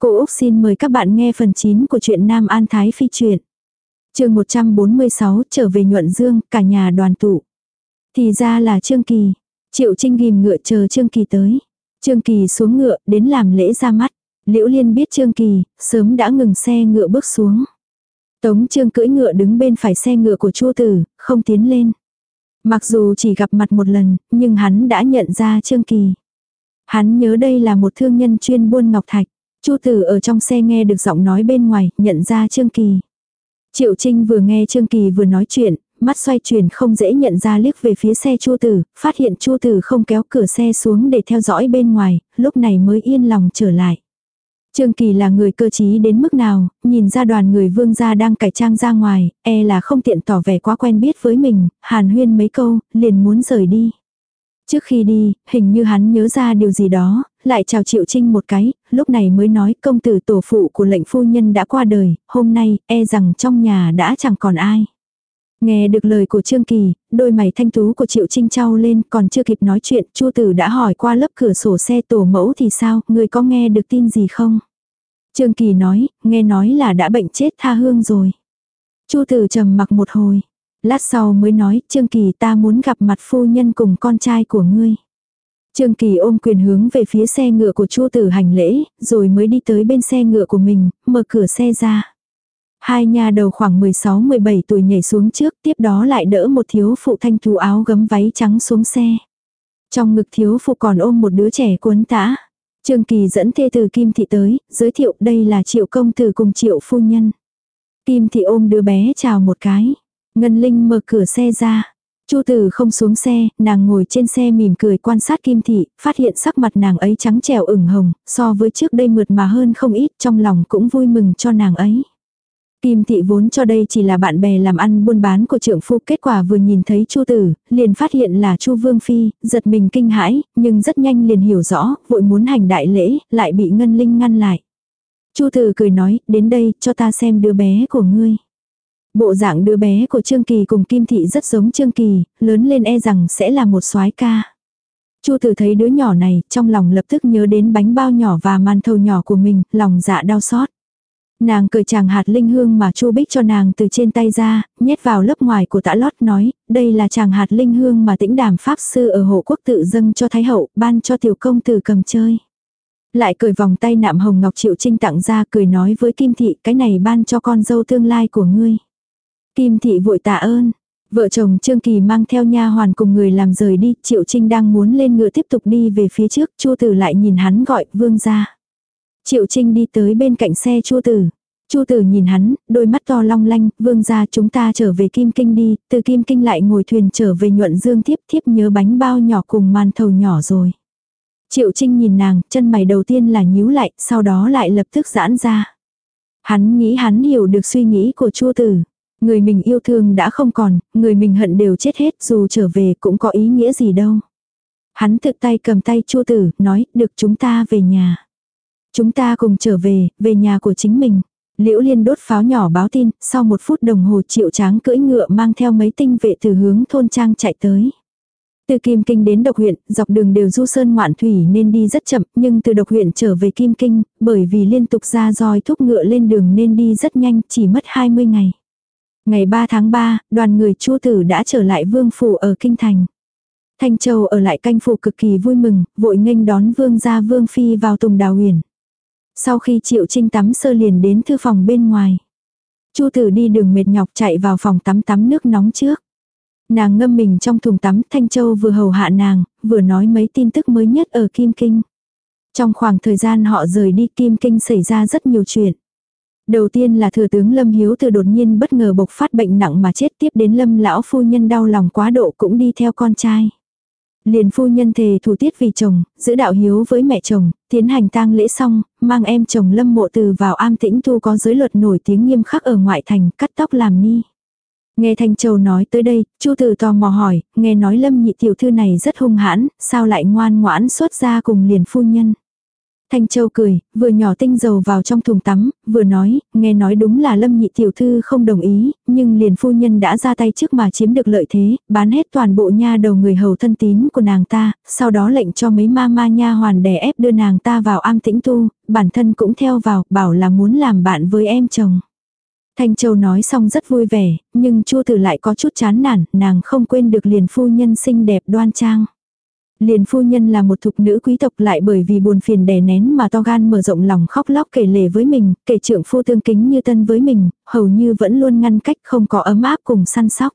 Cô Úc xin mời các bạn nghe phần 9 của truyện Nam An Thái Phi truyện. chương 146 trở về nhuận dương, cả nhà đoàn tụ. Thì ra là Trương Kỳ. Triệu Trinh ghim ngựa chờ Trương Kỳ tới. Trương Kỳ xuống ngựa đến làm lễ ra mắt. Liễu Liên biết Trương Kỳ, sớm đã ngừng xe ngựa bước xuống. Tống Trương cưỡi ngựa đứng bên phải xe ngựa của Chu Tử, không tiến lên. Mặc dù chỉ gặp mặt một lần, nhưng hắn đã nhận ra Trương Kỳ. Hắn nhớ đây là một thương nhân chuyên buôn ngọc thạch. Chu Tử ở trong xe nghe được giọng nói bên ngoài, nhận ra Trương Kỳ. Triệu Trinh vừa nghe Trương Kỳ vừa nói chuyện, mắt xoay chuyển không dễ nhận ra liếc về phía xe Chu Tử, phát hiện Chu Tử không kéo cửa xe xuống để theo dõi bên ngoài, lúc này mới yên lòng trở lại. Trương Kỳ là người cơ trí đến mức nào, nhìn ra đoàn người vương gia đang cải trang ra ngoài, e là không tiện tỏ vẻ quá quen biết với mình, hàn huyên mấy câu, liền muốn rời đi. Trước khi đi, hình như hắn nhớ ra điều gì đó, lại chào Triệu Trinh một cái, lúc này mới nói công tử tổ phụ của lệnh phu nhân đã qua đời, hôm nay e rằng trong nhà đã chẳng còn ai. Nghe được lời của Trương Kỳ, đôi mày thanh tú của Triệu Trinh trao lên còn chưa kịp nói chuyện, Chu Tử đã hỏi qua lớp cửa sổ xe tổ mẫu thì sao, người có nghe được tin gì không? Trương Kỳ nói, nghe nói là đã bệnh chết tha hương rồi. Chu Tử trầm mặc một hồi, lát sau mới nói, Trương Kỳ ta muốn gặp mặt phu nhân cùng con trai của ngươi. Trương Kỳ ôm quyền hướng về phía xe ngựa của Chu Tử hành lễ, rồi mới đi tới bên xe ngựa của mình, mở cửa xe ra. Hai nhà đầu khoảng 16-17 tuổi nhảy xuống trước, tiếp đó lại đỡ một thiếu phụ thanh thú áo gấm váy trắng xuống xe. Trong ngực thiếu phụ còn ôm một đứa trẻ cuốn tã. Trương Kỳ dẫn thê từ Kim Thị tới, giới thiệu đây là triệu công tử cùng triệu phu nhân. Kim Thị ôm đứa bé chào một cái. Ngân Linh mở cửa xe ra. Chu Tử không xuống xe, nàng ngồi trên xe mỉm cười quan sát Kim Thị, phát hiện sắc mặt nàng ấy trắng trẻo ửng hồng, so với trước đây mượt mà hơn không ít, trong lòng cũng vui mừng cho nàng ấy. Kim thị vốn cho đây chỉ là bạn bè làm ăn buôn bán của trưởng phu, kết quả vừa nhìn thấy Chu tử, liền phát hiện là Chu Vương phi, giật mình kinh hãi, nhưng rất nhanh liền hiểu rõ, vội muốn hành đại lễ, lại bị Ngân Linh ngăn lại. Chu tử cười nói, đến đây, cho ta xem đứa bé của ngươi. Bộ dạng đứa bé của Trương Kỳ cùng Kim thị rất giống Trương Kỳ, lớn lên e rằng sẽ là một soái ca. Chu tử thấy đứa nhỏ này, trong lòng lập tức nhớ đến bánh bao nhỏ và màn thầu nhỏ của mình, lòng dạ đau xót. Nàng cởi chàng hạt linh hương mà Chu Bích cho nàng từ trên tay ra, nhét vào lớp ngoài của tã lót nói, đây là chàng hạt linh hương mà tĩnh đàm pháp sư ở hộ quốc tự dâng cho Thái Hậu, ban cho tiểu công tử cầm chơi. Lại cởi vòng tay nạm hồng ngọc triệu trinh tặng ra cười nói với Kim Thị cái này ban cho con dâu tương lai của ngươi. Kim Thị vội tạ ơn. Vợ chồng Trương Kỳ mang theo nha hoàn cùng người làm rời đi, Triệu Trinh đang muốn lên ngựa tiếp tục đi về phía trước, Chu Tử lại nhìn hắn gọi, vương Gia. Triệu Trinh đi tới bên cạnh xe Chu Tử. Chu Tử nhìn hắn, đôi mắt to long lanh, vương gia chúng ta trở về Kim Kinh đi, từ Kim Kinh lại ngồi thuyền trở về nhuận dương tiếp thiếp nhớ bánh bao nhỏ cùng màn thầu nhỏ rồi. Triệu Trinh nhìn nàng, chân mày đầu tiên là nhíu lại, sau đó lại lập tức giãn ra. Hắn nghĩ hắn hiểu được suy nghĩ của Chu Tử. Người mình yêu thương đã không còn, người mình hận đều chết hết dù trở về cũng có ý nghĩa gì đâu. Hắn thực tay cầm tay Chu Tử, nói, được chúng ta về nhà. Chúng ta cùng trở về, về nhà của chính mình. Liễu Liên đốt pháo nhỏ báo tin, sau một phút đồng hồ triệu tráng cưỡi ngựa mang theo mấy tinh vệ từ hướng thôn trang chạy tới. Từ Kim Kinh đến Độc huyện, dọc đường đều du sơn ngoạn thủy nên đi rất chậm, nhưng từ Độc huyện trở về Kim Kinh, bởi vì liên tục ra roi thúc ngựa lên đường nên đi rất nhanh, chỉ mất 20 ngày. Ngày 3 tháng 3, đoàn người Chu Tử đã trở lại vương phủ ở Kinh Thành. Thanh Châu ở lại canh phủ cực kỳ vui mừng, vội nghênh đón vương gia vương phi vào tùng đào huyền. Sau khi Triệu Trinh tắm sơ liền đến thư phòng bên ngoài. Chu tử đi đường mệt nhọc chạy vào phòng tắm tắm nước nóng trước. Nàng ngâm mình trong thùng tắm Thanh Châu vừa hầu hạ nàng, vừa nói mấy tin tức mới nhất ở Kim Kinh. Trong khoảng thời gian họ rời đi Kim Kinh xảy ra rất nhiều chuyện. Đầu tiên là thừa tướng Lâm Hiếu từ đột nhiên bất ngờ bộc phát bệnh nặng mà chết tiếp đến Lâm lão phu nhân đau lòng quá độ cũng đi theo con trai. Liền phu nhân thề thủ tiết vì chồng, giữ đạo hiếu với mẹ chồng, tiến hành tang lễ xong, mang em chồng lâm mộ từ vào am tĩnh thu có giới luật nổi tiếng nghiêm khắc ở ngoại thành, cắt tóc làm ni. Nghe Thanh Châu nói tới đây, Chu Tử tò mò hỏi, nghe nói Lâm nhị tiểu thư này rất hung hãn, sao lại ngoan ngoãn xuất ra cùng liền phu nhân. Thanh Châu cười, vừa nhỏ tinh dầu vào trong thùng tắm, vừa nói, nghe nói đúng là lâm nhị tiểu thư không đồng ý, nhưng liền phu nhân đã ra tay trước mà chiếm được lợi thế, bán hết toàn bộ nha đầu người hầu thân tín của nàng ta, sau đó lệnh cho mấy ma ma nha hoàn đè ép đưa nàng ta vào am tĩnh tu, bản thân cũng theo vào, bảo là muốn làm bạn với em chồng. Thanh Châu nói xong rất vui vẻ, nhưng Chu Tử lại có chút chán nản, nàng không quên được liền phu nhân xinh đẹp đoan trang. Liền phu nhân là một thục nữ quý tộc lại bởi vì buồn phiền đè nén mà to gan mở rộng lòng khóc lóc kể lể với mình, kể trưởng phu tương kính như tân với mình, hầu như vẫn luôn ngăn cách không có ấm áp cùng săn sóc.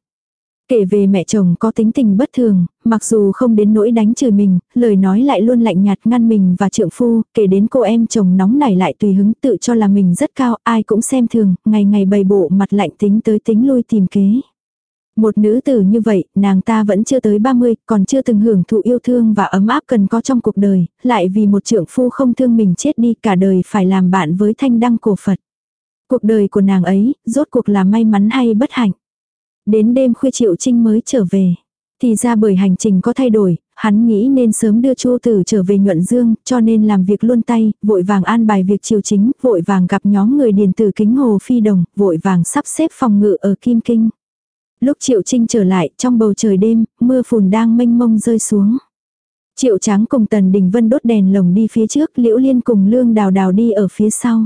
Kể về mẹ chồng có tính tình bất thường, mặc dù không đến nỗi đánh chửi mình, lời nói lại luôn lạnh nhạt ngăn mình và trượng phu, kể đến cô em chồng nóng nảy lại tùy hứng tự cho là mình rất cao, ai cũng xem thường, ngày ngày bày bộ mặt lạnh tính tới tính lui tìm kế. Một nữ tử như vậy, nàng ta vẫn chưa tới 30, còn chưa từng hưởng thụ yêu thương và ấm áp cần có trong cuộc đời, lại vì một trượng phu không thương mình chết đi cả đời phải làm bạn với thanh đăng cổ Phật. Cuộc đời của nàng ấy, rốt cuộc là may mắn hay bất hạnh. Đến đêm khuya Triệu Trinh mới trở về. Thì ra bởi hành trình có thay đổi, hắn nghĩ nên sớm đưa Chu Tử trở về Nhuận Dương, cho nên làm việc luôn tay, vội vàng an bài việc triều chính, vội vàng gặp nhóm người điền tử kính hồ phi đồng, vội vàng sắp xếp phòng ngự ở Kim Kinh. Lúc Triệu Trinh trở lại, trong bầu trời đêm, mưa phùn đang mênh mông rơi xuống. Triệu Tráng cùng Tần Đình Vân đốt đèn lồng đi phía trước, Liễu Liên cùng Lương Đào Đào đi ở phía sau.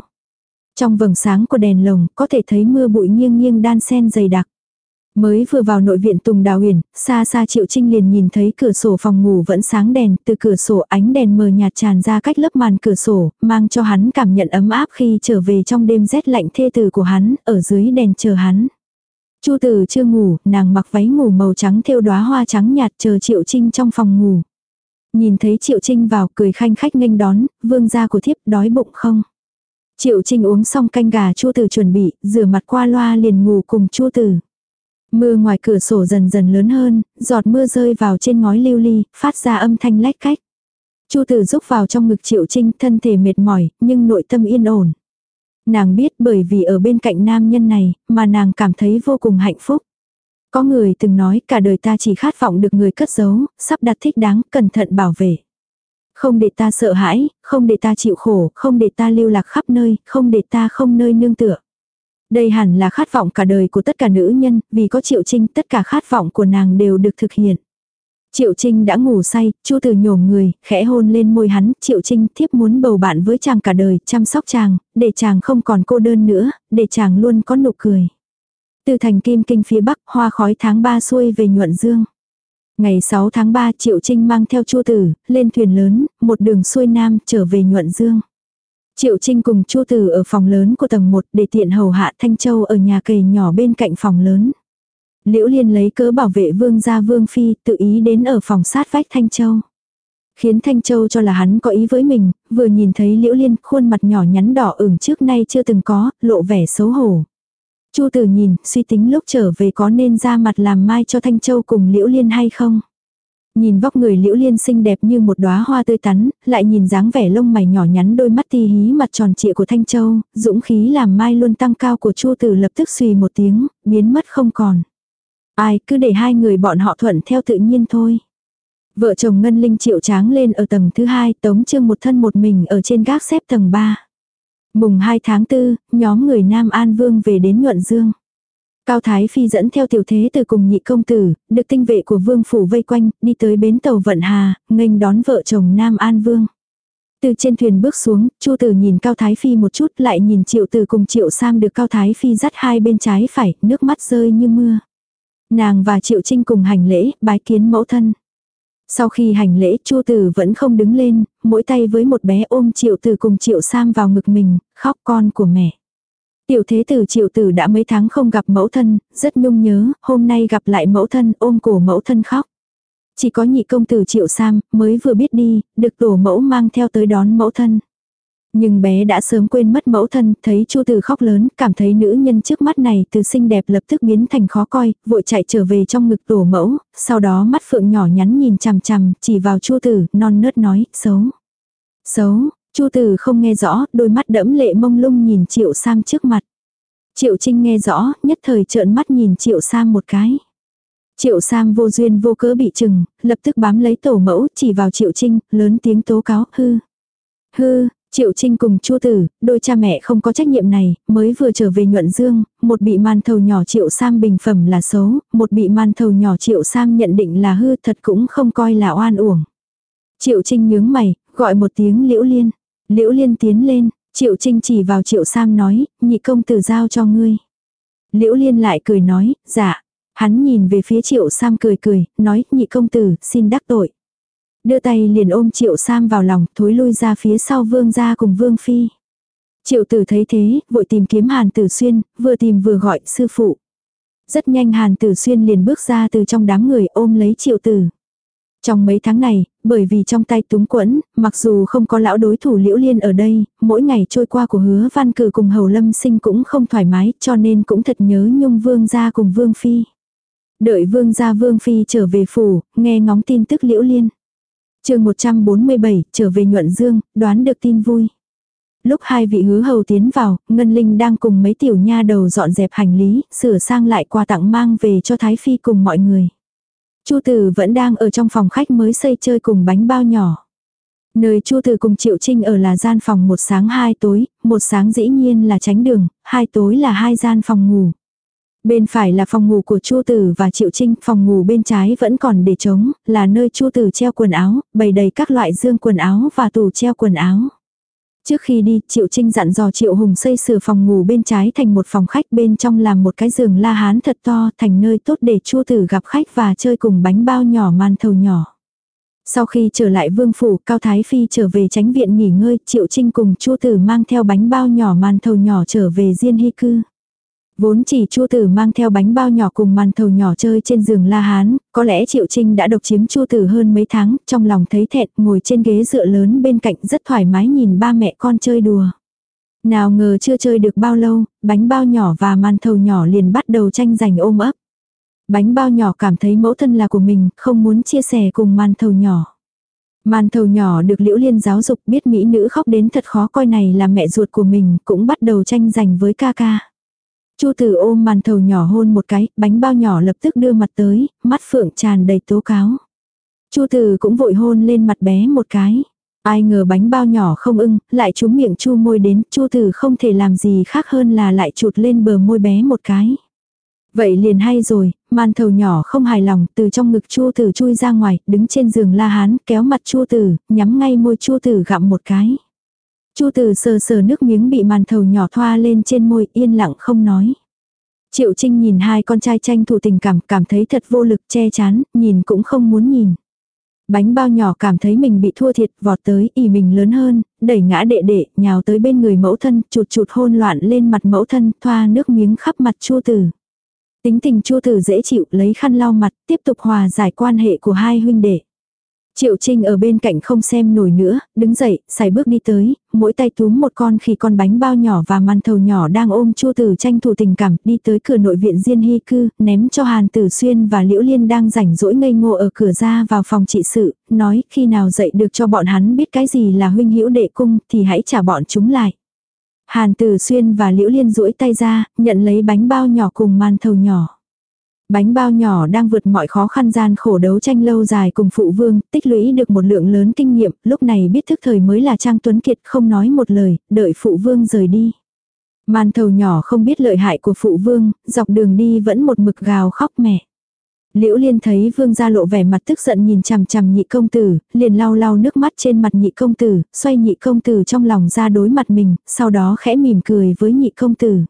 Trong vầng sáng của đèn lồng, có thể thấy mưa bụi nghiêng nghiêng đan sen dày đặc. Mới vừa vào nội viện Tùng Đào Huyền, xa xa Triệu Trinh liền nhìn thấy cửa sổ phòng ngủ vẫn sáng đèn, từ cửa sổ ánh đèn mờ nhạt tràn ra cách lớp màn cửa sổ, mang cho hắn cảm nhận ấm áp khi trở về trong đêm rét lạnh thê tử của hắn, ở dưới đèn chờ hắn. Chu Tử chưa ngủ, nàng mặc váy ngủ màu trắng thêu đóa hoa trắng nhạt chờ Triệu Trinh trong phòng ngủ. Nhìn thấy Triệu Trinh vào cười khanh khách nghênh đón, vương gia của thiếp đói bụng không? Triệu Trinh uống xong canh gà Chu Tử chuẩn bị, rửa mặt qua loa liền ngủ cùng Chu Tử. Mưa ngoài cửa sổ dần dần lớn hơn, giọt mưa rơi vào trên ngói lưu ly, phát ra âm thanh lách cách. Chu Tử rúc vào trong ngực Triệu Trinh, thân thể mệt mỏi, nhưng nội tâm yên ổn. Nàng biết bởi vì ở bên cạnh nam nhân này, mà nàng cảm thấy vô cùng hạnh phúc. Có người từng nói cả đời ta chỉ khát vọng được người cất giấu, sắp đặt thích đáng, cẩn thận bảo vệ. Không để ta sợ hãi, không để ta chịu khổ, không để ta lưu lạc khắp nơi, không để ta không nơi nương tựa. Đây hẳn là khát vọng cả đời của tất cả nữ nhân, vì có triệu trinh tất cả khát vọng của nàng đều được thực hiện. Triệu Trinh đã ngủ say, Chu Từ nhổm người, khẽ hôn lên môi hắn, Triệu Trinh thiếp muốn bầu bạn với chàng cả đời, chăm sóc chàng, để chàng không còn cô đơn nữa, để chàng luôn có nụ cười. Từ thành kim kinh phía bắc, hoa khói tháng 3 xuôi về nhuận dương. Ngày 6 tháng 3 Triệu Trinh mang theo Chu Tử, lên thuyền lớn, một đường xuôi nam trở về nhuận dương. Triệu Trinh cùng Chu Tử ở phòng lớn của tầng 1 để tiện hầu hạ Thanh Châu ở nhà kề nhỏ bên cạnh phòng lớn. Liễu Liên lấy cớ bảo vệ vương gia vương phi tự ý đến ở phòng sát vách Thanh Châu. Khiến Thanh Châu cho là hắn có ý với mình, vừa nhìn thấy Liễu Liên khuôn mặt nhỏ nhắn đỏ ửng trước nay chưa từng có, lộ vẻ xấu hổ. Chu tử nhìn, suy tính lúc trở về có nên ra mặt làm mai cho Thanh Châu cùng Liễu Liên hay không. Nhìn vóc người Liễu Liên xinh đẹp như một đóa hoa tươi tắn, lại nhìn dáng vẻ lông mày nhỏ nhắn đôi mắt ti hí mặt tròn trịa của Thanh Châu, dũng khí làm mai luôn tăng cao của Chu tử lập tức suy một tiếng, biến mất không còn. Ai cứ để hai người bọn họ thuận theo tự nhiên thôi. Vợ chồng Ngân Linh triệu tráng lên ở tầng thứ hai, tống trương một thân một mình ở trên gác xếp tầng 3. Mùng 2 tháng 4, nhóm người Nam An Vương về đến Nhuận Dương. Cao Thái Phi dẫn theo tiểu thế từ cùng nhị công tử, được tinh vệ của vương phủ vây quanh, đi tới bến tàu Vận Hà, nghênh đón vợ chồng Nam An Vương. Từ trên thuyền bước xuống, Chu Tử nhìn Cao Thái Phi một chút lại nhìn Triệu Tử cùng Triệu Sam được Cao Thái Phi dắt hai bên trái phải, nước mắt rơi như mưa. Nàng và Triệu Trinh cùng hành lễ, bái kiến mẫu thân. Sau khi hành lễ, Chu Tử vẫn không đứng lên, mỗi tay với một bé ôm Triệu Tử cùng Triệu Sam vào ngực mình, khóc con của mẹ. Tiểu thế tử Triệu Tử đã mấy tháng không gặp mẫu thân, rất nhung nhớ, hôm nay gặp lại mẫu thân, ôm cổ mẫu thân khóc. Chỉ có nhị công tử Triệu Sam mới vừa biết đi, được tổ mẫu mang theo tới đón mẫu thân. Nhưng bé đã sớm quên mất mẫu thân, thấy Chu Từ khóc lớn, cảm thấy nữ nhân trước mắt này từ xinh đẹp lập tức biến thành khó coi, vội chạy trở về trong ngực tổ mẫu, sau đó mắt phượng nhỏ nhắn nhìn chằm chằm, chỉ vào Chu Tử, non nớt nói, xấu. Xấu, Chu Tử không nghe rõ, đôi mắt đẫm lệ mông lung nhìn Triệu Sam trước mặt. Triệu Trinh nghe rõ, nhất thời trợn mắt nhìn Triệu Sam một cái. Triệu Sam vô duyên vô cớ bị chừng, lập tức bám lấy tổ mẫu, chỉ vào Triệu Trinh, lớn tiếng tố cáo, hư. Hư, Triệu Trinh cùng Chu Tử, đôi cha mẹ không có trách nhiệm này, mới vừa trở về nhuận dương, một bị man thầu nhỏ Triệu Sam bình phẩm là xấu, một bị man thầu nhỏ Triệu Sam nhận định là hư thật cũng không coi là oan uổng. Triệu Trinh nhướng mày, gọi một tiếng Liễu Liên. Liễu Liên tiến lên, Triệu Trinh chỉ vào Triệu Sam nói, nhị công tử giao cho ngươi. Liễu Liên lại cười nói, dạ. Hắn nhìn về phía Triệu Sam cười cười, nói, nhị công tử, xin đắc tội. Đưa tay liền ôm Triệu Sam vào lòng, thối lui ra phía sau vương gia cùng vương phi. Triệu tử thấy thế, vội tìm kiếm Hàn Tử Xuyên, vừa tìm vừa gọi sư phụ. Rất nhanh Hàn Tử Xuyên liền bước ra từ trong đám người ôm lấy Triệu tử. Trong mấy tháng này, bởi vì trong tay túng quẫn, mặc dù không có lão đối thủ liễu liên ở đây, mỗi ngày trôi qua của hứa văn cử cùng hầu lâm sinh cũng không thoải mái cho nên cũng thật nhớ nhung vương gia cùng vương phi. Đợi vương gia vương phi trở về phủ, nghe ngóng tin tức liễu liên chương 147, trở về nhuận dương, đoán được tin vui. Lúc hai vị hứa hầu tiến vào, Ngân Linh đang cùng mấy tiểu nha đầu dọn dẹp hành lý, sửa sang lại quà tặng mang về cho Thái Phi cùng mọi người. Chu Tử vẫn đang ở trong phòng khách mới xây chơi cùng bánh bao nhỏ. Nơi Chu Tử cùng Triệu Trinh ở là gian phòng một sáng hai tối, một sáng dĩ nhiên là tránh đường, hai tối là hai gian phòng ngủ. Bên phải là phòng ngủ của Chu Tử và Triệu Trinh, phòng ngủ bên trái vẫn còn để trống, là nơi Chu Tử treo quần áo, bày đầy các loại dương quần áo và tủ treo quần áo. Trước khi đi, Triệu Trinh dặn dò Triệu Hùng xây sửa phòng ngủ bên trái thành một phòng khách bên trong làm một cái giường la hán thật to thành nơi tốt để Chu Tử gặp khách và chơi cùng bánh bao nhỏ màn thầu nhỏ. Sau khi trở lại vương phủ, Cao Thái Phi trở về tránh viện nghỉ ngơi, Triệu Trinh cùng Chu Tử mang theo bánh bao nhỏ màn thầu nhỏ trở về Diên Hy Cư. Vốn chỉ Chu Tử mang theo bánh bao nhỏ cùng màn thầu nhỏ chơi trên giường La Hán, có lẽ Triệu Trinh đã độc chiếm Chu Tử hơn mấy tháng, trong lòng thấy thẹn, ngồi trên ghế dựa lớn bên cạnh rất thoải mái nhìn ba mẹ con chơi đùa. Nào ngờ chưa chơi được bao lâu, bánh bao nhỏ và màn thầu nhỏ liền bắt đầu tranh giành ôm ấp. Bánh bao nhỏ cảm thấy mẫu thân là của mình, không muốn chia sẻ cùng màn thầu nhỏ. Màn thầu nhỏ được liễu liên giáo dục biết mỹ nữ khóc đến thật khó coi này là mẹ ruột của mình, cũng bắt đầu tranh giành với ca ca. Chu tử ôm màn thầu nhỏ hôn một cái, bánh bao nhỏ lập tức đưa mặt tới, mắt phượng tràn đầy tố cáo. Chu tử cũng vội hôn lên mặt bé một cái. Ai ngờ bánh bao nhỏ không ưng, lại trúng miệng chu môi đến, chu tử không thể làm gì khác hơn là lại chụt lên bờ môi bé một cái. Vậy liền hay rồi, màn thầu nhỏ không hài lòng, từ trong ngực chu tử chui ra ngoài, đứng trên giường la hán, kéo mặt chu tử, nhắm ngay môi chu tử gặm một cái. Chu từ sờ sờ nước miếng bị màn thầu nhỏ thoa lên trên môi, yên lặng không nói. Triệu Trinh nhìn hai con trai tranh thủ tình cảm, cảm thấy thật vô lực che chắn, nhìn cũng không muốn nhìn. Bánh bao nhỏ cảm thấy mình bị thua thiệt, vọt tới, ỉ mình lớn hơn, đẩy ngã đệ đệ, nhào tới bên người mẫu thân, chụt chụt hôn loạn lên mặt mẫu thân, thoa nước miếng khắp mặt Chu Tử. Tính tình Chu Tử dễ chịu, lấy khăn lau mặt, tiếp tục hòa giải quan hệ của hai huynh đệ. Triệu Trinh ở bên cạnh không xem nổi nữa, đứng dậy, xài bước đi tới, mỗi tay túm một con khi con bánh bao nhỏ và màn thầu nhỏ đang ôm chua tử tranh thủ tình cảm, đi tới cửa nội viện Diên Hy Cư, ném cho Hàn Tử Xuyên và Liễu Liên đang rảnh rỗi ngây ngô ở cửa ra vào phòng trị sự, nói khi nào dậy được cho bọn hắn biết cái gì là huynh hữu đệ cung thì hãy trả bọn chúng lại. Hàn Tử Xuyên và Liễu Liên duỗi tay ra, nhận lấy bánh bao nhỏ cùng màn thầu nhỏ. Bánh bao nhỏ đang vượt mọi khó khăn gian khổ đấu tranh lâu dài cùng phụ vương, tích lũy được một lượng lớn kinh nghiệm, lúc này biết thức thời mới là Trang Tuấn Kiệt không nói một lời, đợi phụ vương rời đi. man thầu nhỏ không biết lợi hại của phụ vương, dọc đường đi vẫn một mực gào khóc mẹ. Liễu Liên thấy vương gia lộ vẻ mặt tức giận nhìn chằm chằm nhị công tử, liền lau lau nước mắt trên mặt nhị công tử, xoay nhị công tử trong lòng ra đối mặt mình, sau đó khẽ mỉm cười với nhị công tử.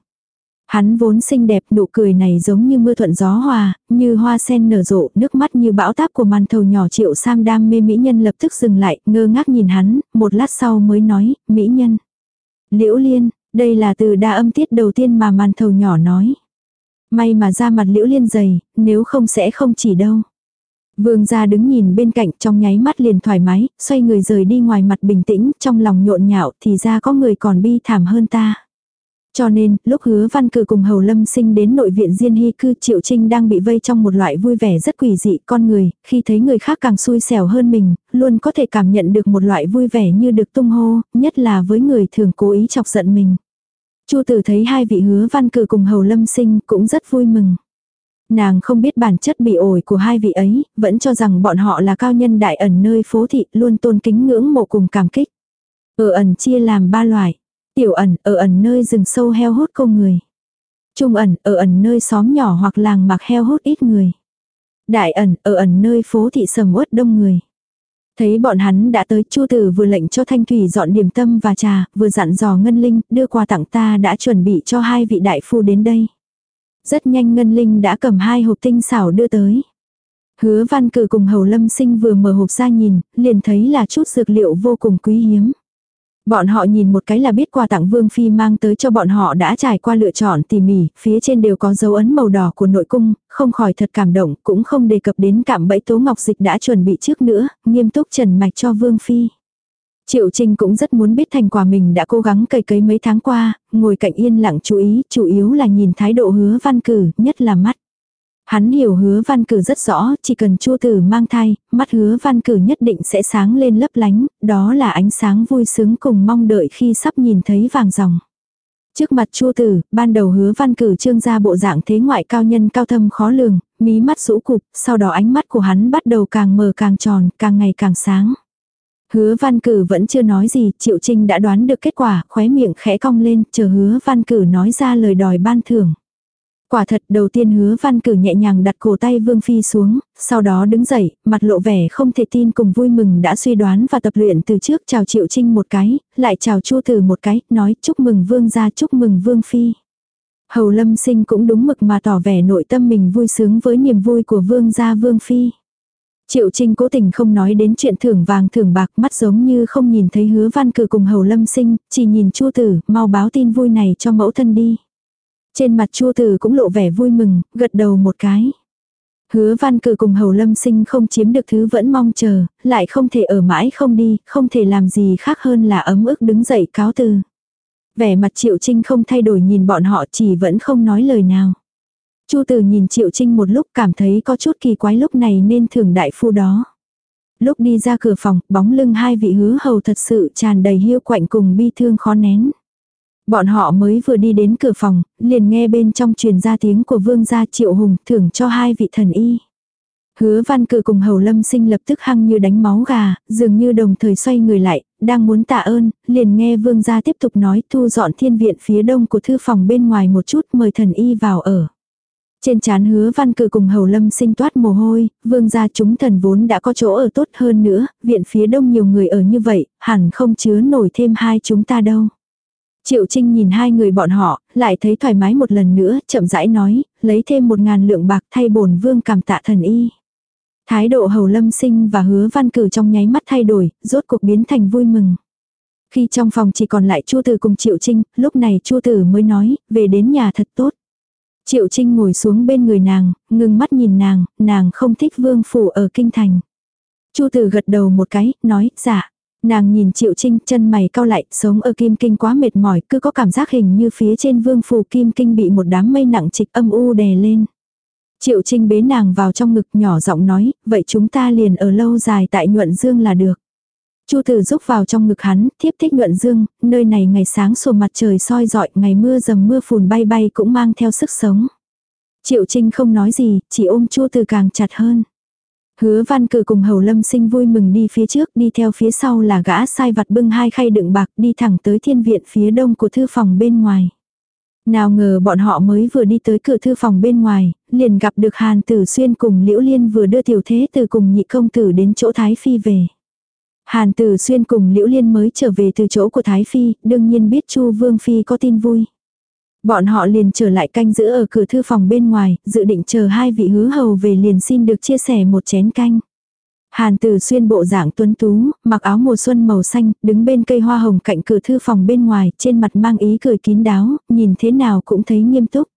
Hắn vốn xinh đẹp nụ cười này giống như mưa thuận gió hòa, như hoa sen nở rộ, nước mắt như bão táp của màn thầu nhỏ triệu sam đam mê mỹ nhân lập tức dừng lại, ngơ ngác nhìn hắn, một lát sau mới nói, mỹ nhân. Liễu liên, đây là từ đa âm tiết đầu tiên mà màn thầu nhỏ nói. May mà ra mặt liễu liên dày, nếu không sẽ không chỉ đâu. Vương gia đứng nhìn bên cạnh trong nháy mắt liền thoải mái, xoay người rời đi ngoài mặt bình tĩnh, trong lòng nhộn nhạo thì ra có người còn bi thảm hơn ta. Cho nên, lúc hứa văn cử cùng Hầu Lâm sinh đến nội viện Diên Hy cư Triệu Trinh đang bị vây trong một loại vui vẻ rất quỷ dị con người, khi thấy người khác càng xui xẻo hơn mình, luôn có thể cảm nhận được một loại vui vẻ như được tung hô, nhất là với người thường cố ý chọc giận mình. Chu tử thấy hai vị hứa văn cử cùng Hầu Lâm sinh cũng rất vui mừng. Nàng không biết bản chất bị ổi của hai vị ấy, vẫn cho rằng bọn họ là cao nhân đại ẩn nơi phố thị, luôn tôn kính ngưỡng mộ cùng cảm kích. Ở ẩn chia làm ba loại. Tiểu ẩn, ở ẩn nơi rừng sâu heo hút không người. Trung ẩn, ở ẩn nơi xóm nhỏ hoặc làng mạc heo hút ít người. Đại ẩn, ở ẩn nơi phố thị sầm uất đông người. Thấy bọn hắn đã tới, Chu Tử vừa lệnh cho Thanh Thủy dọn điểm tâm và trà, vừa dặn dò Ngân Linh, đưa quà tặng ta đã chuẩn bị cho hai vị đại phu đến đây. Rất nhanh Ngân Linh đã cầm hai hộp tinh xảo đưa tới. Hứa văn cử cùng hầu lâm sinh vừa mở hộp ra nhìn, liền thấy là chút dược liệu vô cùng quý hiếm. Bọn họ nhìn một cái là biết quà tặng Vương Phi mang tới cho bọn họ đã trải qua lựa chọn tỉ mỉ, phía trên đều có dấu ấn màu đỏ của nội cung, không khỏi thật cảm động, cũng không đề cập đến cảm bẫy tố ngọc dịch đã chuẩn bị trước nữa, nghiêm túc trần mạch cho Vương Phi. Triệu Trinh cũng rất muốn biết thành quả mình đã cố gắng cày cấy mấy tháng qua, ngồi cạnh yên lặng chú ý, chủ yếu là nhìn thái độ hứa văn cử, nhất là mắt. Hắn hiểu hứa văn cử rất rõ, chỉ cần chua tử mang thai, mắt hứa văn cử nhất định sẽ sáng lên lấp lánh, đó là ánh sáng vui sướng cùng mong đợi khi sắp nhìn thấy vàng ròng. Trước mặt chua tử, ban đầu hứa văn cử trương ra bộ dạng thế ngoại cao nhân cao thâm khó lường, mí mắt rũ cục, sau đó ánh mắt của hắn bắt đầu càng mờ càng tròn, càng ngày càng sáng. Hứa văn cử vẫn chưa nói gì, Triệu Trinh đã đoán được kết quả, khóe miệng khẽ cong lên, chờ hứa văn cử nói ra lời đòi ban thưởng. Quả thật đầu tiên hứa văn cử nhẹ nhàng đặt cổ tay Vương Phi xuống, sau đó đứng dậy, mặt lộ vẻ không thể tin cùng vui mừng đã suy đoán và tập luyện từ trước chào Triệu Trinh một cái, lại chào Chu Tử một cái, nói chúc mừng Vương gia chúc mừng Vương Phi. Hầu Lâm Sinh cũng đúng mực mà tỏ vẻ nội tâm mình vui sướng với niềm vui của Vương gia Vương Phi. Triệu Trinh cố tình không nói đến chuyện thưởng vàng thưởng bạc mắt giống như không nhìn thấy hứa văn cử cùng Hầu Lâm Sinh, chỉ nhìn Chu Tử, mau báo tin vui này cho mẫu thân đi. Trên mặt chua tử cũng lộ vẻ vui mừng, gật đầu một cái. Hứa văn cử cùng hầu lâm sinh không chiếm được thứ vẫn mong chờ, lại không thể ở mãi không đi, không thể làm gì khác hơn là ấm ức đứng dậy cáo từ. Vẻ mặt triệu trinh không thay đổi nhìn bọn họ chỉ vẫn không nói lời nào. Chu tử nhìn triệu trinh một lúc cảm thấy có chút kỳ quái lúc này nên thưởng đại phu đó. Lúc đi ra cửa phòng, bóng lưng hai vị hứa hầu thật sự tràn đầy hiu quạnh cùng bi thương khó nén. Bọn họ mới vừa đi đến cửa phòng, liền nghe bên trong truyền ra tiếng của vương gia triệu hùng thưởng cho hai vị thần y. Hứa văn cử cùng hầu lâm sinh lập tức hăng như đánh máu gà, dường như đồng thời xoay người lại, đang muốn tạ ơn, liền nghe vương gia tiếp tục nói thu dọn thiên viện phía đông của thư phòng bên ngoài một chút mời thần y vào ở. Trên chán hứa văn cử cùng hầu lâm sinh toát mồ hôi, vương gia chúng thần vốn đã có chỗ ở tốt hơn nữa, viện phía đông nhiều người ở như vậy, hẳn không chứa nổi thêm hai chúng ta đâu. Triệu Trinh nhìn hai người bọn họ, lại thấy thoải mái một lần nữa, chậm rãi nói, lấy thêm một ngàn lượng bạc thay bổn vương cảm tạ thần y. Thái độ hầu lâm sinh và hứa văn cử trong nháy mắt thay đổi, rốt cuộc biến thành vui mừng. Khi trong phòng chỉ còn lại Chu Tử cùng Triệu Trinh, lúc này Chu Tử mới nói, về đến nhà thật tốt. Triệu Trinh ngồi xuống bên người nàng, ngưng mắt nhìn nàng, nàng không thích vương phủ ở kinh thành. Chu Tử gật đầu một cái, nói, dạ. Nàng nhìn Triệu Trinh chân mày cau lại, sống ở Kim Kinh quá mệt mỏi, cứ có cảm giác hình như phía trên vương phù Kim Kinh bị một đám mây nặng trịch âm u đè lên. Triệu Trinh bế nàng vào trong ngực nhỏ giọng nói, vậy chúng ta liền ở lâu dài tại Nhuận Dương là được. Chu Tử rúc vào trong ngực hắn, thiếp thích Nhuận Dương, nơi này ngày sáng sủa mặt trời soi dọi, ngày mưa dầm mưa phùn bay bay cũng mang theo sức sống. Triệu Trinh không nói gì, chỉ ôm Chu Tử càng chặt hơn. Hứa văn cử cùng hầu lâm sinh vui mừng đi phía trước, đi theo phía sau là gã sai vặt bưng hai khay đựng bạc đi thẳng tới thiên viện phía đông của thư phòng bên ngoài. Nào ngờ bọn họ mới vừa đi tới cửa thư phòng bên ngoài, liền gặp được Hàn Tử Xuyên cùng Liễu Liên vừa đưa tiểu thế từ cùng nhị công tử đến chỗ Thái Phi về. Hàn Tử Xuyên cùng Liễu Liên mới trở về từ chỗ của Thái Phi, đương nhiên biết Chu Vương Phi có tin vui. Bọn họ liền trở lại canh giữ ở cửa thư phòng bên ngoài, dự định chờ hai vị hứa hầu về liền xin được chia sẻ một chén canh. Hàn Tử xuyên bộ dạng tuấn tú, mặc áo mùa xuân màu xanh, đứng bên cây hoa hồng cạnh cửa thư phòng bên ngoài, trên mặt mang ý cười kín đáo, nhìn thế nào cũng thấy nghiêm túc.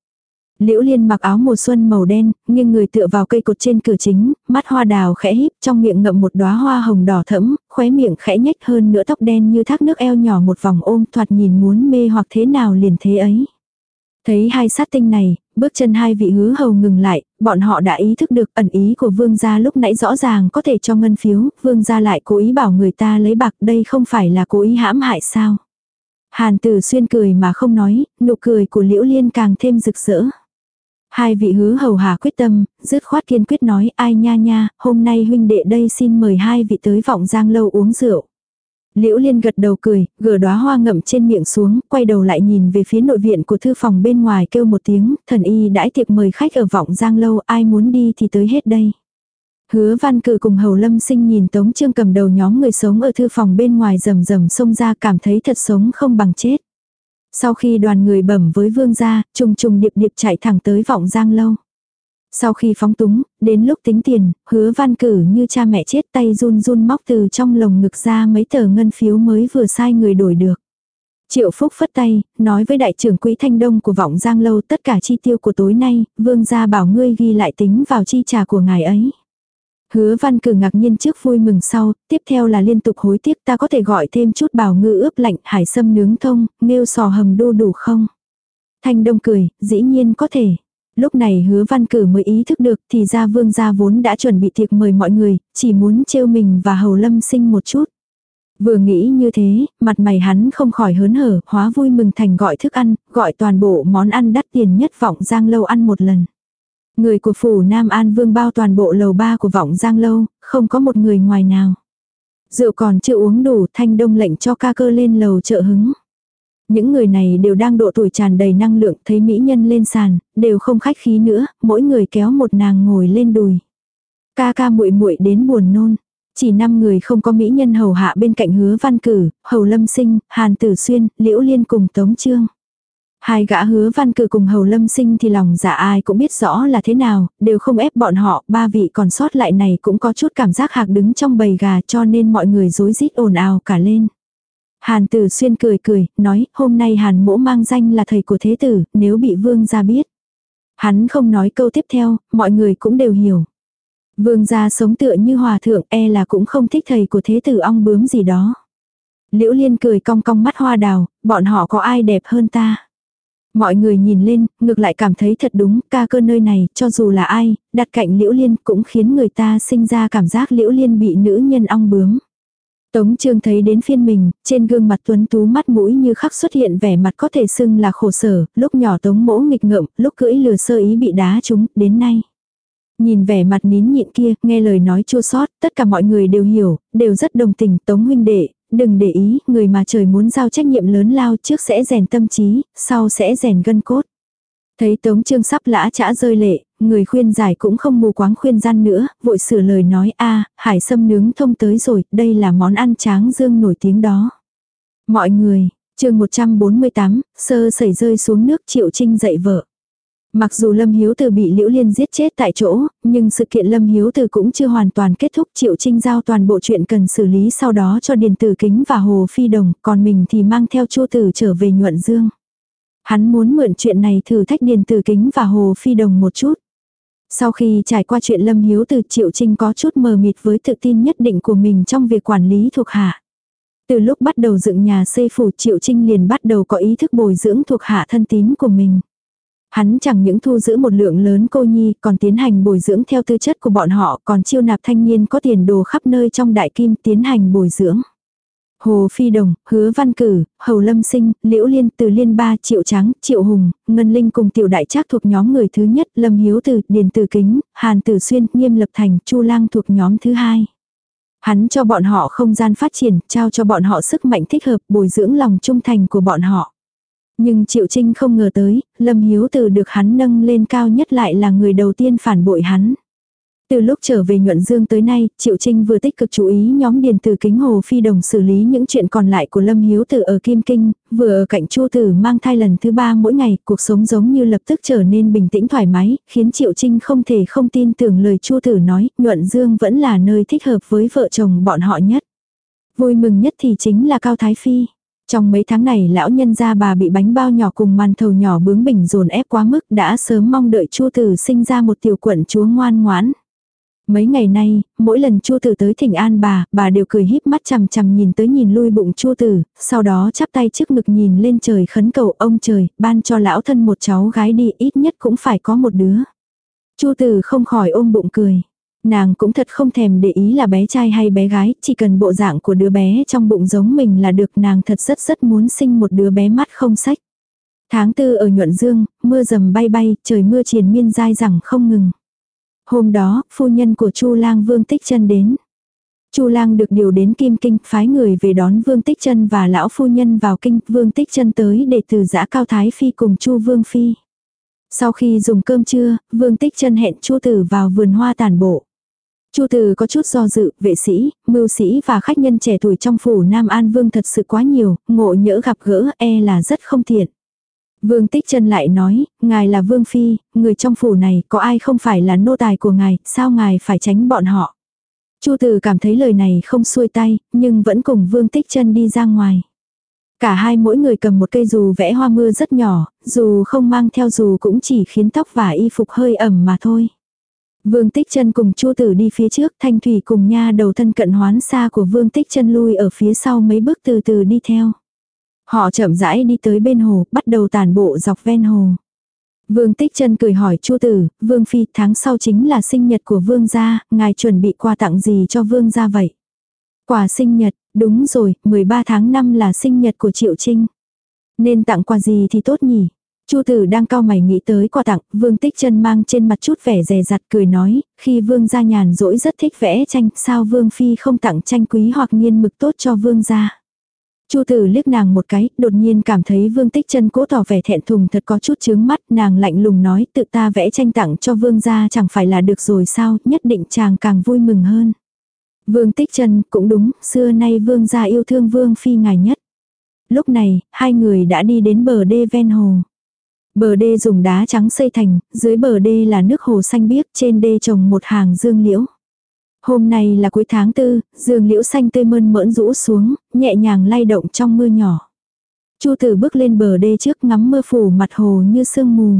Liễu Liên mặc áo mùa xuân màu đen, nghiêng người tựa vào cây cột trên cửa chính, mắt hoa đào khẽ híp, trong miệng ngậm một đóa hoa hồng đỏ thẫm, khóe miệng khẽ nhếch hơn nữa tóc đen như thác nước eo nhỏ một vòng ôm, thoạt nhìn muốn mê hoặc thế nào liền thế ấy. Thấy hai sát tinh này, bước chân hai vị hứa hầu ngừng lại, bọn họ đã ý thức được ẩn ý của vương gia lúc nãy rõ ràng có thể cho ngân phiếu, vương gia lại cố ý bảo người ta lấy bạc đây không phải là cố ý hãm hại sao. Hàn tử xuyên cười mà không nói, nụ cười của liễu liên càng thêm rực rỡ. Hai vị hứa hầu hà quyết tâm, dứt khoát kiên quyết nói ai nha nha, hôm nay huynh đệ đây xin mời hai vị tới vọng giang lâu uống rượu. Liễu Liên gật đầu cười, gỡ đóa hoa ngậm trên miệng xuống, quay đầu lại nhìn về phía nội viện của thư phòng bên ngoài kêu một tiếng, thần y đãi tiệc mời khách ở vọng giang lâu, ai muốn đi thì tới hết đây. Hứa văn cử cùng hầu lâm sinh nhìn tống trương cầm đầu nhóm người sống ở thư phòng bên ngoài rầm rầm xông ra cảm thấy thật sống không bằng chết. Sau khi đoàn người bẩm với vương gia, trùng trùng điệp điệp chạy thẳng tới vọng giang lâu. Sau khi phóng túng, đến lúc tính tiền, hứa văn cử như cha mẹ chết tay run run móc từ trong lồng ngực ra mấy tờ ngân phiếu mới vừa sai người đổi được. Triệu Phúc phất tay, nói với đại trưởng quỹ Thanh Đông của Vọng Giang Lâu tất cả chi tiêu của tối nay, vương gia bảo ngươi ghi lại tính vào chi trả của ngài ấy. Hứa văn cử ngạc nhiên trước vui mừng sau, tiếp theo là liên tục hối tiếc ta có thể gọi thêm chút bảo ngư ướp lạnh hải sâm nướng thông, nêu sò hầm đu đủ không? Thanh Đông cười, dĩ nhiên có thể. Lúc này hứa văn cử mới ý thức được thì ra vương gia vốn đã chuẩn bị tiệc mời mọi người, chỉ muốn trêu mình và hầu lâm sinh một chút. Vừa nghĩ như thế, mặt mày hắn không khỏi hớn hở, hóa vui mừng thành gọi thức ăn, gọi toàn bộ món ăn đắt tiền nhất vọng giang lâu ăn một lần. Người của phủ Nam An Vương bao toàn bộ lầu ba của vọng giang lâu, không có một người ngoài nào. Rượu còn chưa uống đủ, thanh đông lệnh cho ca cơ lên lầu trợ hứng. Những người này đều đang độ tuổi tràn đầy năng lượng, thấy mỹ nhân lên sàn, đều không khách khí nữa, mỗi người kéo một nàng ngồi lên đùi. Ca ca muội muội đến buồn nôn. Chỉ năm người không có mỹ nhân hầu hạ bên cạnh hứa văn cử, hầu lâm sinh, hàn tử xuyên, liễu liên cùng tống trương. Hai gã hứa văn cử cùng hầu lâm sinh thì lòng dạ ai cũng biết rõ là thế nào, đều không ép bọn họ, ba vị còn sót lại này cũng có chút cảm giác hạc đứng trong bầy gà cho nên mọi người rối rít ồn ào cả lên. Hàn tử xuyên cười cười, nói, hôm nay hàn mỗ mang danh là thầy của thế tử, nếu bị vương gia biết. Hắn không nói câu tiếp theo, mọi người cũng đều hiểu. Vương gia sống tựa như hòa thượng e là cũng không thích thầy của thế tử ong bướm gì đó. Liễu liên cười cong cong mắt hoa đào, bọn họ có ai đẹp hơn ta. Mọi người nhìn lên, ngược lại cảm thấy thật đúng, ca cơ nơi này, cho dù là ai, đặt cạnh liễu liên cũng khiến người ta sinh ra cảm giác liễu liên bị nữ nhân ong bướm. Tống Trương thấy đến phiên mình, trên gương mặt tuấn tú mắt mũi như khắc xuất hiện vẻ mặt có thể xưng là khổ sở, lúc nhỏ Tống mỗ nghịch ngợm, lúc cưỡi lừa sơ ý bị đá trúng, đến nay. Nhìn vẻ mặt nín nhịn kia, nghe lời nói chua sót, tất cả mọi người đều hiểu, đều rất đồng tình Tống huynh đệ, đừng để ý, người mà trời muốn giao trách nhiệm lớn lao trước sẽ rèn tâm trí, sau sẽ rèn gân cốt. Thấy Tống Trương sắp lã chã rơi lệ, người khuyên giải cũng không mù quáng khuyên gian nữa, vội sửa lời nói a hải sâm nướng thông tới rồi, đây là món ăn tráng dương nổi tiếng đó. Mọi người, chương 148, sơ sẩy rơi xuống nước triệu trinh dậy vợ. Mặc dù Lâm Hiếu Từ bị Liễu Liên giết chết tại chỗ, nhưng sự kiện Lâm Hiếu Từ cũng chưa hoàn toàn kết thúc Triệu Trinh giao toàn bộ chuyện cần xử lý sau đó cho Điền Tử Kính và Hồ Phi Đồng, còn mình thì mang theo Chu Tử trở về Nhuận Dương. Hắn muốn mượn chuyện này thử thách Điền Tử Kính và Hồ Phi Đồng một chút. Sau khi trải qua chuyện Lâm Hiếu từ Triệu Trinh có chút mờ mịt với tự tin nhất định của mình trong việc quản lý thuộc hạ. Từ lúc bắt đầu dựng nhà xây phủ, Triệu Trinh liền bắt đầu có ý thức bồi dưỡng thuộc hạ thân tín của mình. Hắn chẳng những thu giữ một lượng lớn cô nhi, còn tiến hành bồi dưỡng theo tư chất của bọn họ, còn chiêu nạp thanh niên có tiền đồ khắp nơi trong đại kim tiến hành bồi dưỡng. Hồ Phi Đồng, Hứa Văn Cử, Hầu Lâm Sinh, Liễu Liên, Từ Liên Ba, Triệu Trắng, Triệu Hùng, Ngân Linh cùng Tiểu Đại Trác thuộc nhóm người thứ nhất, Lâm Hiếu Từ, Điền Từ Kính, Hàn Tử Xuyên, Nghiêm Lập Thành, Chu Lang thuộc nhóm thứ hai. Hắn cho bọn họ không gian phát triển, trao cho bọn họ sức mạnh thích hợp, bồi dưỡng lòng trung thành của bọn họ. Nhưng Triệu Trinh không ngờ tới, Lâm Hiếu Từ được hắn nâng lên cao nhất lại là người đầu tiên phản bội hắn. Từ lúc trở về nhuận dương tới nay, Triệu Trinh vừa tích cực chú ý nhóm điền từ kính hồ phi đồng xử lý những chuyện còn lại của Lâm Hiếu Tử ở Kim Kinh, vừa ở cạnh Chu Tử mang thai lần thứ ba mỗi ngày, cuộc sống giống như lập tức trở nên bình tĩnh thoải mái, khiến Triệu Trinh không thể không tin tưởng lời Chu Tử nói, nhuận dương vẫn là nơi thích hợp với vợ chồng bọn họ nhất. Vui mừng nhất thì chính là Cao Thái Phi. Trong mấy tháng này lão nhân gia bà bị bánh bao nhỏ cùng màn thầu nhỏ bướng bỉnh dồn ép quá mức đã sớm mong đợi Chu Tử sinh ra một tiểu quận chúa ngoan ngoãn. Mấy ngày nay, mỗi lần Chu Tử tới thỉnh an bà, bà đều cười híp mắt chằm chằm nhìn tới nhìn lui bụng Chu Tử, sau đó chắp tay trước ngực nhìn lên trời khấn cầu ông trời, ban cho lão thân một cháu gái đi, ít nhất cũng phải có một đứa. Chu Tử không khỏi ôm bụng cười. Nàng cũng thật không thèm để ý là bé trai hay bé gái, chỉ cần bộ dạng của đứa bé trong bụng giống mình là được nàng thật rất rất muốn sinh một đứa bé mắt không sách. Tháng tư ở nhuận dương, mưa rầm bay bay, trời mưa triền miên dai rằng không ngừng. Hôm đó, phu nhân của Chu Lang Vương Tích chân đến. Chu Lang được điều đến Kim Kinh, phái người về đón Vương Tích Chân và lão phu nhân vào kinh, Vương Tích Chân tới để từ giã cao thái phi cùng Chu Vương phi. Sau khi dùng cơm trưa, Vương Tích Chân hẹn Chu Tử vào vườn hoa tàn bộ. Chu Tử có chút do dự, vệ sĩ, mưu sĩ và khách nhân trẻ tuổi trong phủ Nam An Vương thật sự quá nhiều, ngộ nhỡ gặp gỡ e là rất không tiện. Vương Tích Chân lại nói, ngài là Vương Phi, người trong phủ này có ai không phải là nô tài của ngài, sao ngài phải tránh bọn họ. Chu Tử cảm thấy lời này không xuôi tay, nhưng vẫn cùng Vương Tích Chân đi ra ngoài. Cả hai mỗi người cầm một cây dù vẽ hoa mưa rất nhỏ, dù không mang theo dù cũng chỉ khiến tóc và y phục hơi ẩm mà thôi. Vương Tích Chân cùng Chu Tử đi phía trước, Thanh Thủy cùng nha đầu thân cận hoán xa của Vương Tích Chân lui ở phía sau mấy bước từ từ đi theo. Họ chậm rãi đi tới bên hồ, bắt đầu tàn bộ dọc ven hồ. Vương Tích Chân cười hỏi Chu Tử, Vương Phi tháng sau chính là sinh nhật của Vương gia, ngài chuẩn bị quà tặng gì cho Vương gia vậy? Quà sinh nhật, đúng rồi, 13 tháng 5 là sinh nhật của Triệu Trinh. Nên tặng quà gì thì tốt nhỉ? Chu Tử đang cao mày nghĩ tới quà tặng, Vương Tích Chân mang trên mặt chút vẻ dè dặt cười nói, khi Vương gia nhàn rỗi rất thích vẽ tranh, sao Vương Phi không tặng tranh quý hoặc nghiên mực tốt cho Vương gia? Chu tử liếc nàng một cái, đột nhiên cảm thấy vương tích chân cố tỏ vẻ thẹn thùng thật có chút chướng mắt, nàng lạnh lùng nói tự ta vẽ tranh tặng cho vương gia chẳng phải là được rồi sao, nhất định chàng càng vui mừng hơn. Vương tích chân cũng đúng, xưa nay vương gia yêu thương vương phi ngài nhất. Lúc này, hai người đã đi đến bờ đê ven hồ. Bờ đê dùng đá trắng xây thành, dưới bờ đê là nước hồ xanh biếc, trên đê trồng một hàng dương liễu. Hôm nay là cuối tháng tư, dương liễu xanh tươi mơn mỡn rũ xuống, nhẹ nhàng lay động trong mưa nhỏ. Chu tử bước lên bờ đê trước ngắm mưa phủ mặt hồ như sương mù.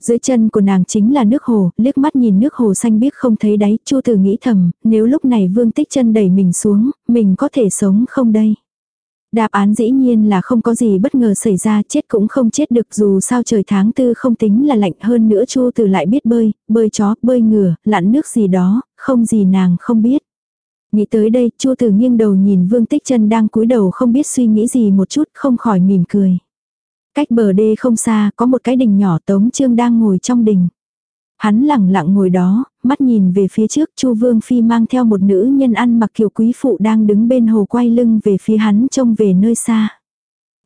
Dưới chân của nàng chính là nước hồ, liếc mắt nhìn nước hồ xanh biếc không thấy đáy, Chu Tử nghĩ thầm, nếu lúc này Vương Tích chân đẩy mình xuống, mình có thể sống không đây? Đáp án dĩ nhiên là không có gì bất ngờ xảy ra, chết cũng không chết được dù sao trời tháng tư không tính là lạnh hơn nữa Chu Từ lại biết bơi, bơi chó, bơi ngửa, lặn nước gì đó, không gì nàng không biết. Nghĩ tới đây, Chu Từ nghiêng đầu nhìn Vương Tích Chân đang cúi đầu không biết suy nghĩ gì một chút, không khỏi mỉm cười. Cách bờ đê không xa, có một cái đình nhỏ Tống Trương đang ngồi trong đình. Hắn lẳng lặng ngồi đó, mắt nhìn về phía trước Chu Vương Phi mang theo một nữ nhân ăn mặc kiểu quý phụ đang đứng bên hồ quay lưng về phía hắn trông về nơi xa.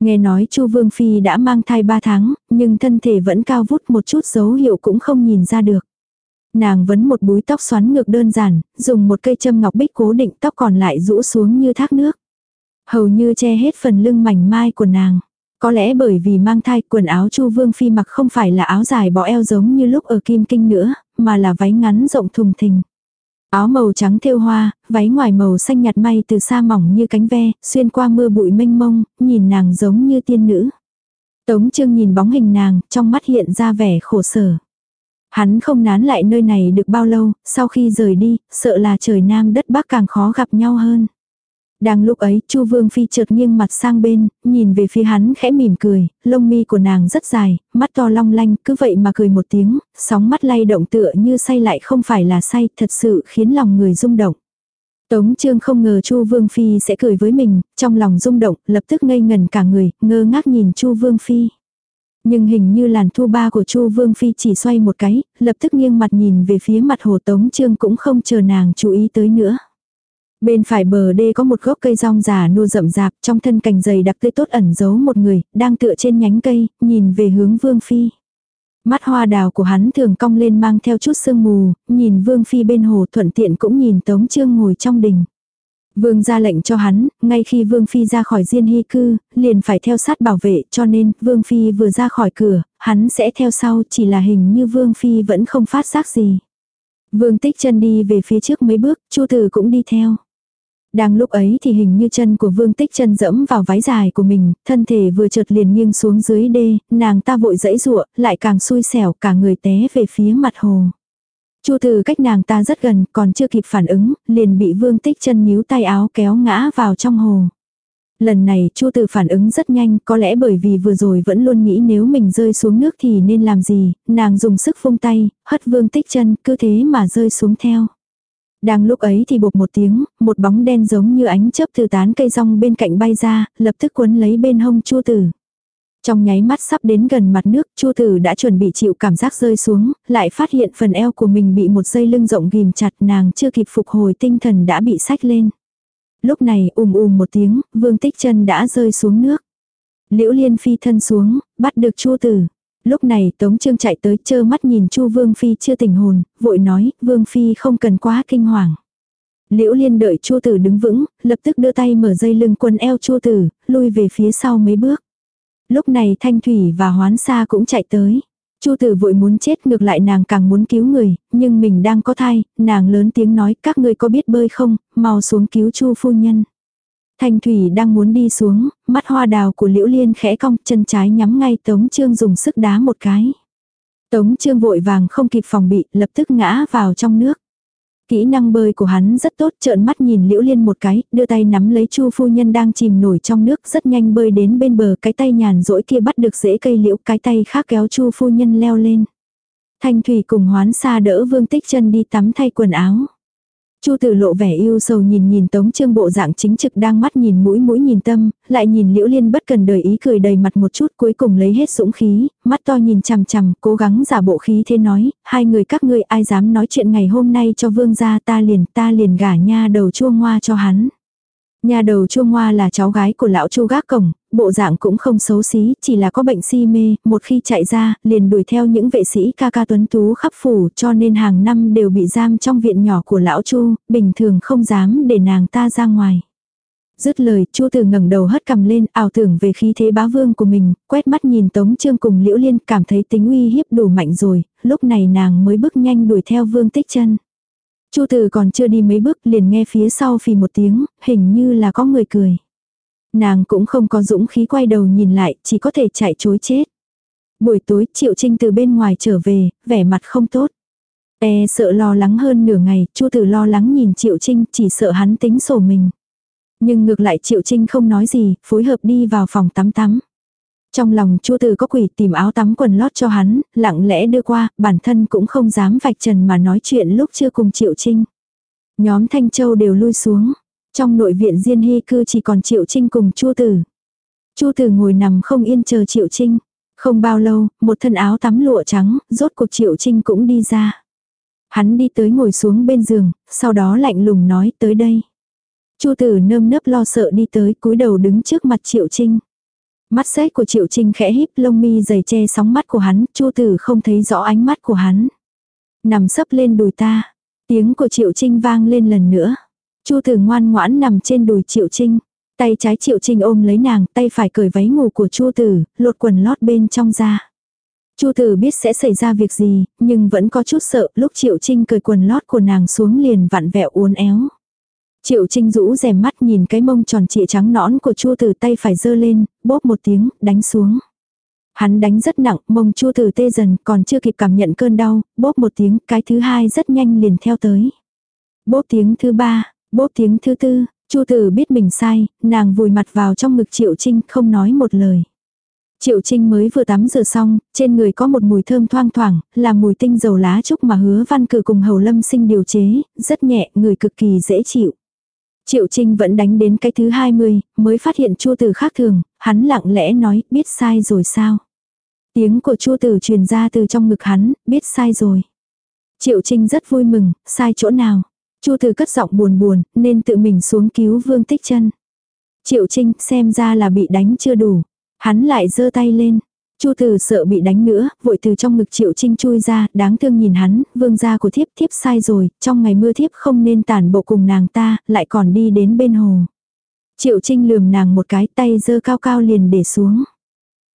Nghe nói Chu Vương Phi đã mang thai 3 tháng, nhưng thân thể vẫn cao vút một chút dấu hiệu cũng không nhìn ra được. Nàng vấn một búi tóc xoắn ngược đơn giản, dùng một cây châm ngọc bích cố định tóc còn lại rũ xuống như thác nước. Hầu như che hết phần lưng mảnh mai của nàng. Có lẽ bởi vì mang thai quần áo Chu Vương Phi mặc không phải là áo dài bó eo giống như lúc ở Kim Kinh nữa, mà là váy ngắn rộng thùng thình. Áo màu trắng thêu hoa, váy ngoài màu xanh nhạt may từ xa mỏng như cánh ve, xuyên qua mưa bụi mênh mông, nhìn nàng giống như tiên nữ. Tống Trương nhìn bóng hình nàng, trong mắt hiện ra vẻ khổ sở. Hắn không nán lại nơi này được bao lâu, sau khi rời đi, sợ là trời nam đất bắc càng khó gặp nhau hơn. Đang lúc ấy, Chu Vương Phi chợt nghiêng mặt sang bên, nhìn về phía hắn khẽ mỉm cười, lông mi của nàng rất dài, mắt to long lanh, cứ vậy mà cười một tiếng, sóng mắt lay động tựa như say lại không phải là say, thật sự khiến lòng người rung động. Tống Trương không ngờ Chu Vương Phi sẽ cười với mình, trong lòng rung động, lập tức ngây ngần cả người, ngơ ngác nhìn Chu Vương Phi. Nhưng hình như làn thu ba của Chu Vương Phi chỉ xoay một cái, lập tức nghiêng mặt nhìn về phía mặt hồ Tống Trương cũng không chờ nàng chú ý tới nữa. Bên phải bờ đê có một gốc cây rong già nua rậm rạp, trong thân cành dày đặc tươi tốt ẩn giấu một người, đang tựa trên nhánh cây, nhìn về hướng Vương Phi. Mắt hoa đào của hắn thường cong lên mang theo chút sương mù, nhìn Vương Phi bên hồ thuận tiện cũng nhìn Tống Trương ngồi trong đình. Vương ra lệnh cho hắn, ngay khi Vương Phi ra khỏi diên hy cư, liền phải theo sát bảo vệ cho nên Vương Phi vừa ra khỏi cửa, hắn sẽ theo sau chỉ là hình như Vương Phi vẫn không phát giác gì. Vương tích chân đi về phía trước mấy bước, Chu Tử cũng đi theo. Đang lúc ấy thì hình như chân của vương tích chân dẫm vào váy dài của mình, thân thể vừa chợt liền nghiêng xuống dưới đê, nàng ta vội dẫy rụa, lại càng xui xẻo cả người té về phía mặt hồ. Chu từ cách nàng ta rất gần, còn chưa kịp phản ứng, liền bị vương tích chân níu tay áo kéo ngã vào trong hồ. Lần này Chu Từ phản ứng rất nhanh, có lẽ bởi vì vừa rồi vẫn luôn nghĩ nếu mình rơi xuống nước thì nên làm gì, nàng dùng sức phung tay, hất Vương Tích chân, cứ thế mà rơi xuống theo. Đang lúc ấy thì bột một tiếng, một bóng đen giống như ánh chớp từ tán cây rong bên cạnh bay ra, lập tức cuốn lấy bên hông chua tử. Trong nháy mắt sắp đến gần mặt nước, Chu Tử đã chuẩn bị chịu cảm giác rơi xuống, lại phát hiện phần eo của mình bị một dây lưng rộng ghim chặt, nàng chưa kịp phục hồi tinh thần đã bị sách lên. Lúc này ùm ùm một tiếng, Vương Tích chân đã rơi xuống nước. Liễu Liên phi thân xuống, bắt được Chu Tử. Lúc này Tống Trương chạy tới chơ mắt nhìn Chu Vương Phi chưa tỉnh hồn, vội nói, Vương Phi không cần quá kinh hoàng. Liễu Liên đợi Chu Tử đứng vững, lập tức đưa tay mở dây lưng quần eo Chu Tử, lui về phía sau mấy bước. Lúc này Thanh Thủy và Hoán Sa cũng chạy tới. Chu Tử vội muốn chết ngược lại nàng càng muốn cứu người, nhưng mình đang có thai, nàng lớn tiếng nói các ngươi có biết bơi không, mau xuống cứu Chu phu nhân. Thanh Thủy đang muốn đi xuống, mắt hoa đào của Liễu Liên khẽ cong, chân trái nhắm ngay Tống Trương dùng sức đá một cái. Tống Trương vội vàng không kịp phòng bị, lập tức ngã vào trong nước. Kỹ năng bơi của hắn rất tốt, trợn mắt nhìn Liễu Liên một cái, đưa tay nắm lấy Chu phu nhân đang chìm nổi trong nước, rất nhanh bơi đến bên bờ, cái tay nhàn rỗi kia bắt được rễ cây liễu, cái tay khác kéo Chu phu nhân leo lên. Thanh Thủy cùng Hoán Sa đỡ Vương Tích chân đi tắm thay quần áo. Chu Tử lộ vẻ yêu sầu nhìn nhìn Tống Trương bộ dạng chính trực đang mắt nhìn mũi mũi nhìn tâm, lại nhìn Liễu Liên bất cần đời ý cười đầy mặt một chút cuối cùng lấy hết dũng khí, mắt to nhìn chằm chằm, cố gắng giả bộ khí thế nói, hai người các ngươi ai dám nói chuyện ngày hôm nay cho vương gia ta liền ta liền gả nha đầu chua ngoa cho hắn. Nhà đầu chua ngoa là cháu gái của lão chu gác cổng, bộ dạng cũng không xấu xí, chỉ là có bệnh si mê, một khi chạy ra, liền đuổi theo những vệ sĩ ca ca tuấn tú khắp phủ cho nên hàng năm đều bị giam trong viện nhỏ của lão chu, bình thường không dám để nàng ta ra ngoài. Dứt lời, Chu Từ ngẩng đầu hất cầm lên, ảo tưởng về khí thế bá vương của mình, quét mắt nhìn Tống Trương cùng Liễu Liên, cảm thấy tính uy hiếp đủ mạnh rồi, lúc này nàng mới bước nhanh đuổi theo Vương Tích Chân. Chu Từ còn chưa đi mấy bước liền nghe phía sau phì một tiếng, hình như là có người cười. Nàng cũng không có dũng khí quay đầu nhìn lại, chỉ có thể chạy chối chết. Buổi tối Triệu Trinh từ bên ngoài trở về, vẻ mặt không tốt. E sợ lo lắng hơn nửa ngày, Chu Từ lo lắng nhìn Triệu Trinh, chỉ sợ hắn tính sổ mình. Nhưng ngược lại Triệu Trinh không nói gì, phối hợp đi vào phòng tắm tắm. Trong lòng Chu Từ có quỷ tìm áo tắm quần lót cho hắn, lặng lẽ đưa qua, bản thân cũng không dám vạch trần mà nói chuyện lúc chưa cùng Triệu Trinh. Nhóm Thanh Châu đều lui xuống. Trong nội viện Diên Hy cư chỉ còn Triệu Trinh cùng Chu Tử. Chu Tử ngồi nằm không yên chờ Triệu Trinh. Không bao lâu, một thân áo tắm lụa trắng, rốt cuộc Triệu Trinh cũng đi ra. Hắn đi tới ngồi xuống bên giường, sau đó lạnh lùng nói tới đây. Chu Tử nơm nớp lo sợ đi tới cúi đầu đứng trước mặt Triệu Trinh. Mắt xét của Triệu Trinh khẽ híp lông mi dày che sóng mắt của hắn, Chu Tử không thấy rõ ánh mắt của hắn. Nằm sấp lên đùi ta. Tiếng của Triệu Trinh vang lên lần nữa. Chu Tử ngoan ngoãn nằm trên đùi Triệu Trinh. Tay trái Triệu Trinh ôm lấy nàng, tay phải cởi váy ngủ của Chu Tử, lột quần lót bên trong ra. Chu Tử biết sẽ xảy ra việc gì, nhưng vẫn có chút sợ, lúc Triệu Trinh cởi quần lót của nàng xuống liền vặn vẹo uốn éo. Triệu Trinh rũ rèm mắt nhìn cái mông tròn trịa trắng nõn của Chu Tử tay phải giơ lên, bóp một tiếng, đánh xuống. Hắn đánh rất nặng, mông Chu Tử tê dần, còn chưa kịp cảm nhận cơn đau, bóp một tiếng, cái thứ hai rất nhanh liền theo tới. Bóp tiếng thứ ba, bóp tiếng thứ tư, Chu Tử biết mình sai, nàng vùi mặt vào trong ngực Triệu Trinh, không nói một lời. Triệu Trinh mới vừa tắm rửa xong, trên người có một mùi thơm thoang thoảng, là mùi tinh dầu lá trúc mà hứa văn cử cùng hầu lâm sinh điều chế, rất nhẹ, người cực kỳ dễ chịu. Triệu Trinh vẫn đánh đến cái thứ 20, mới phát hiện chua tử khác thường, hắn lặng lẽ nói, biết sai rồi sao. Tiếng của chua tử truyền ra từ trong ngực hắn, biết sai rồi. Triệu Trinh rất vui mừng, sai chỗ nào. Chu Tử cất giọng buồn buồn, nên tự mình xuống cứu Vương Tích Chân. Triệu Trinh xem ra là bị đánh chưa đủ. Hắn lại giơ tay lên. Chu Tử sợ bị đánh nữa, vội từ trong ngực Triệu Trinh chui ra, đáng thương nhìn hắn, vương gia của thiếp thiếp sai rồi, trong ngày mưa thiếp không nên tản bộ cùng nàng ta, lại còn đi đến bên hồ. Triệu Trinh lườm nàng một cái tay giơ cao cao liền để xuống.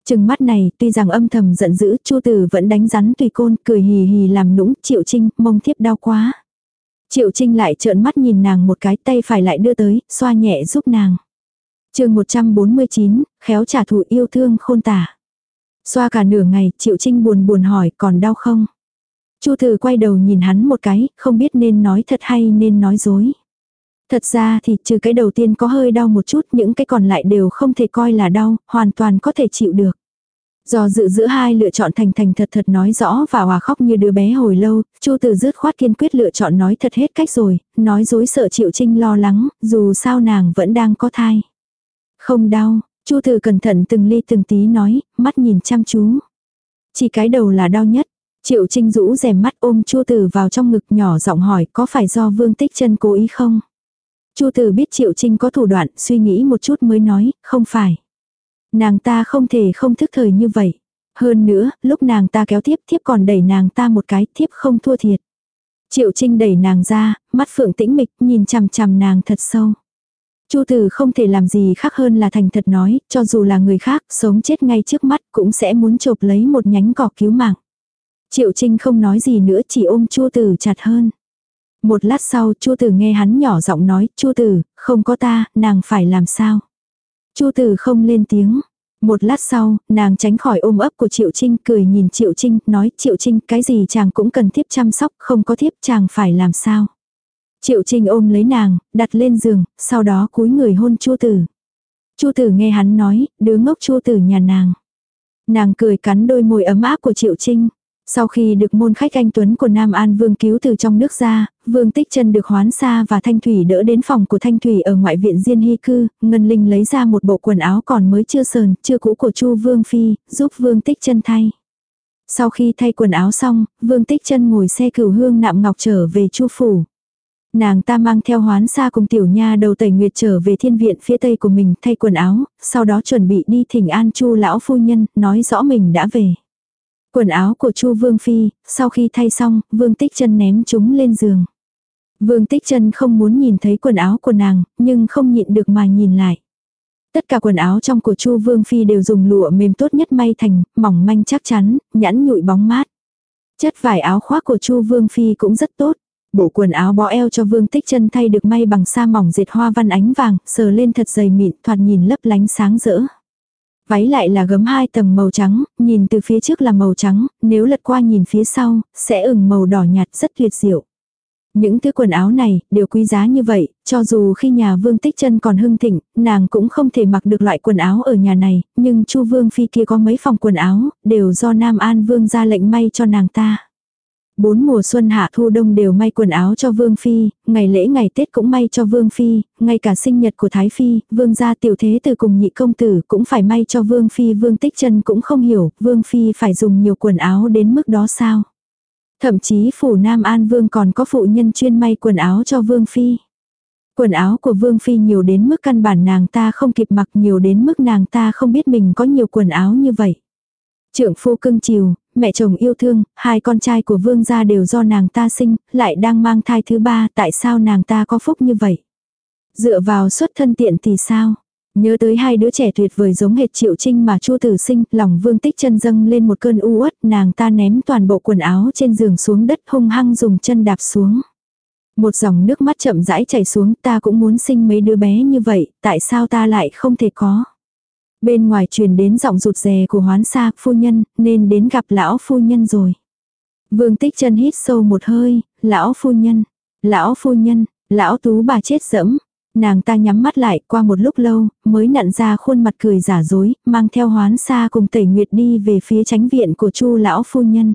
Trừng mắt này, tuy rằng âm thầm giận dữ, Chu Tử vẫn đánh rắn tùy côn, cười hì hì làm nũng, Triệu Trinh, mông thiếp đau quá. Triệu Trinh lại trợn mắt nhìn nàng một cái tay phải lại đưa tới, xoa nhẹ giúp nàng. chương 149, khéo trả thù yêu thương khôn tả. Xoa cả nửa ngày, Triệu Trinh buồn buồn hỏi còn đau không? Chu Từ quay đầu nhìn hắn một cái, không biết nên nói thật hay nên nói dối. Thật ra thì trừ cái đầu tiên có hơi đau một chút, những cái còn lại đều không thể coi là đau, hoàn toàn có thể chịu được. Do dự giữa hai lựa chọn thành thành thật thật nói rõ và hòa khóc như đứa bé hồi lâu, Chu Từ dứt khoát kiên quyết lựa chọn nói thật hết cách rồi, nói dối sợ Triệu Trinh lo lắng, dù sao nàng vẫn đang có thai. Không đau, Chu Từ cẩn thận từng ly từng tí nói, mắt nhìn chăm chú. Chỉ cái đầu là đau nhất. Triệu Trinh rũ rèm mắt ôm Chu Từ vào trong ngực nhỏ giọng hỏi có phải do Vương Tích chân cố ý không? Chu Từ biết Triệu Trinh có thủ đoạn, suy nghĩ một chút mới nói, không phải. Nàng ta không thể không thức thời như vậy. Hơn nữa, lúc nàng ta kéo tiếp thiếp còn đẩy nàng ta một cái thiếp không thua thiệt. Triệu Trinh đẩy nàng ra, mắt phượng tĩnh mịch nhìn chằm chằm nàng thật sâu. Chu Tử không thể làm gì khác hơn là thành thật nói, cho dù là người khác, sống chết ngay trước mắt cũng sẽ muốn chộp lấy một nhánh cỏ cứu mạng. Triệu Trinh không nói gì nữa chỉ ôm Chu Tử chặt hơn. Một lát sau Chu Tử nghe hắn nhỏ giọng nói, Chu Tử, không có ta, nàng phải làm sao? Chu Tử không lên tiếng. Một lát sau, nàng tránh khỏi ôm ấp của Triệu Trinh cười nhìn Triệu Trinh, nói Triệu Trinh cái gì chàng cũng cần thiếp chăm sóc, không có thiếp chàng phải làm sao. Triệu Trinh ôm lấy nàng, đặt lên giường, sau đó cúi người hôn Chu Tử. Chu Tử nghe hắn nói, đứa ngốc Chu Tử nhà nàng. Nàng cười cắn đôi môi ấm áp của Triệu Trinh. Sau khi được môn khách anh Tuấn của Nam An Vương cứu từ trong nước ra, Vương Tích Trân được hoán xa và Thanh Thủy đỡ đến phòng của Thanh Thủy ở ngoại viện Diên Hy Cư, Ngân Linh lấy ra một bộ quần áo còn mới chưa sờn, chưa cũ của Chu Vương Phi, giúp Vương Tích Trân thay. Sau khi thay quần áo xong, Vương Tích Trân ngồi xe cửu hương nạm ngọc trở về Chu Phủ. Nàng ta mang theo hoán xa cùng tiểu nha đầu tẩy nguyệt trở về thiên viện phía tây của mình thay quần áo, sau đó chuẩn bị đi thỉnh an chu lão phu nhân, nói rõ mình đã về. Quần áo của chu vương phi, sau khi thay xong, vương tích chân ném chúng lên giường. Vương tích chân không muốn nhìn thấy quần áo của nàng, nhưng không nhịn được mà nhìn lại. Tất cả quần áo trong của Chu Vương Phi đều dùng lụa mềm tốt nhất may thành, mỏng manh chắc chắn, nhẵn nhụi bóng mát. Chất vải áo khoác của Chu Vương Phi cũng rất tốt. Bộ quần áo bó eo cho Vương Tích chân thay được may bằng sa mỏng dệt hoa văn ánh vàng, sờ lên thật dày mịn, thoạt nhìn lấp lánh sáng rỡ. Váy lại là gấm hai tầng màu trắng, nhìn từ phía trước là màu trắng, nếu lật qua nhìn phía sau, sẽ ửng màu đỏ nhạt rất tuyệt diệu. Những thứ quần áo này, đều quý giá như vậy, cho dù khi nhà vương tích chân còn hưng thịnh, nàng cũng không thể mặc được loại quần áo ở nhà này, nhưng chu vương phi kia có mấy phòng quần áo, đều do Nam An vương ra lệnh may cho nàng ta. Bốn mùa xuân hạ thu đông đều may quần áo cho Vương Phi, ngày lễ ngày Tết cũng may cho Vương Phi, ngay cả sinh nhật của Thái Phi, Vương gia tiểu thế từ cùng nhị công tử cũng phải may cho Vương Phi Vương Tích chân cũng không hiểu, Vương Phi phải dùng nhiều quần áo đến mức đó sao. Thậm chí phủ Nam An Vương còn có phụ nhân chuyên may quần áo cho Vương Phi. Quần áo của Vương Phi nhiều đến mức căn bản nàng ta không kịp mặc nhiều đến mức nàng ta không biết mình có nhiều quần áo như vậy. Trưởng phu cưng chiều, mẹ chồng yêu thương, hai con trai của vương gia đều do nàng ta sinh, lại đang mang thai thứ ba, tại sao nàng ta có phúc như vậy? Dựa vào xuất thân tiện thì sao? Nhớ tới hai đứa trẻ tuyệt vời giống hệt triệu trinh mà chu tử sinh, lòng vương tích chân dâng lên một cơn u uất, nàng ta ném toàn bộ quần áo trên giường xuống đất hung hăng dùng chân đạp xuống. Một dòng nước mắt chậm rãi chảy xuống ta cũng muốn sinh mấy đứa bé như vậy, tại sao ta lại không thể có? Bên ngoài truyền đến giọng rụt rè của hoán xa phu nhân, nên đến gặp lão phu nhân rồi. Vương tích chân hít sâu một hơi, lão phu nhân, lão phu nhân, lão tú bà chết dẫm. Nàng ta nhắm mắt lại qua một lúc lâu, mới nặn ra khuôn mặt cười giả dối, mang theo hoán xa cùng tẩy nguyệt đi về phía tránh viện của chu lão phu nhân.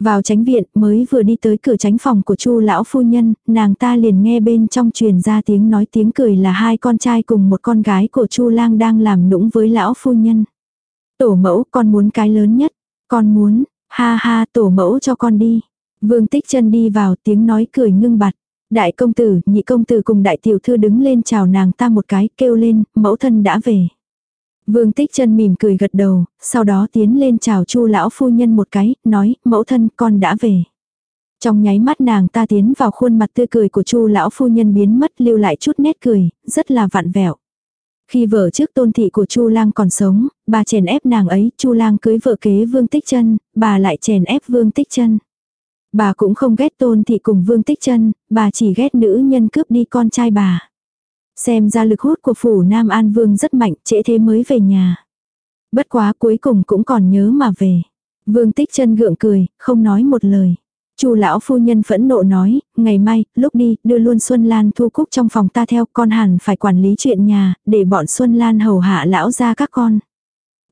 Vào tránh viện mới vừa đi tới cửa tránh phòng của chu lão phu nhân, nàng ta liền nghe bên trong truyền ra tiếng nói tiếng cười là hai con trai cùng một con gái của chu lang đang làm nũng với lão phu nhân. Tổ mẫu con muốn cái lớn nhất, con muốn, ha ha tổ mẫu cho con đi. Vương tích chân đi vào tiếng nói cười ngưng bặt. Đại công tử, nhị công tử cùng đại tiểu thư đứng lên chào nàng ta một cái, kêu lên, mẫu thân đã về. Vương Tích chân mỉm cười gật đầu, sau đó tiến lên chào Chu lão phu nhân một cái, nói, mẫu thân con đã về. Trong nháy mắt nàng ta tiến vào khuôn mặt tươi cười của Chu lão phu nhân biến mất lưu lại chút nét cười, rất là vặn vẹo. Khi vợ trước tôn thị của Chu Lang còn sống, bà chèn ép nàng ấy, Chu Lang cưới vợ kế Vương Tích Chân, bà lại chèn ép Vương Tích Chân. Bà cũng không ghét tôn thị cùng Vương Tích Chân, bà chỉ ghét nữ nhân cướp đi con trai bà. Xem ra lực hút của phủ Nam An Vương rất mạnh, trễ thế mới về nhà. Bất quá cuối cùng cũng còn nhớ mà về. Vương tích chân gượng cười, không nói một lời. Chu lão phu nhân phẫn nộ nói, ngày mai, lúc đi, đưa luôn Xuân Lan thu cúc trong phòng ta theo, con hẳn phải quản lý chuyện nhà, để bọn Xuân Lan hầu hạ lão ra các con.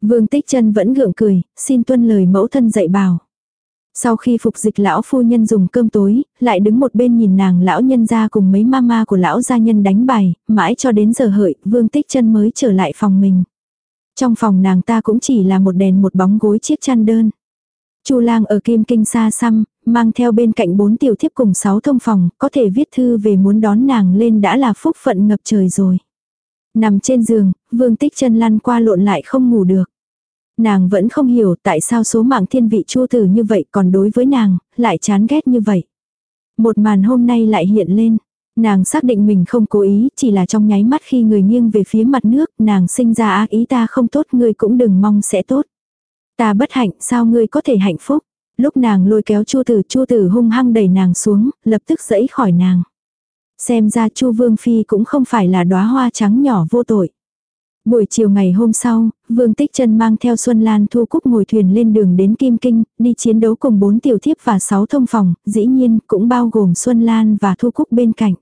Vương tích chân vẫn gượng cười, xin tuân lời mẫu thân dạy bảo. Sau khi phục dịch lão phu nhân dùng cơm tối, lại đứng một bên nhìn nàng lão nhân ra cùng mấy mama của lão gia nhân đánh bài, mãi cho đến giờ hợi, vương tích chân mới trở lại phòng mình. Trong phòng nàng ta cũng chỉ là một đèn một bóng gối chiếc chăn đơn. Chu lang ở kim kinh xa xăm, mang theo bên cạnh bốn tiểu thiếp cùng sáu thông phòng, có thể viết thư về muốn đón nàng lên đã là phúc phận ngập trời rồi. Nằm trên giường, vương tích chân lăn qua lộn lại không ngủ được. Nàng vẫn không hiểu tại sao số mạng thiên vị chua tử như vậy còn đối với nàng, lại chán ghét như vậy. Một màn hôm nay lại hiện lên. Nàng xác định mình không cố ý, chỉ là trong nháy mắt khi người nghiêng về phía mặt nước, nàng sinh ra ác ý ta không tốt, ngươi cũng đừng mong sẽ tốt. Ta bất hạnh, sao ngươi có thể hạnh phúc? Lúc nàng lôi kéo Chu Tử, Chu Tử hung hăng đẩy nàng xuống, lập tức dẫy khỏi nàng. Xem ra Chu Vương phi cũng không phải là đóa hoa trắng nhỏ vô tội. Buổi chiều ngày hôm sau, Vương Tích Trân mang theo Xuân Lan Thu Cúc ngồi thuyền lên đường đến Kim Kinh, đi chiến đấu cùng bốn tiểu thiếp và sáu thông phòng, dĩ nhiên cũng bao gồm Xuân Lan và Thu Cúc bên cạnh.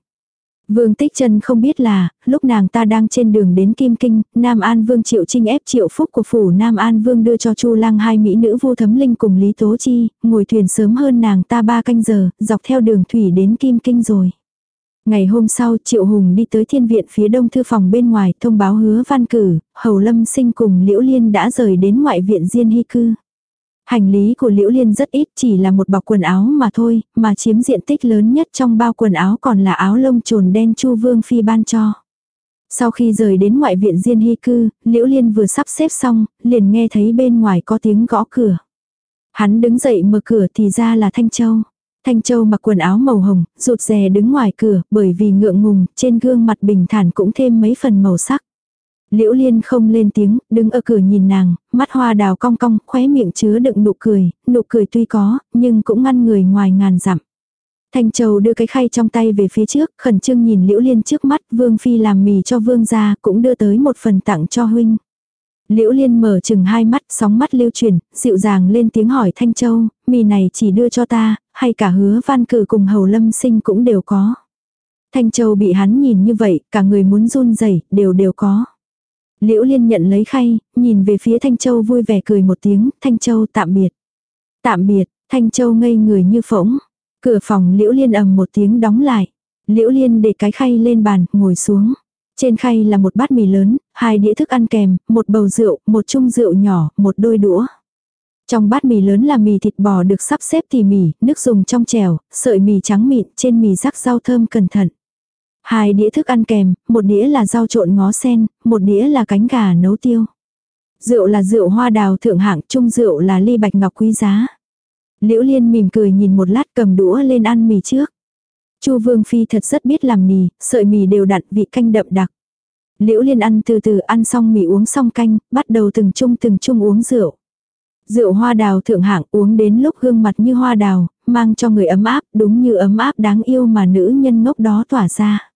Vương Tích Trân không biết là, lúc nàng ta đang trên đường đến Kim Kinh, Nam An Vương Triệu Trinh ép Triệu Phúc của phủ Nam An Vương đưa cho Chu Lang hai mỹ nữ vô Thấm Linh cùng Lý Tố Chi, ngồi thuyền sớm hơn nàng ta ba canh giờ, dọc theo đường thủy đến Kim Kinh rồi. Ngày hôm sau Triệu Hùng đi tới thiên viện phía đông thư phòng bên ngoài thông báo hứa văn cử, Hầu Lâm sinh cùng Liễu Liên đã rời đến ngoại viện Diên Hy Cư. Hành lý của Liễu Liên rất ít chỉ là một bọc quần áo mà thôi, mà chiếm diện tích lớn nhất trong bao quần áo còn là áo lông trồn đen Chu Vương Phi ban cho. Sau khi rời đến ngoại viện Diên Hy Cư, Liễu Liên vừa sắp xếp xong, liền nghe thấy bên ngoài có tiếng gõ cửa. Hắn đứng dậy mở cửa thì ra là Thanh Châu. Thanh Châu mặc quần áo màu hồng, rụt rè đứng ngoài cửa, bởi vì ngượng ngùng, trên gương mặt bình thản cũng thêm mấy phần màu sắc. Liễu Liên không lên tiếng, đứng ở cửa nhìn nàng, mắt hoa đào cong cong, khóe miệng chứa đựng nụ cười, nụ cười tuy có, nhưng cũng ngăn người ngoài ngàn dặm. Thanh Châu đưa cái khay trong tay về phía trước, khẩn trương nhìn Liễu Liên trước mắt, Vương Phi làm mì cho Vương gia, cũng đưa tới một phần tặng cho huynh. Liễu Liên mở chừng hai mắt, sóng mắt lưu chuyển, dịu dàng lên tiếng hỏi Thanh Châu, mì này chỉ đưa cho ta, hay cả hứa văn cử cùng hầu lâm sinh cũng đều có. Thanh Châu bị hắn nhìn như vậy, cả người muốn run rẩy đều đều có. Liễu Liên nhận lấy khay, nhìn về phía Thanh Châu vui vẻ cười một tiếng, Thanh Châu tạm biệt. Tạm biệt, Thanh Châu ngây người như phỗng. Cửa phòng Liễu Liên ầm một tiếng đóng lại. Liễu Liên để cái khay lên bàn, ngồi xuống. Trên khay là một bát mì lớn, hai đĩa thức ăn kèm, một bầu rượu, một chung rượu nhỏ, một đôi đũa. Trong bát mì lớn là mì thịt bò được sắp xếp tỉ mỉ, nước dùng trong chèo, sợi mì trắng mịn, trên mì rắc rau thơm cẩn thận. Hai đĩa thức ăn kèm, một đĩa là rau trộn ngó sen, một đĩa là cánh gà nấu tiêu. Rượu là rượu hoa đào thượng hạng, chung rượu là ly bạch ngọc quý giá. Liễu Liên mỉm cười nhìn một lát cầm đũa lên ăn mì trước. Chu Vương Phi thật rất biết làm mì, sợi mì đều đặn vị canh đậm đặc. Liễu Liên ăn từ từ ăn xong mì uống xong canh, bắt đầu từng chung từng chung uống rượu. Rượu hoa đào thượng hạng uống đến lúc gương mặt như hoa đào, mang cho người ấm áp, đúng như ấm áp đáng yêu mà nữ nhân ngốc đó tỏa ra.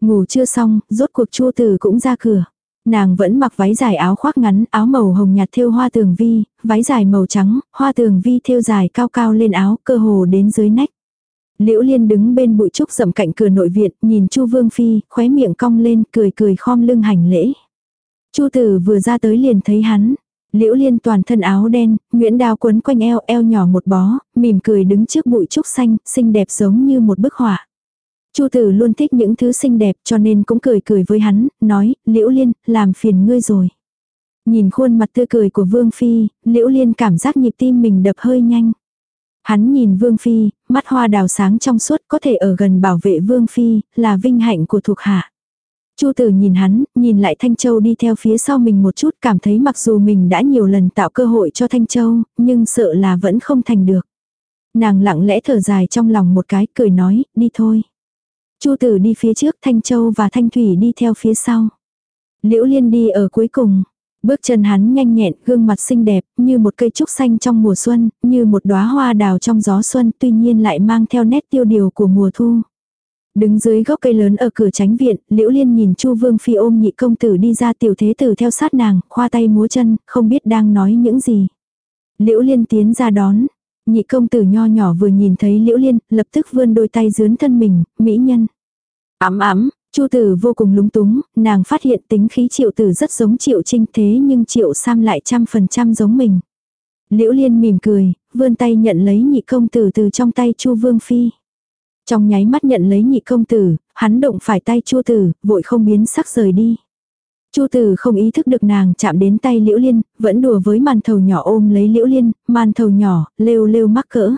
Ngủ chưa xong, rốt cuộc chua tử cũng ra cửa. Nàng vẫn mặc váy dài áo khoác ngắn, áo màu hồng nhạt thêu hoa tường vi, váy dài màu trắng, hoa tường vi thêu dài cao cao lên áo, cơ hồ đến dưới nách. Liễu Liên đứng bên bụi trúc rậm cạnh cửa nội viện, nhìn Chu Vương phi, khóe miệng cong lên, cười cười khom lưng hành lễ. Chu Tử vừa ra tới liền thấy hắn. Liễu Liên toàn thân áo đen, Nguyễn Đao quấn quanh eo, eo nhỏ một bó, mỉm cười đứng trước bụi trúc xanh, xinh đẹp giống như một bức họa. Chu Tử luôn thích những thứ xinh đẹp cho nên cũng cười cười với hắn, nói, Liễu Liên, làm phiền ngươi rồi. Nhìn khuôn mặt tươi cười của Vương Phi, Liễu Liên cảm giác nhịp tim mình đập hơi nhanh. Hắn nhìn Vương Phi, mắt hoa đào sáng trong suốt có thể ở gần bảo vệ Vương Phi, là vinh hạnh của thuộc hạ. Chu tử nhìn hắn, nhìn lại Thanh Châu đi theo phía sau mình một chút cảm thấy mặc dù mình đã nhiều lần tạo cơ hội cho Thanh Châu, nhưng sợ là vẫn không thành được. Nàng lặng lẽ thở dài trong lòng một cái, cười nói, đi thôi. Chu tử đi phía trước, Thanh Châu và Thanh Thủy đi theo phía sau. Liễu Liên đi ở cuối cùng. Bước chân hắn nhanh nhẹn, gương mặt xinh đẹp, như một cây trúc xanh trong mùa xuân, như một đóa hoa đào trong gió xuân, tuy nhiên lại mang theo nét tiêu điều của mùa thu. Đứng dưới gốc cây lớn ở cửa tránh viện, Liễu Liên nhìn Chu Vương Phi ôm nhị công tử đi ra tiểu thế tử theo sát nàng, khoa tay múa chân, không biết đang nói những gì. Liễu Liên tiến ra đón. Nhị công tử nho nhỏ vừa nhìn thấy Liễu Liên, lập tức vươn đôi tay dướn thân mình, mỹ nhân. Ấm ấm, Chu tử vô cùng lúng túng, nàng phát hiện tính khí triệu tử rất giống triệu trinh thế nhưng triệu sam lại trăm phần trăm giống mình. Liễu Liên mỉm cười, vươn tay nhận lấy nhị công tử từ trong tay Chu Vương Phi. Trong nháy mắt nhận lấy nhị công tử, hắn động phải tay chua tử, vội không biến sắc rời đi. Chu Tử không ý thức được nàng chạm đến tay Liễu Liên, vẫn đùa với màn thầu nhỏ ôm lấy Liễu Liên, màn thầu nhỏ, lêu lêu mắc cỡ.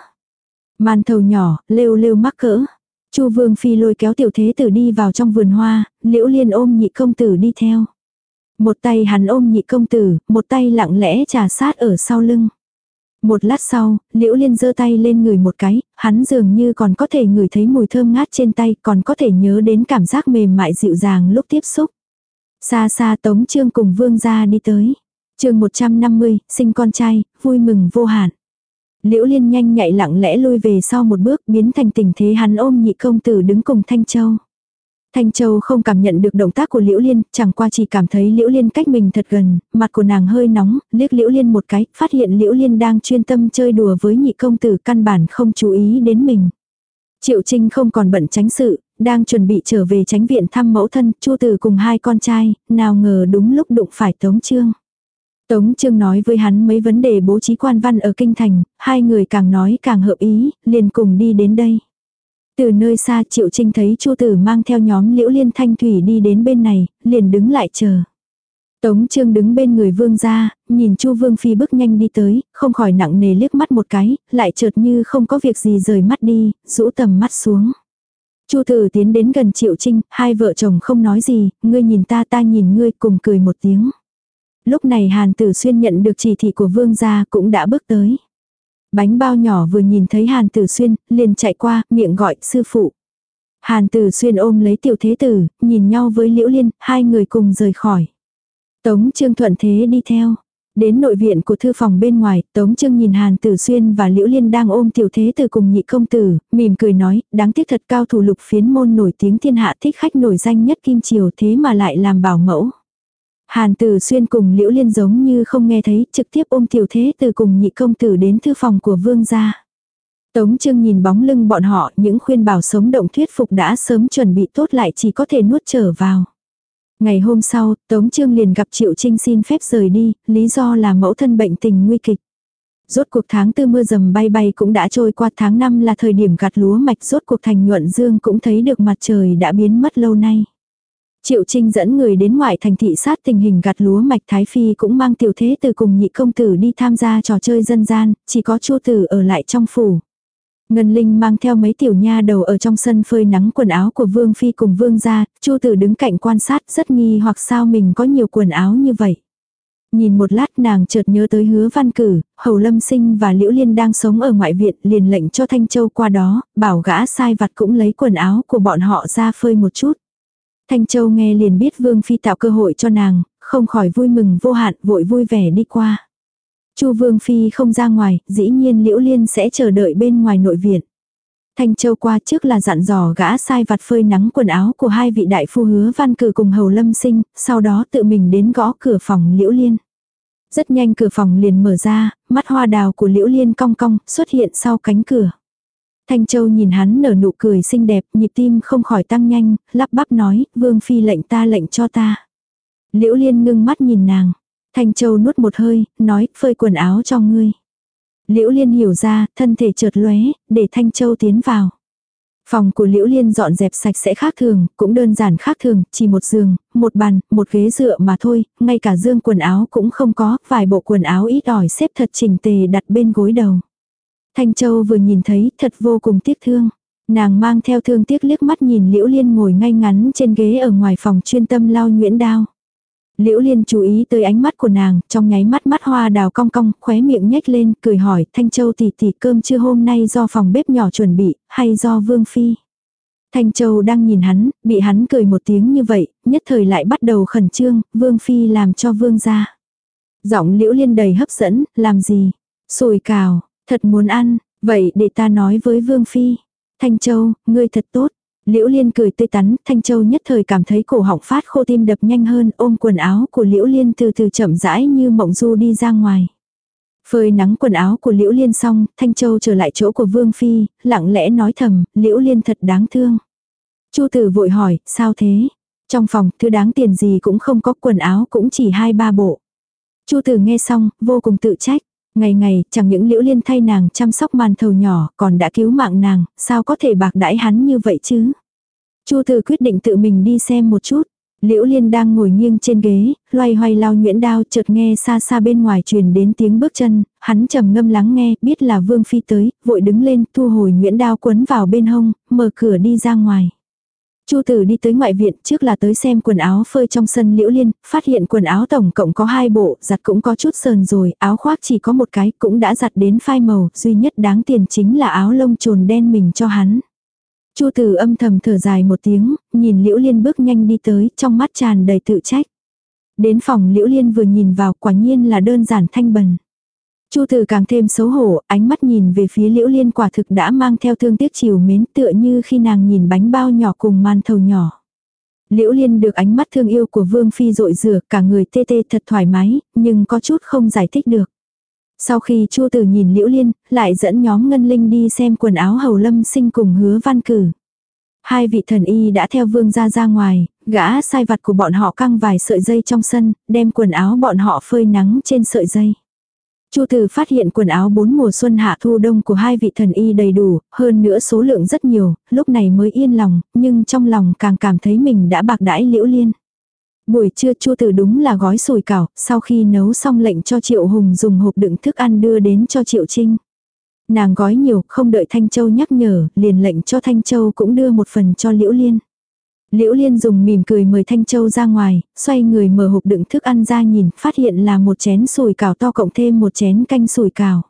Màn thầu nhỏ, lêu lêu mắc cỡ. Chu Vương Phi lôi kéo tiểu thế tử đi vào trong vườn hoa, Liễu Liên ôm nhị công tử đi theo. Một tay hắn ôm nhị công tử, một tay lặng lẽ trà sát ở sau lưng. Một lát sau, Liễu Liên giơ tay lên người một cái, hắn dường như còn có thể ngửi thấy mùi thơm ngát trên tay, còn có thể nhớ đến cảm giác mềm mại dịu dàng lúc tiếp xúc. Xa xa Tống Trương cùng Vương gia đi tới. chương 150, sinh con trai, vui mừng vô hạn. Liễu Liên nhanh nhạy lặng lẽ lui về sau một bước biến thành tình thế hắn ôm nhị công tử đứng cùng Thanh Châu. Thanh Châu không cảm nhận được động tác của Liễu Liên, chẳng qua chỉ cảm thấy Liễu Liên cách mình thật gần, mặt của nàng hơi nóng, liếc Liễu Liên một cái, phát hiện Liễu Liên đang chuyên tâm chơi đùa với nhị công tử căn bản không chú ý đến mình. Triệu Trinh không còn bận tránh sự, đang chuẩn bị trở về tránh viện thăm mẫu thân, Chu Tử cùng hai con trai, nào ngờ đúng lúc đụng phải Tống Trương. Tống Trương nói với hắn mấy vấn đề bố trí quan văn ở kinh thành, hai người càng nói càng hợp ý, liền cùng đi đến đây. Từ nơi xa Triệu Trinh thấy Chu Tử mang theo nhóm Liễu Liên Thanh Thủy đi đến bên này, liền đứng lại chờ. Tống Trương đứng bên người vương gia, nhìn Chu Vương Phi bước nhanh đi tới, không khỏi nặng nề liếc mắt một cái, lại chợt như không có việc gì rời mắt đi, rũ tầm mắt xuống. Chu Tử tiến đến gần Triệu Trinh, hai vợ chồng không nói gì, ngươi nhìn ta ta nhìn ngươi cùng cười một tiếng. Lúc này Hàn Tử Xuyên nhận được chỉ thị của vương gia cũng đã bước tới. Bánh bao nhỏ vừa nhìn thấy Hàn Tử Xuyên, liền chạy qua, miệng gọi sư phụ. Hàn Tử Xuyên ôm lấy tiểu thế tử, nhìn nhau với Liễu Liên, hai người cùng rời khỏi. Tống Trương thuận thế đi theo. Đến nội viện của thư phòng bên ngoài, Tống Trương nhìn Hàn Tử Xuyên và Liễu Liên đang ôm tiểu thế tử cùng nhị công tử, mỉm cười nói, đáng tiếc thật cao thủ lục phiến môn nổi tiếng thiên hạ thích khách nổi danh nhất Kim Triều thế mà lại làm bảo mẫu. Hàn Tử Xuyên cùng Liễu Liên giống như không nghe thấy, trực tiếp ôm tiểu thế từ cùng nhị công tử đến thư phòng của vương gia. Tống Trương nhìn bóng lưng bọn họ, những khuyên bảo sống động thuyết phục đã sớm chuẩn bị tốt lại chỉ có thể nuốt trở vào. Ngày hôm sau, Tống Trương liền gặp Triệu Trinh xin phép rời đi, lý do là mẫu thân bệnh tình nguy kịch. Rốt cuộc tháng tư mưa rầm bay bay cũng đã trôi qua tháng năm là thời điểm gặt lúa mạch rốt cuộc thành nhuận dương cũng thấy được mặt trời đã biến mất lâu nay. Triệu Trinh dẫn người đến ngoại thành thị sát tình hình gặt lúa mạch Thái Phi cũng mang tiểu thế từ cùng nhị công tử đi tham gia trò chơi dân gian, chỉ có chu tử ở lại trong phủ. Ngân Linh mang theo mấy tiểu nha đầu ở trong sân phơi nắng quần áo của Vương Phi cùng Vương gia, Chu Tử đứng cạnh quan sát rất nghi hoặc sao mình có nhiều quần áo như vậy. Nhìn một lát nàng chợt nhớ tới hứa văn cử, Hầu Lâm Sinh và Liễu Liên đang sống ở ngoại viện liền lệnh cho Thanh Châu qua đó, bảo gã sai vặt cũng lấy quần áo của bọn họ ra phơi một chút. Thanh Châu nghe liền biết Vương Phi tạo cơ hội cho nàng, không khỏi vui mừng vô hạn vội vui vẻ đi qua. Chu Vương Phi không ra ngoài, dĩ nhiên Liễu Liên sẽ chờ đợi bên ngoài nội viện. Thanh Châu qua trước là dặn dò gã sai vặt phơi nắng quần áo của hai vị đại phu hứa văn cử cùng hầu lâm sinh, sau đó tự mình đến gõ cửa phòng Liễu Liên. Rất nhanh cửa phòng liền mở ra, mắt hoa đào của Liễu Liên cong cong xuất hiện sau cánh cửa. Thanh Châu nhìn hắn nở nụ cười xinh đẹp, nhịp tim không khỏi tăng nhanh, lắp bắp nói, Vương Phi lệnh ta lệnh cho ta. Liễu Liên ngưng mắt nhìn nàng. Thanh Châu nuốt một hơi, nói, phơi quần áo cho ngươi. Liễu Liên hiểu ra, thân thể chợt lóe, để Thanh Châu tiến vào. Phòng của Liễu Liên dọn dẹp sạch sẽ khác thường, cũng đơn giản khác thường, chỉ một giường, một bàn, một ghế dựa mà thôi, ngay cả dương quần áo cũng không có, vài bộ quần áo ít ỏi xếp thật chỉnh tề đặt bên gối đầu. Thanh Châu vừa nhìn thấy thật vô cùng tiếc thương. Nàng mang theo thương tiếc liếc mắt nhìn Liễu Liên ngồi ngay ngắn trên ghế ở ngoài phòng chuyên tâm lao nhuyễn đao. Liễu Liên chú ý tới ánh mắt của nàng, trong nháy mắt mắt hoa đào cong cong, khóe miệng nhếch lên, cười hỏi, Thanh Châu tỷ tỷ cơm trưa hôm nay do phòng bếp nhỏ chuẩn bị, hay do Vương Phi? Thanh Châu đang nhìn hắn, bị hắn cười một tiếng như vậy, nhất thời lại bắt đầu khẩn trương, Vương Phi làm cho Vương ra. Giọng Liễu Liên đầy hấp dẫn, làm gì? Sùi cào, thật muốn ăn, vậy để ta nói với Vương Phi. Thanh Châu, ngươi thật tốt. Liễu Liên cười tươi tắn, Thanh Châu nhất thời cảm thấy cổ họng phát khô tim đập nhanh hơn, ôm quần áo của Liễu Liên từ từ chậm rãi như mộng du đi ra ngoài. Phơi nắng quần áo của Liễu Liên xong, Thanh Châu trở lại chỗ của Vương Phi, lặng lẽ nói thầm, Liễu Liên thật đáng thương. Chu tử vội hỏi, sao thế? Trong phòng, thứ đáng tiền gì cũng không có, quần áo cũng chỉ hai ba bộ. Chu tử nghe xong, vô cùng tự trách. Ngày ngày, chẳng những liễu liên thay nàng chăm sóc màn thầu nhỏ, còn đã cứu mạng nàng, sao có thể bạc đãi hắn như vậy chứ? Chu Từ quyết định tự mình đi xem một chút. Liễu Liên đang ngồi nghiêng trên ghế, loay hoay lao nhuyễn đao chợt nghe xa xa bên ngoài truyền đến tiếng bước chân, hắn trầm ngâm lắng nghe, biết là Vương Phi tới, vội đứng lên, thu hồi nhuyễn đao quấn vào bên hông, mở cửa đi ra ngoài. Chu tử đi tới ngoại viện trước là tới xem quần áo phơi trong sân liễu liên, phát hiện quần áo tổng cộng có hai bộ, giặt cũng có chút sờn rồi, áo khoác chỉ có một cái, cũng đã giặt đến phai màu, duy nhất đáng tiền chính là áo lông trồn đen mình cho hắn. Chu tử âm thầm thở dài một tiếng, nhìn liễu liên bước nhanh đi tới, trong mắt tràn đầy tự trách. Đến phòng liễu liên vừa nhìn vào quả nhiên là đơn giản thanh bần. Chu Tử càng thêm xấu hổ, ánh mắt nhìn về phía Liễu Liên quả thực đã mang theo thương tiếc chiều mến tựa như khi nàng nhìn bánh bao nhỏ cùng man thầu nhỏ. Liễu Liên được ánh mắt thương yêu của Vương Phi rội rửa cả người tê tê thật thoải mái, nhưng có chút không giải thích được. Sau khi Chu Tử nhìn Liễu Liên, lại dẫn nhóm Ngân Linh đi xem quần áo Hầu Lâm sinh cùng hứa văn cử. Hai vị thần y đã theo vương gia ra ngoài, gã sai vặt của bọn họ căng vài sợi dây trong sân, đem quần áo bọn họ phơi nắng trên sợi dây. Chu Từ phát hiện quần áo bốn mùa xuân hạ thu đông của hai vị thần y đầy đủ, hơn nữa số lượng rất nhiều, lúc này mới yên lòng, nhưng trong lòng càng cảm thấy mình đã bạc đãi liễu liên. Buổi trưa Chu Từ đúng là gói sùi cảo, sau khi nấu xong lệnh cho Triệu Hùng dùng hộp đựng thức ăn đưa đến cho Triệu Trinh. Nàng gói nhiều, không đợi Thanh Châu nhắc nhở, liền lệnh cho Thanh Châu cũng đưa một phần cho Liễu Liên. Liễu Liên dùng mỉm cười mời Thanh Châu ra ngoài, xoay người mở hộp đựng thức ăn ra nhìn, phát hiện là một chén sùi cảo to cộng thêm một chén canh sùi cảo.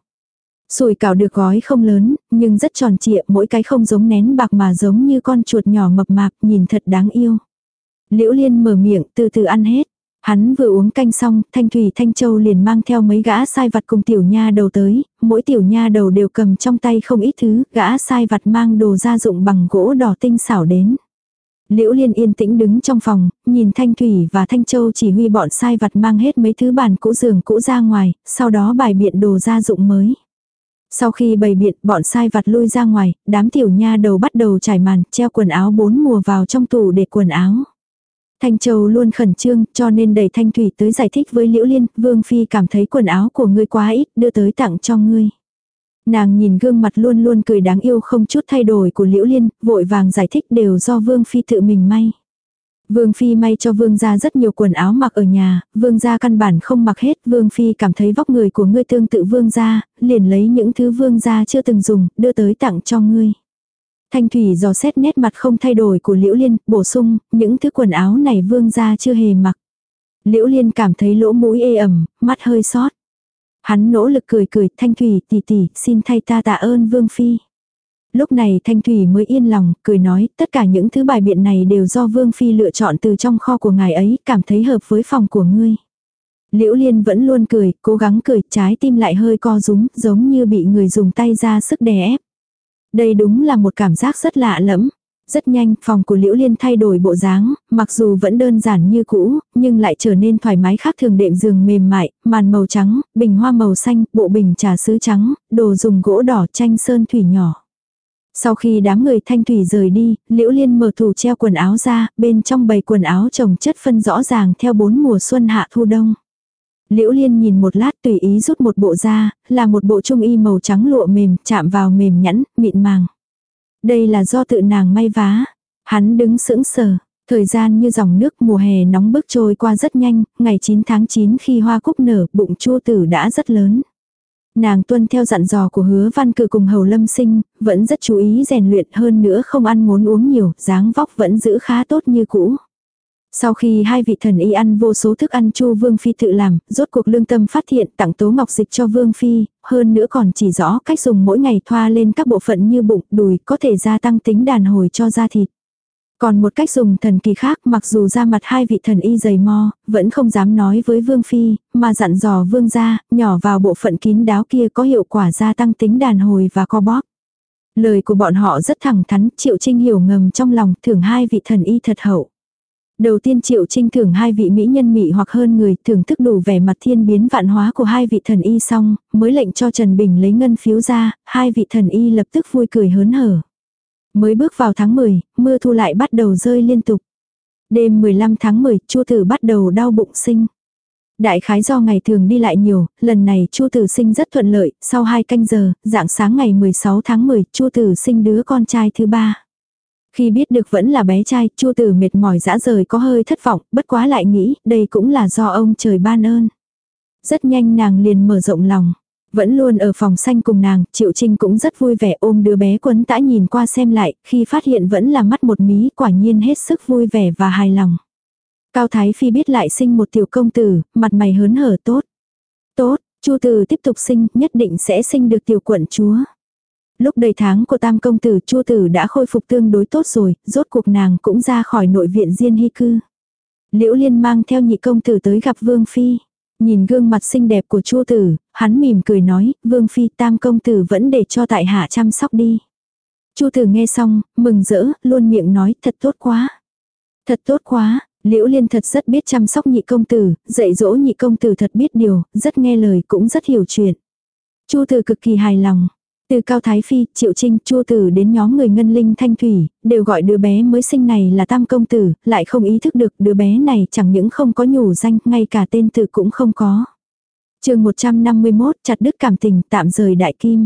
Sùi cảo được gói không lớn, nhưng rất tròn trịa, mỗi cái không giống nén bạc mà giống như con chuột nhỏ mập mạp, nhìn thật đáng yêu. Liễu Liên mở miệng, từ từ ăn hết. Hắn vừa uống canh xong, Thanh Thủy Thanh Châu liền mang theo mấy gã sai vặt cùng tiểu nha đầu tới, mỗi tiểu nha đầu đều cầm trong tay không ít thứ, gã sai vặt mang đồ gia dụng bằng gỗ đỏ tinh xảo đến. Liễu Liên yên tĩnh đứng trong phòng, nhìn Thanh Thủy và Thanh Châu chỉ huy bọn sai vặt mang hết mấy thứ bàn cũ giường cũ ra ngoài, sau đó bài biện đồ gia dụng mới. Sau khi bày biện, bọn sai vặt lui ra ngoài, đám tiểu nha đầu bắt đầu trải màn, treo quần áo bốn mùa vào trong tủ để quần áo. Thanh Châu luôn khẩn trương, cho nên đẩy Thanh Thủy tới giải thích với Liễu Liên, Vương Phi cảm thấy quần áo của ngươi quá ít, đưa tới tặng cho ngươi. Nàng nhìn gương mặt luôn luôn cười đáng yêu không chút thay đổi của Liễu Liên, vội vàng giải thích đều do Vương Phi tự mình may. Vương Phi may cho Vương gia rất nhiều quần áo mặc ở nhà, Vương gia căn bản không mặc hết, Vương Phi cảm thấy vóc người của ngươi tương tự Vương gia, liền lấy những thứ Vương gia chưa từng dùng, đưa tới tặng cho ngươi. Thanh Thủy dò xét nét mặt không thay đổi của Liễu Liên, bổ sung, những thứ quần áo này Vương gia chưa hề mặc. Liễu Liên cảm thấy lỗ mũi ê ẩm, mắt hơi sót. Hắn nỗ lực cười cười, Thanh Thủy tỷ tỷ, xin thay ta tạ ơn Vương Phi. Lúc này Thanh Thủy mới yên lòng, cười nói, tất cả những thứ bài biện này đều do Vương Phi lựa chọn từ trong kho của ngài ấy, cảm thấy hợp với phòng của ngươi. Liễu Liên vẫn luôn cười, cố gắng cười, trái tim lại hơi co rúm, giống như bị người dùng tay ra sức đè ép. Đây đúng là một cảm giác rất lạ lẫm. Rất nhanh, phòng của Liễu Liên thay đổi bộ dáng, mặc dù vẫn đơn giản như cũ, nhưng lại trở nên thoải mái khác thường đệm giường mềm mại, màn màu trắng, bình hoa màu xanh, bộ bình trà sứ trắng, đồ dùng gỗ đỏ tranh sơn thủy nhỏ. Sau khi đám người thanh thủy rời đi, Liễu Liên mở tủ treo quần áo ra, bên trong bầy quần áo trồng chất phân rõ ràng theo bốn mùa xuân hạ thu đông. Liễu Liên nhìn một lát tùy ý rút một bộ ra, là một bộ trung y màu trắng lụa mềm, chạm vào mềm nhẵn, mịn màng. Đây là do tự nàng may vá. Hắn đứng sững sờ. Thời gian như dòng nước mùa hè nóng bức trôi qua rất nhanh, ngày 9 tháng 9 khi hoa cúc nở, bụng chua tử đã rất lớn. Nàng tuân theo dặn dò của hứa văn cử cùng hầu lâm sinh, vẫn rất chú ý rèn luyện hơn nữa không ăn muốn uống nhiều, dáng vóc vẫn giữ khá tốt như cũ. Sau khi hai vị thần y ăn vô số thức ăn chu Vương Phi tự làm, rốt cuộc lương tâm phát hiện tặng tố ngọc dịch cho Vương Phi, hơn nữa còn chỉ rõ cách dùng mỗi ngày thoa lên các bộ phận như bụng, đùi có thể gia tăng tính đàn hồi cho da thịt. Còn một cách dùng thần kỳ khác mặc dù ra mặt hai vị thần y dày mo, vẫn không dám nói với Vương Phi, mà dặn dò Vương ra, nhỏ vào bộ phận kín đáo kia có hiệu quả gia tăng tính đàn hồi và co bóp. Lời của bọn họ rất thẳng thắn, Triệu Trinh hiểu ngầm trong lòng thưởng hai vị thần y thật hậu. Đầu tiên Triệu Trinh thưởng hai vị mỹ nhân mỹ hoặc hơn người thưởng thức đủ vẻ mặt thiên biến vạn hóa của hai vị thần y xong, mới lệnh cho Trần Bình lấy ngân phiếu ra, hai vị thần y lập tức vui cười hớn hở. Mới bước vào tháng 10, mưa thu lại bắt đầu rơi liên tục. Đêm 15 tháng 10, Chu Tử bắt đầu đau bụng sinh. Đại khái do ngày thường đi lại nhiều, lần này Chu Tử sinh rất thuận lợi, sau hai canh giờ, dạng sáng ngày 16 tháng 10, Chu Tử sinh đứa con trai thứ ba. Khi biết được vẫn là bé trai, Chu Tử mệt mỏi dã rời có hơi thất vọng, bất quá lại nghĩ, đây cũng là do ông trời ban ơn. Rất nhanh nàng liền mở rộng lòng. Vẫn luôn ở phòng xanh cùng nàng, Triệu Trinh cũng rất vui vẻ ôm đứa bé quấn tã nhìn qua xem lại, khi phát hiện vẫn là mắt một mí quả nhiên hết sức vui vẻ và hài lòng. Cao Thái Phi biết lại sinh một tiểu công tử, mặt mày hớn hở tốt. Tốt, Chu Tử tiếp tục sinh, nhất định sẽ sinh được tiểu quận chúa. Lúc đầy tháng của tam công tử Chu Tử đã khôi phục tương đối tốt rồi, rốt cuộc nàng cũng ra khỏi nội viện Diên Hy cư. Liễu Liên mang theo nhị công tử tới gặp Vương Phi. Nhìn gương mặt xinh đẹp của Chu Tử, hắn mỉm cười nói, Vương Phi tam công tử vẫn để cho tại hạ chăm sóc đi. Chu Tử nghe xong, mừng rỡ, luôn miệng nói thật tốt quá. Thật tốt quá, Liễu Liên thật rất biết chăm sóc nhị công tử, dạy dỗ nhị công tử thật biết điều, rất nghe lời cũng rất hiểu chuyện. Chu Tử cực kỳ hài lòng. Từ Cao Thái Phi, Triệu Trinh, Chu Tử đến nhóm người ngân linh thanh thủy, đều gọi đứa bé mới sinh này là tam công tử, lại không ý thức được đứa bé này chẳng những không có nhủ danh, ngay cả tên tử cũng không có. chương 151 chặt đứt cảm tình tạm rời đại kim.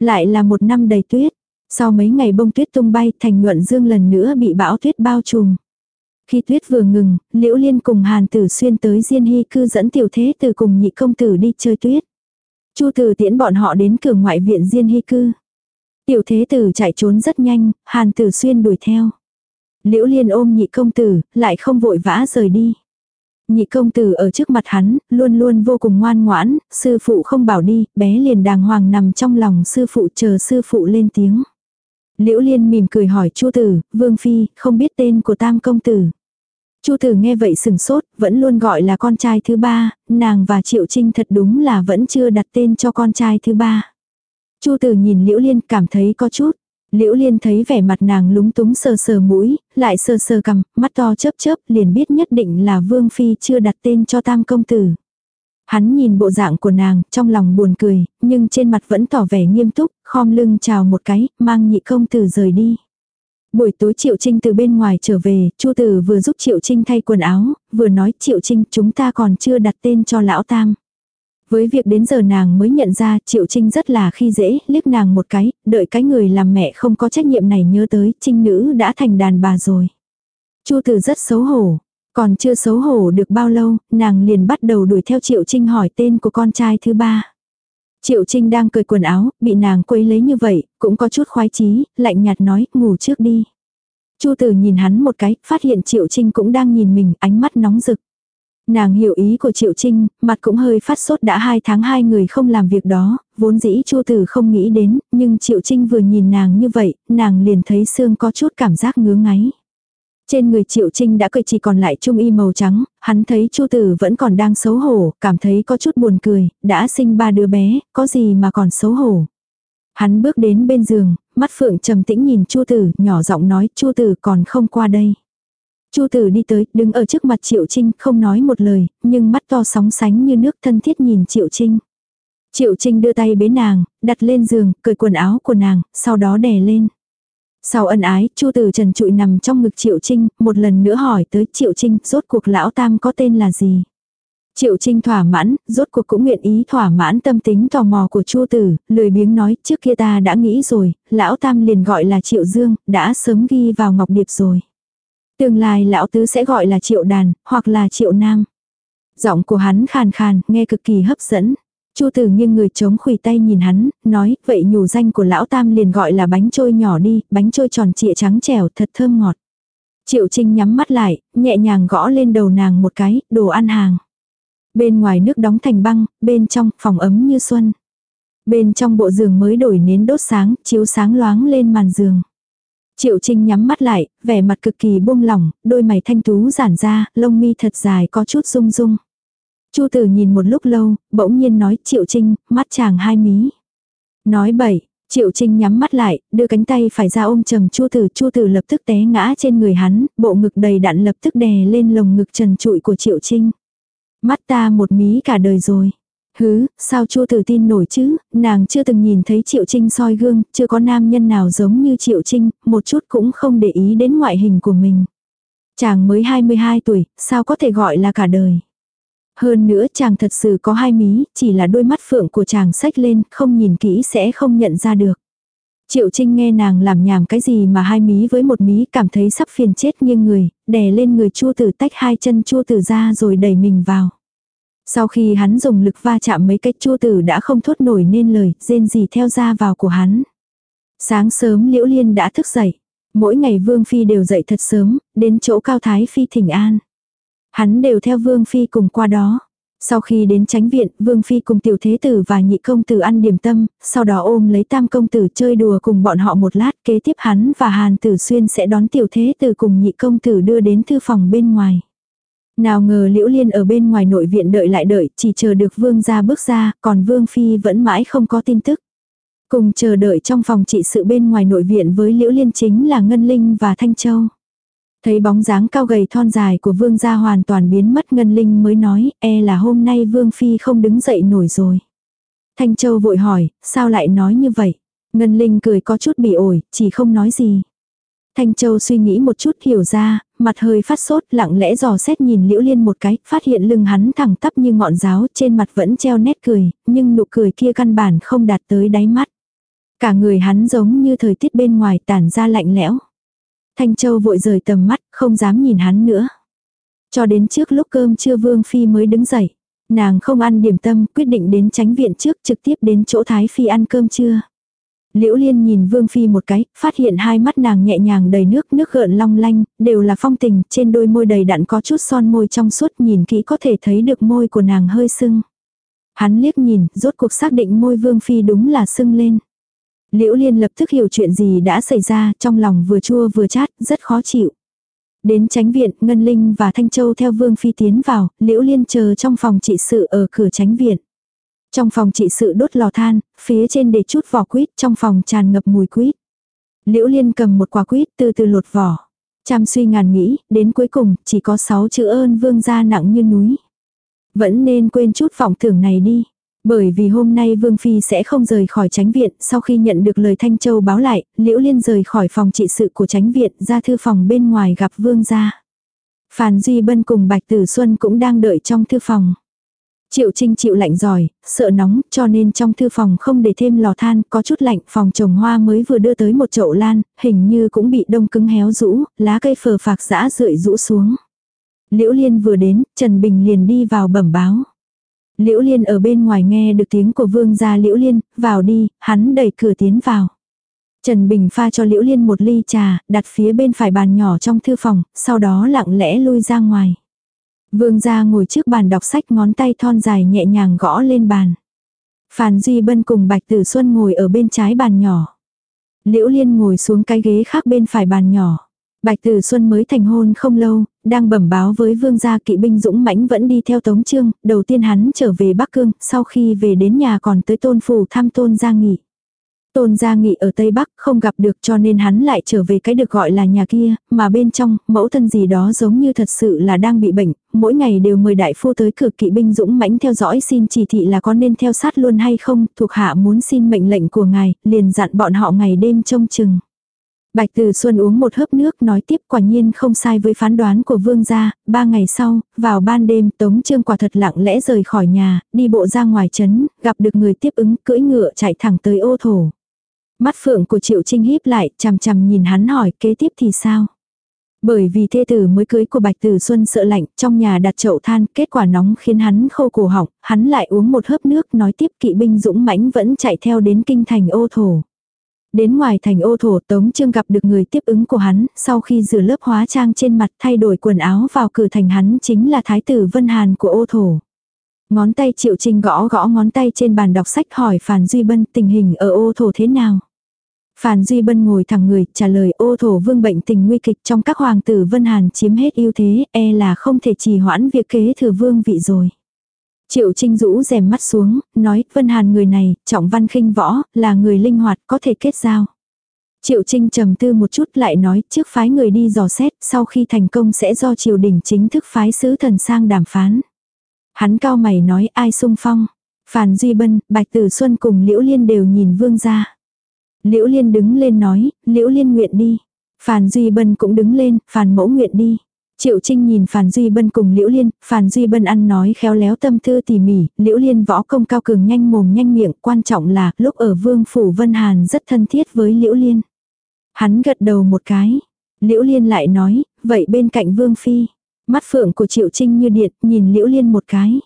Lại là một năm đầy tuyết. Sau mấy ngày bông tuyết tung bay thành nhuận dương lần nữa bị bão tuyết bao trùm. Khi tuyết vừa ngừng, Liễu Liên cùng Hàn Tử Xuyên tới Diên Hy cư dẫn tiểu thế từ cùng nhị công tử đi chơi tuyết. Chu từ tiễn bọn họ đến cửa ngoại viện Diên Hy cư. Tiểu thế tử chạy trốn rất nhanh, Hàn Tử Xuyên đuổi theo. Liễu Liên ôm nhị công tử, lại không vội vã rời đi. Nhị công tử ở trước mặt hắn, luôn luôn vô cùng ngoan ngoãn, sư phụ không bảo đi, bé liền đàng hoàng nằm trong lòng sư phụ chờ sư phụ lên tiếng. Liễu Liên mỉm cười hỏi Chu Tử, Vương Phi, không biết tên của tam công tử. Chu tử nghe vậy sừng sốt, vẫn luôn gọi là con trai thứ ba, nàng và Triệu Trinh thật đúng là vẫn chưa đặt tên cho con trai thứ ba. Chu tử nhìn Liễu Liên cảm thấy có chút. Liễu Liên thấy vẻ mặt nàng lúng túng sờ sờ mũi, lại sờ sờ cằm, mắt to chớp chớp, liền biết nhất định là Vương Phi chưa đặt tên cho tam công tử. Hắn nhìn bộ dạng của nàng, trong lòng buồn cười, nhưng trên mặt vẫn tỏ vẻ nghiêm túc, khom lưng chào một cái, mang nhị công tử rời đi. Buổi tối Triệu Trinh từ bên ngoài trở về, Chu Tử vừa giúp Triệu Trinh thay quần áo, vừa nói Triệu Trinh chúng ta còn chưa đặt tên cho lão tam. Với việc đến giờ nàng mới nhận ra Triệu Trinh rất là khi dễ, liếc nàng một cái, đợi cái người làm mẹ không có trách nhiệm này nhớ tới, Trinh nữ đã thành đàn bà rồi. Chu Tử rất xấu hổ, còn chưa xấu hổ được bao lâu, nàng liền bắt đầu đuổi theo Triệu Trinh hỏi tên của con trai thứ ba. Triệu Trinh đang cởi quần áo, bị nàng quấy lấy như vậy, cũng có chút khoái chí, lạnh nhạt nói, ngủ trước đi. Chu tử nhìn hắn một cái, phát hiện Triệu Trinh cũng đang nhìn mình, ánh mắt nóng rực. Nàng hiểu ý của Triệu Trinh, mặt cũng hơi phát sốt đã hai tháng hai người không làm việc đó, vốn dĩ Chu Tử không nghĩ đến, nhưng Triệu Trinh vừa nhìn nàng như vậy, nàng liền thấy xương có chút cảm giác ngứa ngáy. Trên người Triệu Trinh đã cười chỉ còn lại trung y màu trắng, hắn thấy Chu Tử vẫn còn đang xấu hổ, cảm thấy có chút buồn cười, đã sinh ba đứa bé, có gì mà còn xấu hổ. Hắn bước đến bên giường, mắt phượng trầm tĩnh nhìn Chu Tử, nhỏ giọng nói, Chu Tử còn không qua đây. Chu Tử đi tới, đứng ở trước mặt Triệu Trinh, không nói một lời, nhưng mắt to sóng sánh như nước thân thiết nhìn Triệu Trinh. Triệu Trinh đưa tay bế nàng, đặt lên giường, cởi quần áo của nàng, sau đó đè lên. Sau ân ái, Chu Tử Trần trụi nằm trong ngực Triệu Trinh, một lần nữa hỏi tới Triệu Trinh, rốt cuộc lão tam có tên là gì? Triệu Trinh thỏa mãn, rốt cuộc cũng nguyện ý thỏa mãn tâm tính tò mò của Chu Tử, lười biếng nói, trước kia ta đã nghĩ rồi, lão tam liền gọi là Triệu Dương, đã sớm ghi vào ngọc điệp rồi. Tương lai lão tứ sẽ gọi là Triệu Đàn, hoặc là Triệu Nam. Giọng của hắn khàn khàn, nghe cực kỳ hấp dẫn. Chu tử nghiêng người chống khủy tay nhìn hắn, nói, vậy nhủ danh của lão tam liền gọi là bánh trôi nhỏ đi, bánh trôi tròn trịa trắng trẻo thật thơm ngọt. Triệu Trinh nhắm mắt lại, nhẹ nhàng gõ lên đầu nàng một cái, đồ ăn hàng. Bên ngoài nước đóng thành băng, bên trong phòng ấm như xuân. Bên trong bộ giường mới đổi nến đốt sáng, chiếu sáng loáng lên màn giường. Triệu Trinh nhắm mắt lại, vẻ mặt cực kỳ buông lỏng, đôi mày thanh tú giản ra, lông mi thật dài có chút rung rung. Chu tử nhìn một lúc lâu, bỗng nhiên nói Triệu Trinh, mắt chàng hai mí. Nói bậy, Triệu Trinh nhắm mắt lại, đưa cánh tay phải ra ôm trầm Chu Tử, Chu Tử lập tức té ngã trên người hắn, bộ ngực đầy đặn lập tức đè lên lồng ngực trần trụi của Triệu Trinh. Mắt ta một mí cả đời rồi. Hứ, sao Chu Tử tin nổi chứ, nàng chưa từng nhìn thấy Triệu Trinh soi gương, chưa có nam nhân nào giống như Triệu Trinh, một chút cũng không để ý đến ngoại hình của mình. Chàng mới 22 tuổi, sao có thể gọi là cả đời. Hơn nữa chàng thật sự có hai mí, chỉ là đôi mắt phượng của chàng sách lên, không nhìn kỹ sẽ không nhận ra được. Triệu Trinh nghe nàng làm nhảm cái gì mà hai mí với một mí cảm thấy sắp phiền chết nghiêng người, đè lên người chua tử tách hai chân chua tử ra rồi đẩy mình vào. Sau khi hắn dùng lực va chạm mấy cách chua tử đã không thốt nổi nên lời, rên gì theo ra vào của hắn. Sáng sớm Liễu Liên đã thức dậy. Mỗi ngày Vương Phi đều dậy thật sớm, đến chỗ Cao Thái Phi thỉnh an. Hắn đều theo Vương Phi cùng qua đó. Sau khi đến tránh viện, Vương Phi cùng tiểu thế tử và nhị công tử ăn điểm tâm, sau đó ôm lấy tam công tử chơi đùa cùng bọn họ một lát, kế tiếp hắn và Hàn Tử Xuyên sẽ đón tiểu thế tử cùng nhị công tử đưa đến thư phòng bên ngoài. Nào ngờ Liễu Liên ở bên ngoài nội viện đợi lại đợi, chỉ chờ được Vương ra bước ra, còn Vương Phi vẫn mãi không có tin tức. Cùng chờ đợi trong phòng trị sự bên ngoài nội viện với Liễu Liên chính là Ngân Linh và Thanh Châu. Thấy bóng dáng cao gầy thon dài của vương gia hoàn toàn biến mất ngân linh mới nói, e là hôm nay vương phi không đứng dậy nổi rồi. Thanh Châu vội hỏi, sao lại nói như vậy? Ngân linh cười có chút bị ổi, chỉ không nói gì. Thanh Châu suy nghĩ một chút hiểu ra, mặt hơi phát sốt lặng lẽ dò xét nhìn Liễu Liên một cái, phát hiện lưng hắn thẳng tắp như ngọn giáo, trên mặt vẫn treo nét cười, nhưng nụ cười kia căn bản không đạt tới đáy mắt. Cả người hắn giống như thời tiết bên ngoài tản ra lạnh lẽo. Thanh Châu vội rời tầm mắt, không dám nhìn hắn nữa. Cho đến trước lúc cơm trưa Vương Phi mới đứng dậy. Nàng không ăn điểm tâm, quyết định đến tránh viện trước trực tiếp đến chỗ Thái Phi ăn cơm trưa. Liễu Liên nhìn Vương Phi một cái, phát hiện hai mắt nàng nhẹ nhàng đầy nước, nước gợn long lanh, đều là phong tình, trên đôi môi đầy đặn có chút son môi trong suốt nhìn kỹ có thể thấy được môi của nàng hơi sưng. Hắn liếc nhìn, rốt cuộc xác định môi Vương Phi đúng là sưng lên. Liễu Liên lập tức hiểu chuyện gì đã xảy ra, trong lòng vừa chua vừa chát, rất khó chịu. Đến tránh viện, Ngân Linh và Thanh Châu theo Vương Phi tiến vào, Liễu Liên chờ trong phòng trị sự ở cửa tránh viện. Trong phòng trị sự đốt lò than, phía trên để chút vỏ quýt, trong phòng tràn ngập mùi quýt. Liễu Liên cầm một quả quýt từ từ lột vỏ. Chăm suy ngàn nghĩ, đến cuối cùng, chỉ có sáu chữ ơn vương gia nặng như núi. Vẫn nên quên chút vọng tưởng này đi. Bởi vì hôm nay Vương Phi sẽ không rời khỏi tránh viện, sau khi nhận được lời Thanh Châu báo lại, Liễu Liên rời khỏi phòng trị sự của tránh viện ra thư phòng bên ngoài gặp Vương gia. phàn Duy Bân cùng Bạch Tử Xuân cũng đang đợi trong thư phòng. Triệu Trinh chịu lạnh giỏi, sợ nóng, cho nên trong thư phòng không để thêm lò than, có chút lạnh, phòng trồng hoa mới vừa đưa tới một chậu lan, hình như cũng bị đông cứng héo rũ, lá cây phờ phạc giã rượi rũ xuống. Liễu Liên vừa đến, Trần Bình liền đi vào bẩm báo. Liễu Liên ở bên ngoài nghe được tiếng của vương gia Liễu Liên, vào đi, hắn đẩy cửa tiến vào. Trần Bình pha cho Liễu Liên một ly trà, đặt phía bên phải bàn nhỏ trong thư phòng, sau đó lặng lẽ lui ra ngoài. Vương gia ngồi trước bàn đọc sách ngón tay thon dài nhẹ nhàng gõ lên bàn. Phàn Duy Bân cùng Bạch Tử Xuân ngồi ở bên trái bàn nhỏ. Liễu Liên ngồi xuống cái ghế khác bên phải bàn nhỏ. Bạch Tử Xuân mới thành hôn không lâu, đang bẩm báo với vương gia kỵ binh dũng mãnh vẫn đi theo Tống Trương, đầu tiên hắn trở về Bắc Cương, sau khi về đến nhà còn tới tôn phủ thăm tôn gia nghị. Tôn gia nghị ở Tây Bắc không gặp được cho nên hắn lại trở về cái được gọi là nhà kia, mà bên trong, mẫu thân gì đó giống như thật sự là đang bị bệnh, mỗi ngày đều mời đại phu tới cửa kỵ binh dũng mãnh theo dõi xin chỉ thị là có nên theo sát luôn hay không, thuộc hạ muốn xin mệnh lệnh của ngài, liền dặn bọn họ ngày đêm trông chừng. Bạch Từ Xuân uống một hớp nước nói tiếp quả nhiên không sai với phán đoán của vương gia, ba ngày sau, vào ban đêm Tống Trương quả thật lặng lẽ rời khỏi nhà, đi bộ ra ngoài trấn, gặp được người tiếp ứng cưỡi ngựa chạy thẳng tới ô thổ. Mắt phượng của Triệu Trinh híp lại, chằm chằm nhìn hắn hỏi kế tiếp thì sao? Bởi vì thê tử mới cưới của Bạch Tử Xuân sợ lạnh, trong nhà đặt chậu than, kết quả nóng khiến hắn khô cổ họng, hắn lại uống một hớp nước nói tiếp kỵ binh dũng mãnh vẫn chạy theo đến kinh thành ô thổ. Đến ngoài thành ô thổ Tống Trương gặp được người tiếp ứng của hắn, sau khi rửa lớp hóa trang trên mặt thay đổi quần áo vào cửa thành hắn chính là Thái tử Vân Hàn của ô thổ. Ngón tay Triệu Trinh gõ gõ ngón tay trên bàn đọc sách hỏi Phàn Duy Bân tình hình ở ô thổ thế nào. Phàn Duy Bân ngồi thẳng người trả lời ô thổ vương bệnh tình nguy kịch trong các hoàng tử Vân Hàn chiếm hết ưu thế e là không thể trì hoãn việc kế thừa vương vị rồi. Triệu Trinh rũ rèm mắt xuống, nói, Vân Hàn người này, trọng văn khinh võ, là người linh hoạt, có thể kết giao. Triệu Trinh trầm tư một chút lại nói, trước phái người đi dò xét, sau khi thành công sẽ do triều đình chính thức phái sứ thần sang đàm phán. Hắn cao mày nói ai sung phong. Phàn Duy Bân, Bạch Tử Xuân cùng Liễu Liên đều nhìn vương ra. Liễu Liên đứng lên nói, Liễu Liên nguyện đi. Phàn Duy Bân cũng đứng lên, Phàn Mẫu nguyện đi. Triệu Trinh nhìn Phàn Duy Bân cùng Liễu Liên, Phàn Duy Bân ăn nói khéo léo tâm tư tỉ mỉ, Liễu Liên võ công cao cường nhanh mồm nhanh miệng, quan trọng là lúc ở Vương Phủ Vân Hàn rất thân thiết với Liễu Liên. Hắn gật đầu một cái. Liễu Liên lại nói, vậy bên cạnh Vương Phi. Mắt phượng của Triệu Trinh như điện, nhìn Liễu Liên một cái.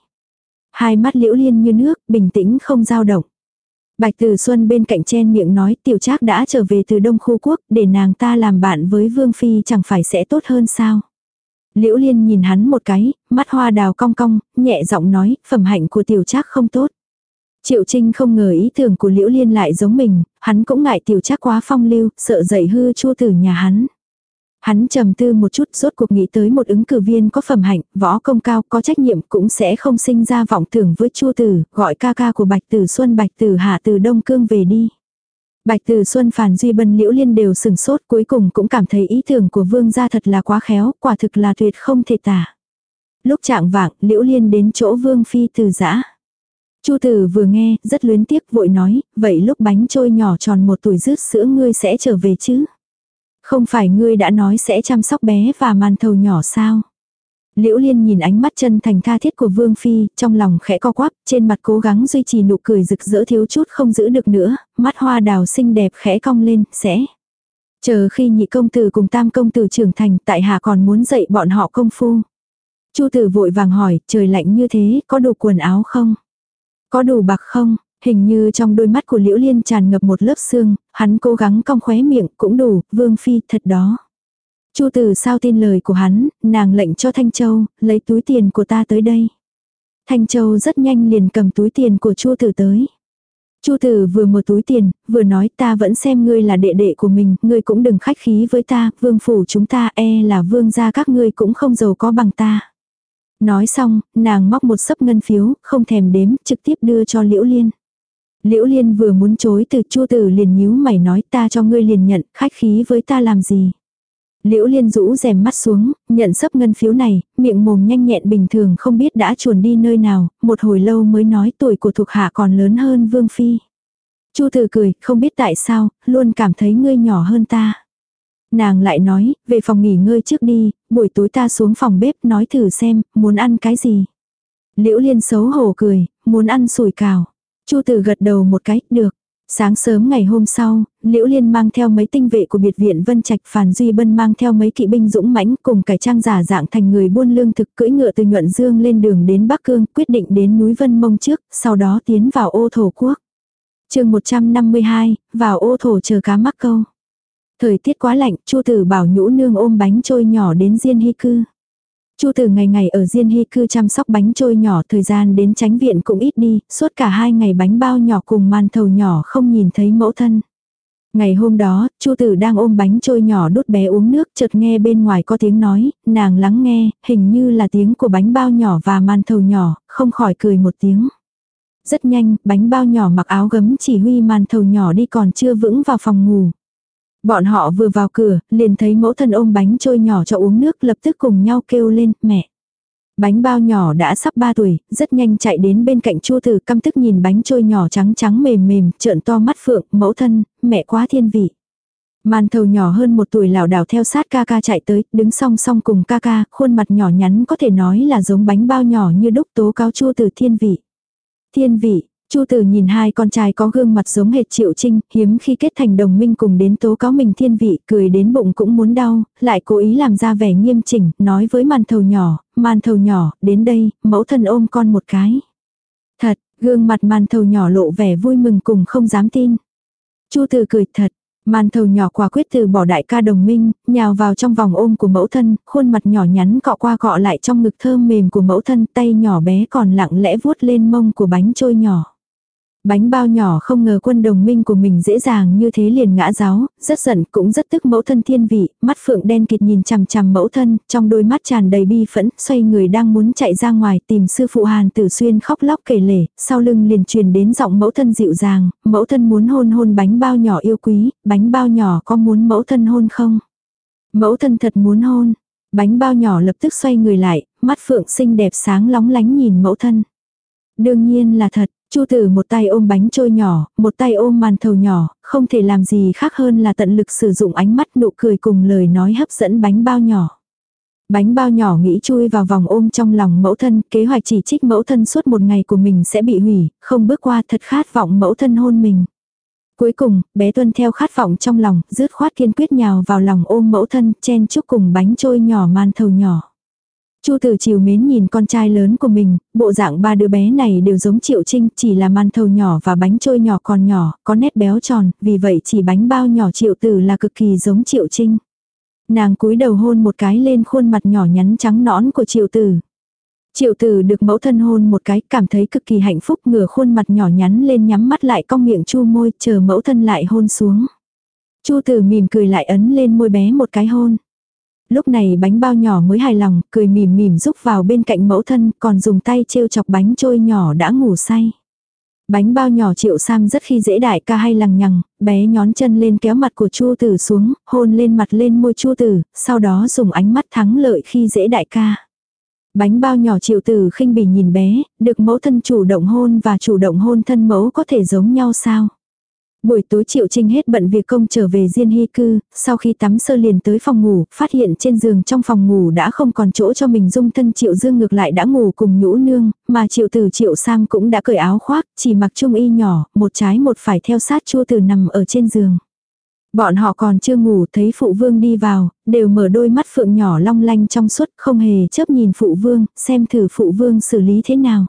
Hai mắt Liễu Liên như nước, bình tĩnh không dao động. Bạch Từ Xuân bên cạnh chen miệng nói tiểu trác đã trở về từ Đông Khu Quốc, để nàng ta làm bạn với Vương Phi chẳng phải sẽ tốt hơn sao. Liễu Liên nhìn hắn một cái, mắt hoa đào cong cong, nhẹ giọng nói, phẩm hạnh của tiểu trác không tốt. Triệu Trinh không ngờ ý tưởng của Liễu Liên lại giống mình, hắn cũng ngại tiểu trác quá phong lưu, sợ dậy hư chua tử nhà hắn. Hắn trầm tư một chút rốt cuộc nghĩ tới một ứng cử viên có phẩm hạnh, võ công cao, có trách nhiệm cũng sẽ không sinh ra vọng tưởng với chua tử, gọi ca ca của Bạch Tử Xuân Bạch Tử Hạ từ Đông Cương về đi. Bạch Tử Xuân Phàn Duy Bân Liễu Liên đều sừng sốt cuối cùng cũng cảm thấy ý tưởng của vương gia thật là quá khéo, quả thực là tuyệt không thể tả. Lúc trạng vạng, Liễu Liên đến chỗ vương phi từ giã. Chu tử vừa nghe, rất luyến tiếc vội nói, vậy lúc bánh trôi nhỏ tròn một tuổi rứt sữa ngươi sẽ trở về chứ? Không phải ngươi đã nói sẽ chăm sóc bé và màn thầu nhỏ sao? Liễu Liên nhìn ánh mắt chân thành tha thiết của Vương Phi, trong lòng khẽ co quắp, trên mặt cố gắng duy trì nụ cười rực rỡ thiếu chút không giữ được nữa, mắt hoa đào xinh đẹp khẽ cong lên, sẽ. Chờ khi nhị công tử cùng tam công tử trưởng thành, tại hạ còn muốn dạy bọn họ công phu. Chu tử vội vàng hỏi, trời lạnh như thế, có đủ quần áo không? Có đủ bạc không? Hình như trong đôi mắt của Liễu Liên tràn ngập một lớp xương, hắn cố gắng cong khóe miệng, cũng đủ, Vương Phi, thật đó. Chu Tử sao tin lời của hắn, nàng lệnh cho Thanh Châu, lấy túi tiền của ta tới đây. Thanh Châu rất nhanh liền cầm túi tiền của Chu Tử tới. Chu Tử vừa mở túi tiền, vừa nói ta vẫn xem ngươi là đệ đệ của mình, ngươi cũng đừng khách khí với ta, vương phủ chúng ta e là vương gia các ngươi cũng không giàu có bằng ta. Nói xong, nàng móc một sấp ngân phiếu, không thèm đếm, trực tiếp đưa cho Liễu Liên. Liễu Liên vừa muốn chối từ Chu Tử liền nhíu mày nói ta cho ngươi liền nhận, khách khí với ta làm gì. Liễu Liên rũ rèm mắt xuống, nhận sấp ngân phiếu này, miệng mồm nhanh nhẹn bình thường không biết đã chuồn đi nơi nào, một hồi lâu mới nói tuổi của thuộc hạ còn lớn hơn Vương Phi. Chu Từ cười, không biết tại sao, luôn cảm thấy ngươi nhỏ hơn ta. Nàng lại nói, về phòng nghỉ ngơi trước đi, buổi tối ta xuống phòng bếp nói thử xem, muốn ăn cái gì. Liễu Liên xấu hổ cười, muốn ăn sủi cào. Chu Tử gật đầu một cái, được. Sáng sớm ngày hôm sau, Liễu Liên mang theo mấy tinh vệ của biệt viện Vân Trạch Phàn Duy Bân mang theo mấy kỵ binh dũng mãnh cùng cải trang giả dạng thành người buôn lương thực cưỡi ngựa từ nhuận dương lên đường đến Bắc Cương quyết định đến núi Vân Mông trước, sau đó tiến vào ô thổ quốc. chương 152, vào ô thổ chờ cá mắc câu. Thời tiết quá lạnh, Chu Tử bảo nhũ nương ôm bánh trôi nhỏ đến Diên Hy Cư. Chu Tử ngày ngày ở Diên Hy cư chăm sóc bánh trôi nhỏ thời gian đến tránh viện cũng ít đi, suốt cả hai ngày bánh bao nhỏ cùng màn thầu nhỏ không nhìn thấy mẫu thân. Ngày hôm đó, Chu Tử đang ôm bánh trôi nhỏ đút bé uống nước, chợt nghe bên ngoài có tiếng nói, nàng lắng nghe, hình như là tiếng của bánh bao nhỏ và màn thầu nhỏ, không khỏi cười một tiếng. Rất nhanh, bánh bao nhỏ mặc áo gấm chỉ huy màn thầu nhỏ đi còn chưa vững vào phòng ngủ. Bọn họ vừa vào cửa, liền thấy mẫu thân ôm bánh trôi nhỏ cho uống nước lập tức cùng nhau kêu lên, mẹ. Bánh bao nhỏ đã sắp 3 tuổi, rất nhanh chạy đến bên cạnh chua tử căm tức nhìn bánh trôi nhỏ trắng trắng mềm mềm, trợn to mắt phượng, mẫu thân, mẹ quá thiên vị. Màn thầu nhỏ hơn một tuổi lảo đảo theo sát ca ca chạy tới, đứng song song cùng ca ca, khuôn mặt nhỏ nhắn có thể nói là giống bánh bao nhỏ như đúc tố cáo chua từ thiên vị. Thiên vị, Chu tử nhìn hai con trai có gương mặt giống hệt triệu trinh, hiếm khi kết thành đồng minh cùng đến tố cáo mình thiên vị, cười đến bụng cũng muốn đau, lại cố ý làm ra vẻ nghiêm chỉnh, nói với màn thầu nhỏ, màn thầu nhỏ, đến đây, mẫu thân ôm con một cái. Thật, gương mặt màn thầu nhỏ lộ vẻ vui mừng cùng không dám tin. Chu tử cười thật, Màn thầu nhỏ quả quyết từ bỏ đại ca đồng minh, nhào vào trong vòng ôm của mẫu thân, khuôn mặt nhỏ nhắn cọ qua cọ lại trong ngực thơm mềm của mẫu thân, tay nhỏ bé còn lặng lẽ vuốt lên mông của bánh trôi nhỏ. Bánh bao nhỏ không ngờ quân đồng minh của mình dễ dàng như thế liền ngã giáo, rất giận cũng rất tức mẫu thân thiên vị, mắt phượng đen kịt nhìn chằm chằm mẫu thân, trong đôi mắt tràn đầy bi phẫn, xoay người đang muốn chạy ra ngoài tìm sư phụ Hàn Tử Xuyên khóc lóc kể lể, sau lưng liền truyền đến giọng mẫu thân dịu dàng, mẫu thân muốn hôn hôn bánh bao nhỏ yêu quý, bánh bao nhỏ có muốn mẫu thân hôn không? Mẫu thân thật muốn hôn, bánh bao nhỏ lập tức xoay người lại, mắt phượng xinh đẹp sáng lóng lánh nhìn mẫu thân. Đương nhiên là thật, Chu tử một tay ôm bánh trôi nhỏ, một tay ôm màn thầu nhỏ, không thể làm gì khác hơn là tận lực sử dụng ánh mắt nụ cười cùng lời nói hấp dẫn bánh bao nhỏ. Bánh bao nhỏ nghĩ chui vào vòng ôm trong lòng mẫu thân, kế hoạch chỉ trích mẫu thân suốt một ngày của mình sẽ bị hủy, không bước qua thật khát vọng mẫu thân hôn mình. Cuối cùng, bé tuân theo khát vọng trong lòng, rứt khoát kiên quyết nhào vào lòng ôm mẫu thân, chen chúc cùng bánh trôi nhỏ man thầu nhỏ. Chu Tử chiều mến nhìn con trai lớn của mình, bộ dạng ba đứa bé này đều giống Triệu Trinh, chỉ là man thầu nhỏ và bánh trôi nhỏ còn nhỏ, có nét béo tròn, vì vậy chỉ bánh bao nhỏ Triệu Tử là cực kỳ giống Triệu Trinh. Nàng cúi đầu hôn một cái lên khuôn mặt nhỏ nhắn trắng nõn của Triệu Tử. Triệu Tử được mẫu thân hôn một cái, cảm thấy cực kỳ hạnh phúc, ngửa khuôn mặt nhỏ nhắn lên nhắm mắt lại cong miệng chu môi, chờ mẫu thân lại hôn xuống. Chu Tử mỉm cười lại ấn lên môi bé một cái hôn. Lúc này bánh bao nhỏ mới hài lòng, cười mỉm mỉm rúc vào bên cạnh mẫu thân, còn dùng tay trêu chọc bánh trôi nhỏ đã ngủ say. Bánh bao nhỏ triệu sam rất khi dễ đại ca hay lằng nhằng, bé nhón chân lên kéo mặt của chu tử xuống, hôn lên mặt lên môi chu tử, sau đó dùng ánh mắt thắng lợi khi dễ đại ca. Bánh bao nhỏ triệu tử khinh bỉ nhìn bé, được mẫu thân chủ động hôn và chủ động hôn thân mẫu có thể giống nhau sao? Buổi tối Triệu Trinh hết bận việc công trở về Diên Hy Cư, sau khi tắm sơ liền tới phòng ngủ, phát hiện trên giường trong phòng ngủ đã không còn chỗ cho mình dung thân Triệu Dương ngược lại đã ngủ cùng nhũ nương, mà Triệu Tử Triệu Sam cũng đã cởi áo khoác, chỉ mặc trung y nhỏ, một trái một phải theo sát Chua Tử nằm ở trên giường. Bọn họ còn chưa ngủ thấy phụ vương đi vào, đều mở đôi mắt phượng nhỏ long lanh trong suốt không hề chớp nhìn phụ vương, xem thử phụ vương xử lý thế nào.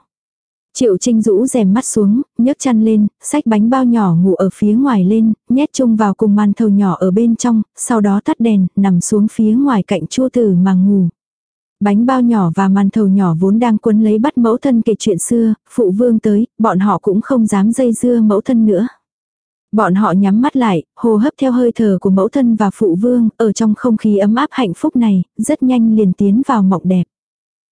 Triệu Trinh rũ rèm mắt xuống, nhấc chăn lên, xách bánh bao nhỏ ngủ ở phía ngoài lên, nhét chung vào cùng màn thầu nhỏ ở bên trong, sau đó tắt đèn, nằm xuống phía ngoài cạnh chua tử mà ngủ. Bánh bao nhỏ và màn thầu nhỏ vốn đang quấn lấy bắt mẫu thân kể chuyện xưa, phụ vương tới, bọn họ cũng không dám dây dưa mẫu thân nữa. Bọn họ nhắm mắt lại, hô hấp theo hơi thở của mẫu thân và phụ vương, ở trong không khí ấm áp hạnh phúc này, rất nhanh liền tiến vào mộng đẹp.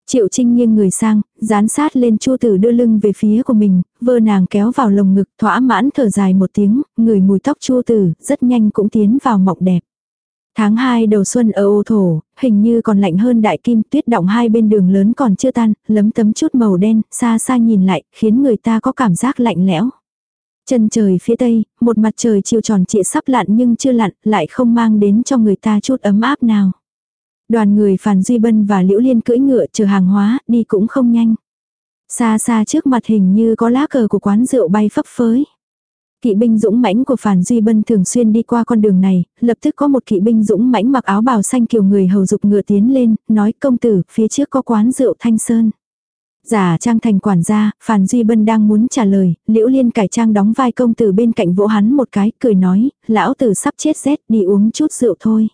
Triệu Trinh nghiêng người sang, dán sát lên Chu Tử đưa lưng về phía của mình, vơ nàng kéo vào lồng ngực, thỏa mãn thở dài một tiếng, người mùi tóc Chu Tử, rất nhanh cũng tiến vào mộng đẹp. Tháng 2 đầu xuân ở ô thổ, hình như còn lạnh hơn đại kim tuyết động hai bên đường lớn còn chưa tan, lấm tấm chút màu đen, xa xa nhìn lại, khiến người ta có cảm giác lạnh lẽo. Chân trời phía tây, một mặt trời chiều tròn trịa sắp lặn nhưng chưa lặn, lại không mang đến cho người ta chút ấm áp nào. Đoàn người Phàn Duy Bân và Liễu Liên cưỡi ngựa chờ hàng hóa, đi cũng không nhanh. Xa xa trước mặt hình như có lá cờ của quán rượu bay phấp phới. Kỵ binh dũng mãnh của Phàn Duy Bân thường xuyên đi qua con đường này, lập tức có một kỵ binh dũng mãnh mặc áo bào xanh kiều người hầu dục ngựa tiến lên, nói công tử, phía trước có quán rượu Thanh Sơn. Giả trang thành quản gia, Phàn Duy Bân đang muốn trả lời, Liễu Liên cải trang đóng vai công tử bên cạnh vỗ hắn một cái, cười nói, lão tử sắp chết rét, đi uống chút rượu thôi.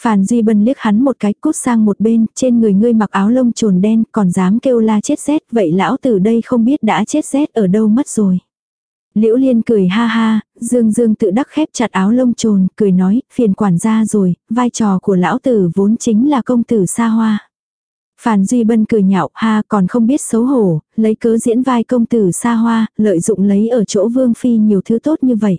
Phàn Duy Bân liếc hắn một cái cút sang một bên, trên người ngươi mặc áo lông trồn đen, còn dám kêu la chết rét, vậy lão tử đây không biết đã chết rét ở đâu mất rồi. Liễu Liên cười ha ha, Dương Dương tự đắc khép chặt áo lông trồn, cười nói, phiền quản gia rồi, vai trò của lão tử vốn chính là công tử xa hoa. Phàn Duy Bân cười nhạo, ha còn không biết xấu hổ, lấy cớ diễn vai công tử xa hoa, lợi dụng lấy ở chỗ vương phi nhiều thứ tốt như vậy.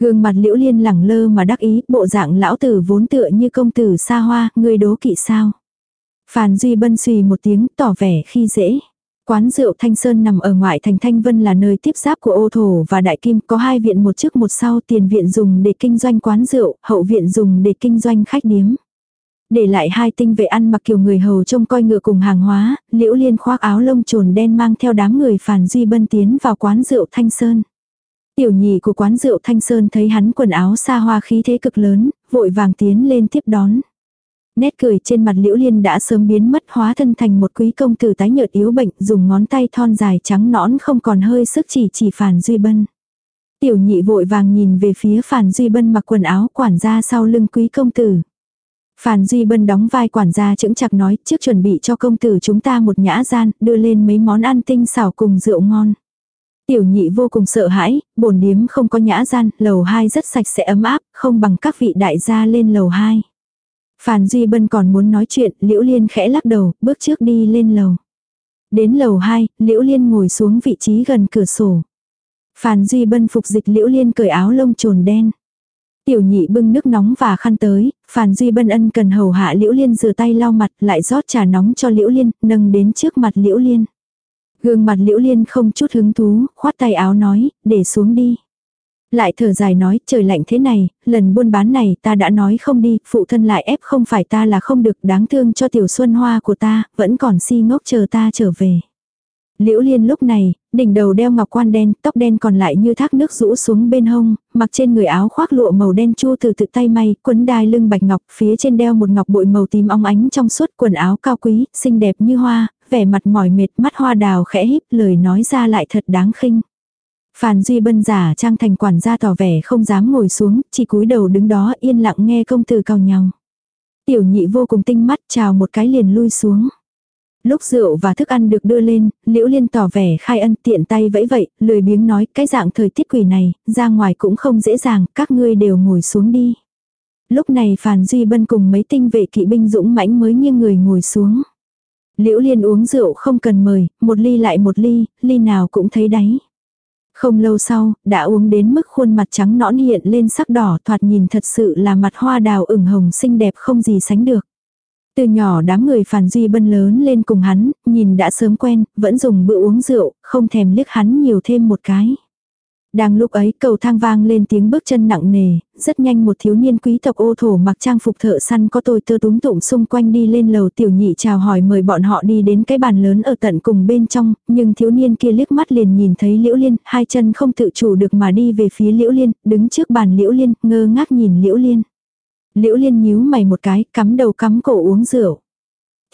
Gương mặt liễu liên lẳng lơ mà đắc ý, bộ dạng lão tử vốn tựa như công tử xa hoa, người đố kỵ sao. Phàn Duy Bân suy một tiếng tỏ vẻ khi dễ. Quán rượu Thanh Sơn nằm ở ngoại thành Thanh Vân là nơi tiếp giáp của ô thổ và đại kim, có hai viện một trước một sau tiền viện dùng để kinh doanh quán rượu, hậu viện dùng để kinh doanh khách điếm. Để lại hai tinh vệ ăn mặc kiểu người hầu trông coi ngựa cùng hàng hóa, liễu liên khoác áo lông trồn đen mang theo đám người phàn duy bân tiến vào quán rượu Thanh Sơn. Tiểu nhị của quán rượu Thanh Sơn thấy hắn quần áo xa hoa khí thế cực lớn, vội vàng tiến lên tiếp đón. Nét cười trên mặt liễu liên đã sớm biến mất hóa thân thành một quý công tử tái nhợt yếu bệnh dùng ngón tay thon dài trắng nõn không còn hơi sức chỉ chỉ phản duy bân. Tiểu nhị vội vàng nhìn về phía phản duy bân mặc quần áo quản gia sau lưng quý công tử. Phàn Duy Bân đóng vai quản gia chững chặt nói trước chuẩn bị cho công tử chúng ta một nhã gian, đưa lên mấy món ăn tinh xảo cùng rượu ngon. Tiểu nhị vô cùng sợ hãi, bổn điếm không có nhã gian, lầu 2 rất sạch sẽ ấm áp, không bằng các vị đại gia lên lầu 2. Phàn Duy Bân còn muốn nói chuyện, Liễu Liên khẽ lắc đầu, bước trước đi lên lầu. Đến lầu 2, Liễu Liên ngồi xuống vị trí gần cửa sổ. Phàn Duy Bân phục dịch Liễu Liên cởi áo lông trồn đen. Tiểu nhị bưng nước nóng và khăn tới, Phàn Duy Bân ân cần hầu hạ Liễu Liên rửa tay lau mặt lại rót trà nóng cho Liễu Liên, nâng đến trước mặt Liễu Liên. Gương mặt liễu liên không chút hứng thú, khoát tay áo nói, để xuống đi. Lại thở dài nói, trời lạnh thế này, lần buôn bán này ta đã nói không đi, phụ thân lại ép không phải ta là không được đáng thương cho tiểu xuân hoa của ta, vẫn còn si ngốc chờ ta trở về. Liễu Liên lúc này, đỉnh đầu đeo ngọc quan đen, tóc đen còn lại như thác nước rũ xuống bên hông, mặc trên người áo khoác lụa màu đen chua từ tự tay may, quấn đai lưng bạch ngọc, phía trên đeo một ngọc bội màu tím óng ánh trong suốt quần áo cao quý, xinh đẹp như hoa, vẻ mặt mỏi mệt, mắt hoa đào khẽ híp, lời nói ra lại thật đáng khinh. phàn Duy Bân giả trang thành quản gia tỏ vẻ không dám ngồi xuống, chỉ cúi đầu đứng đó yên lặng nghe công tử cào nhau. Tiểu nhị vô cùng tinh mắt chào một cái liền lui xuống. Lúc rượu và thức ăn được đưa lên, Liễu Liên tỏ vẻ khai ân tiện tay vẫy vậy, lười biếng nói cái dạng thời tiết quỷ này, ra ngoài cũng không dễ dàng, các ngươi đều ngồi xuống đi. Lúc này Phàn Duy Bân cùng mấy tinh vệ kỵ binh dũng mãnh mới nghiêng người ngồi xuống. Liễu Liên uống rượu không cần mời, một ly lại một ly, ly nào cũng thấy đáy. Không lâu sau, đã uống đến mức khuôn mặt trắng nõn hiện lên sắc đỏ thoạt nhìn thật sự là mặt hoa đào ửng hồng xinh đẹp không gì sánh được. Từ nhỏ đám người phản duy bân lớn lên cùng hắn, nhìn đã sớm quen, vẫn dùng bữa uống rượu, không thèm liếc hắn nhiều thêm một cái. Đang lúc ấy cầu thang vang lên tiếng bước chân nặng nề, rất nhanh một thiếu niên quý tộc ô thổ mặc trang phục thợ săn có tôi tơ túm tụm xung quanh đi lên lầu tiểu nhị chào hỏi mời bọn họ đi đến cái bàn lớn ở tận cùng bên trong, nhưng thiếu niên kia liếc mắt liền nhìn thấy liễu liên, hai chân không tự chủ được mà đi về phía liễu liên, đứng trước bàn liễu liên, ngơ ngác nhìn liễu liên. Liễu liên nhíu mày một cái, cắm đầu cắm cổ uống rượu.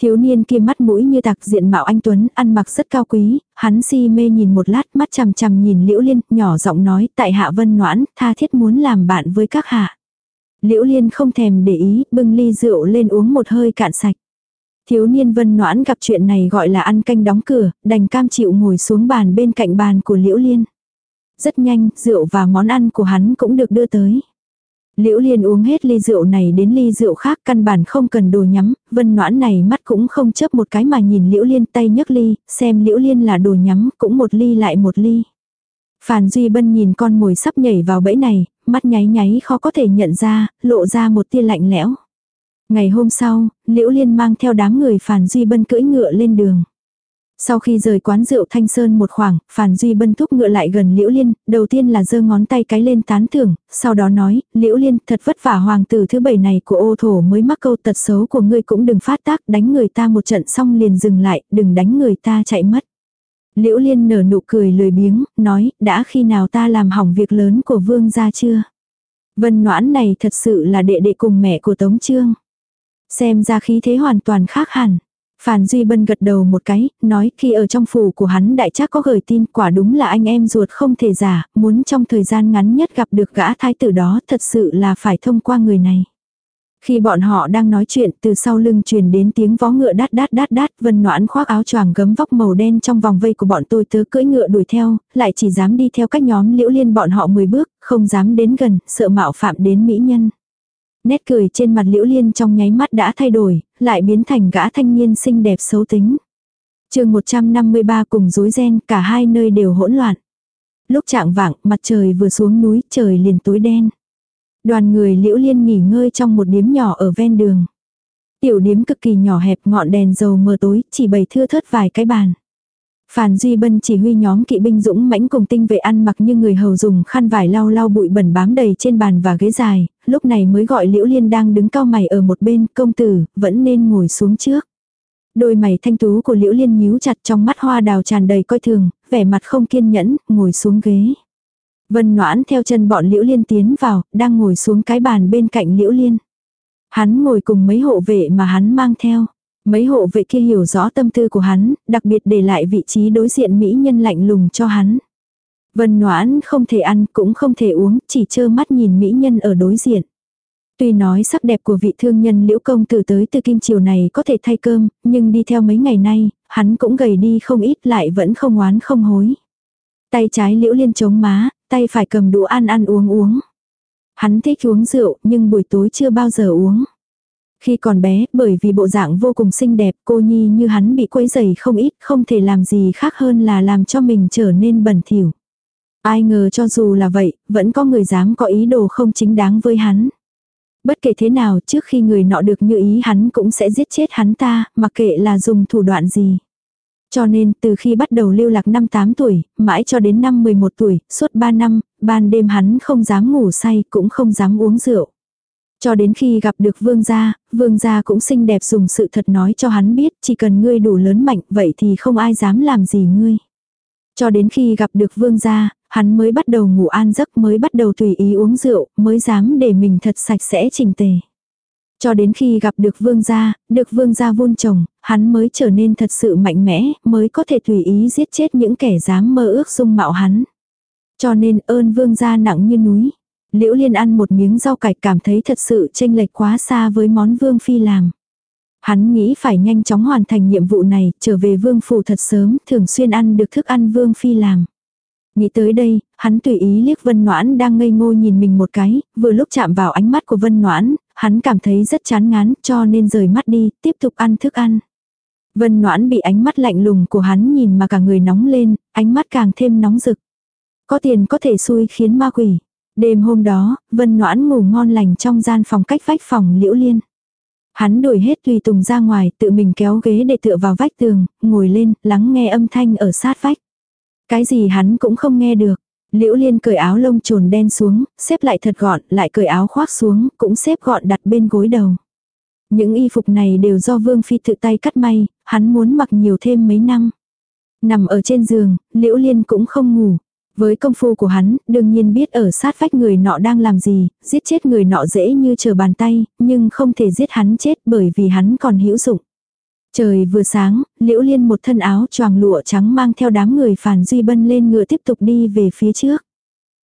Thiếu niên kia mắt mũi như tạc diện mạo anh Tuấn, ăn mặc rất cao quý, hắn si mê nhìn một lát mắt chằm chằm nhìn Liễu Liên, nhỏ giọng nói, tại hạ vân noãn, tha thiết muốn làm bạn với các hạ. Liễu Liên không thèm để ý, bưng ly rượu lên uống một hơi cạn sạch. Thiếu niên vân noãn gặp chuyện này gọi là ăn canh đóng cửa, đành cam chịu ngồi xuống bàn bên cạnh bàn của Liễu Liên. Rất nhanh, rượu và món ăn của hắn cũng được đưa tới. Liễu Liên uống hết ly rượu này đến ly rượu khác căn bản không cần đồ nhắm, vân noãn này mắt cũng không chớp một cái mà nhìn Liễu Liên tay nhấc ly, xem Liễu Liên là đồ nhắm, cũng một ly lại một ly. Phàn Duy Bân nhìn con mồi sắp nhảy vào bẫy này, mắt nháy nháy khó có thể nhận ra, lộ ra một tia lạnh lẽo. Ngày hôm sau, Liễu Liên mang theo đám người Phàn Duy Bân cưỡi ngựa lên đường. Sau khi rời quán rượu Thanh Sơn một khoảng, Phàn Duy Bân thúc ngựa lại gần Liễu Liên, đầu tiên là giơ ngón tay cái lên tán thưởng, sau đó nói, Liễu Liên thật vất vả hoàng tử thứ bảy này của ô thổ mới mắc câu tật xấu của ngươi cũng đừng phát tác, đánh người ta một trận xong liền dừng lại, đừng đánh người ta chạy mất. Liễu Liên nở nụ cười lười biếng, nói, đã khi nào ta làm hỏng việc lớn của vương gia chưa? Vân noãn này thật sự là đệ đệ cùng mẹ của Tống Trương. Xem ra khí thế hoàn toàn khác hẳn. Phàn Duy Bân gật đầu một cái, nói khi ở trong phủ của hắn đại chắc có gửi tin quả đúng là anh em ruột không thể giả, muốn trong thời gian ngắn nhất gặp được gã thái tử đó thật sự là phải thông qua người này. Khi bọn họ đang nói chuyện từ sau lưng truyền đến tiếng vó ngựa đát đát đát đát vân noãn khoác áo choàng gấm vóc màu đen trong vòng vây của bọn tôi tớ cưỡi ngựa đuổi theo, lại chỉ dám đi theo cách nhóm liễu liên bọn họ 10 bước, không dám đến gần, sợ mạo phạm đến mỹ nhân. Nét cười trên mặt liễu liên trong nháy mắt đã thay đổi, lại biến thành gã thanh niên xinh đẹp xấu tính. chương 153 cùng rối ren, cả hai nơi đều hỗn loạn. Lúc trạng vạng, mặt trời vừa xuống núi, trời liền tối đen. Đoàn người liễu liên nghỉ ngơi trong một điếm nhỏ ở ven đường. Tiểu điếm cực kỳ nhỏ hẹp ngọn đèn dầu mờ tối, chỉ bày thưa thớt vài cái bàn. Phàn Duy Bân chỉ huy nhóm kỵ binh dũng mãnh cùng tinh vệ ăn mặc như người hầu dùng khăn vải lau lau bụi bẩn bám đầy trên bàn và ghế dài, lúc này mới gọi Liễu Liên đang đứng cao mày ở một bên, công tử, vẫn nên ngồi xuống trước. Đôi mày thanh tú của Liễu Liên nhíu chặt trong mắt hoa đào tràn đầy coi thường, vẻ mặt không kiên nhẫn, ngồi xuống ghế. Vân Noãn theo chân bọn Liễu Liên tiến vào, đang ngồi xuống cái bàn bên cạnh Liễu Liên. Hắn ngồi cùng mấy hộ vệ mà hắn mang theo. Mấy hộ vệ kia hiểu rõ tâm tư của hắn, đặc biệt để lại vị trí đối diện mỹ nhân lạnh lùng cho hắn. Vân Noãn không thể ăn cũng không thể uống, chỉ trơ mắt nhìn mỹ nhân ở đối diện. Tuy nói sắc đẹp của vị thương nhân liễu công tử tới từ kim chiều này có thể thay cơm, nhưng đi theo mấy ngày nay, hắn cũng gầy đi không ít lại vẫn không oán không hối. Tay trái liễu liên chống má, tay phải cầm đũa ăn ăn uống uống. Hắn thích uống rượu nhưng buổi tối chưa bao giờ uống. Khi còn bé, bởi vì bộ dạng vô cùng xinh đẹp, cô Nhi như hắn bị quấy rầy không ít, không thể làm gì khác hơn là làm cho mình trở nên bẩn thỉu. Ai ngờ cho dù là vậy, vẫn có người dám có ý đồ không chính đáng với hắn. Bất kể thế nào, trước khi người nọ được như ý hắn cũng sẽ giết chết hắn ta, mặc kệ là dùng thủ đoạn gì. Cho nên, từ khi bắt đầu lưu lạc năm 8 tuổi, mãi cho đến năm 11 tuổi, suốt 3 năm, ban đêm hắn không dám ngủ say cũng không dám uống rượu. Cho đến khi gặp được vương gia, vương gia cũng xinh đẹp dùng sự thật nói cho hắn biết chỉ cần ngươi đủ lớn mạnh vậy thì không ai dám làm gì ngươi. Cho đến khi gặp được vương gia, hắn mới bắt đầu ngủ an giấc mới bắt đầu tùy ý uống rượu, mới dám để mình thật sạch sẽ chỉnh tề. Cho đến khi gặp được vương gia, được vương gia vun trồng, hắn mới trở nên thật sự mạnh mẽ, mới có thể tùy ý giết chết những kẻ dám mơ ước dung mạo hắn. Cho nên ơn vương gia nặng như núi. Liễu Liên ăn một miếng rau cải cảm thấy thật sự chênh lệch quá xa với món vương phi làm. Hắn nghĩ phải nhanh chóng hoàn thành nhiệm vụ này, trở về vương phủ thật sớm, thường xuyên ăn được thức ăn vương phi làm. Nghĩ tới đây, hắn tùy ý liếc Vân Noãn đang ngây ngô nhìn mình một cái, vừa lúc chạm vào ánh mắt của Vân Noãn, hắn cảm thấy rất chán ngán cho nên rời mắt đi, tiếp tục ăn thức ăn. Vân Noãn bị ánh mắt lạnh lùng của hắn nhìn mà cả người nóng lên, ánh mắt càng thêm nóng rực. Có tiền có thể xui khiến ma quỷ. Đêm hôm đó, Vân Noãn ngủ ngon lành trong gian phòng cách vách phòng Liễu Liên. Hắn đuổi hết tùy tùng ra ngoài, tự mình kéo ghế để tựa vào vách tường, ngồi lên, lắng nghe âm thanh ở sát vách. Cái gì hắn cũng không nghe được. Liễu Liên cởi áo lông trồn đen xuống, xếp lại thật gọn, lại cởi áo khoác xuống, cũng xếp gọn đặt bên gối đầu. Những y phục này đều do Vương Phi tự tay cắt may, hắn muốn mặc nhiều thêm mấy năm. Nằm ở trên giường, Liễu Liên cũng không ngủ. Với công phu của hắn, đương nhiên biết ở sát vách người nọ đang làm gì, giết chết người nọ dễ như chờ bàn tay, nhưng không thể giết hắn chết bởi vì hắn còn hữu dụng. Trời vừa sáng, Liễu Liên một thân áo choàng lụa trắng mang theo đám người phản duy bân lên ngựa tiếp tục đi về phía trước.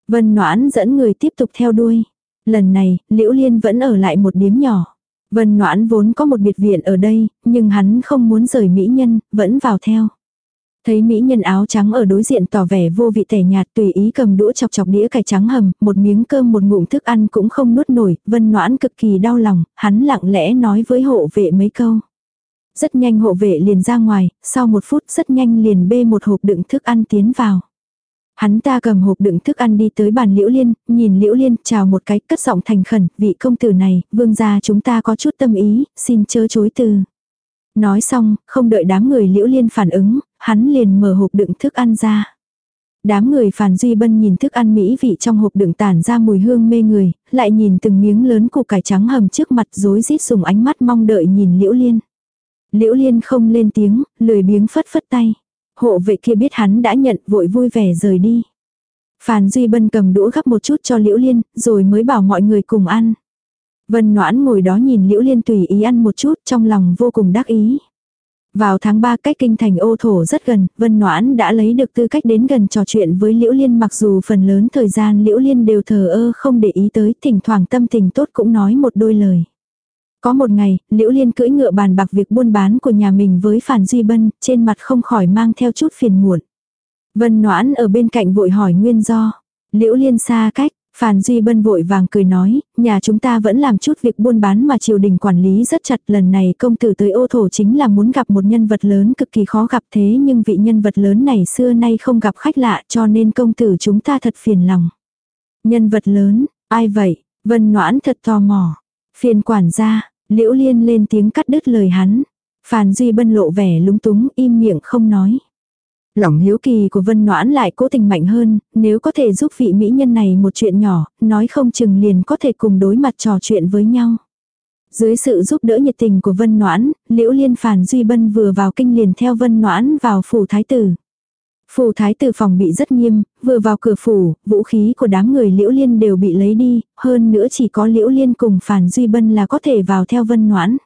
Vân Noãn dẫn người tiếp tục theo đuôi. Lần này, Liễu Liên vẫn ở lại một điếm nhỏ. Vân Noãn vốn có một biệt viện ở đây, nhưng hắn không muốn rời mỹ nhân, vẫn vào theo. Thấy mỹ nhân áo trắng ở đối diện tỏ vẻ vô vị tẻ nhạt tùy ý cầm đũa chọc chọc đĩa cải trắng hầm, một miếng cơm một ngụm thức ăn cũng không nuốt nổi, vân noãn cực kỳ đau lòng, hắn lặng lẽ nói với hộ vệ mấy câu. Rất nhanh hộ vệ liền ra ngoài, sau một phút rất nhanh liền bê một hộp đựng thức ăn tiến vào. Hắn ta cầm hộp đựng thức ăn đi tới bàn Liễu Liên, nhìn Liễu Liên chào một cái cất giọng thành khẩn, vị công tử này, vương gia chúng ta có chút tâm ý, xin chớ chối từ. Nói xong, không đợi đám người Liễu Liên phản ứng, hắn liền mở hộp đựng thức ăn ra. Đám người phản duy bân nhìn thức ăn mỹ vị trong hộp đựng tản ra mùi hương mê người, lại nhìn từng miếng lớn củ cải trắng hầm trước mặt rối rít dùng ánh mắt mong đợi nhìn Liễu Liên. Liễu Liên không lên tiếng, lười biếng phất phất tay. Hộ vệ kia biết hắn đã nhận vội vui vẻ rời đi. Phàn Duy Bân cầm đũa gắp một chút cho Liễu Liên, rồi mới bảo mọi người cùng ăn. Vân Noãn ngồi đó nhìn Liễu Liên tùy ý ăn một chút trong lòng vô cùng đắc ý. Vào tháng 3 cách kinh thành ô thổ rất gần, Vân Noãn đã lấy được tư cách đến gần trò chuyện với Liễu Liên mặc dù phần lớn thời gian Liễu Liên đều thờ ơ không để ý tới, thỉnh thoảng tâm tình tốt cũng nói một đôi lời. Có một ngày, Liễu Liên cưỡi ngựa bàn bạc việc buôn bán của nhà mình với Phản Duy Bân, trên mặt không khỏi mang theo chút phiền muộn. Vân Noãn ở bên cạnh vội hỏi nguyên do. Liễu Liên xa cách, Phàn Duy Bân vội vàng cười nói, nhà chúng ta vẫn làm chút việc buôn bán mà triều đình quản lý rất chặt. Lần này công tử tới ô thổ chính là muốn gặp một nhân vật lớn cực kỳ khó gặp thế nhưng vị nhân vật lớn này xưa nay không gặp khách lạ cho nên công tử chúng ta thật phiền lòng. Nhân vật lớn, ai vậy? Vân Noãn thật tò mò. Phiền quản gia, Liễu Liên lên tiếng cắt đứt lời hắn. Phàn Duy Bân lộ vẻ lúng túng im miệng không nói. Lòng hiếu kỳ của Vân Noãn lại cố tình mạnh hơn, nếu có thể giúp vị mỹ nhân này một chuyện nhỏ, nói không chừng liền có thể cùng đối mặt trò chuyện với nhau. Dưới sự giúp đỡ nhiệt tình của Vân Noãn, Liễu Liên Phản Duy Bân vừa vào kinh liền theo Vân Noãn vào phủ thái tử. Phủ thái tử phòng bị rất nghiêm, vừa vào cửa phủ, vũ khí của đám người Liễu Liên đều bị lấy đi, hơn nữa chỉ có Liễu Liên cùng Phản Duy Bân là có thể vào theo Vân Noãn.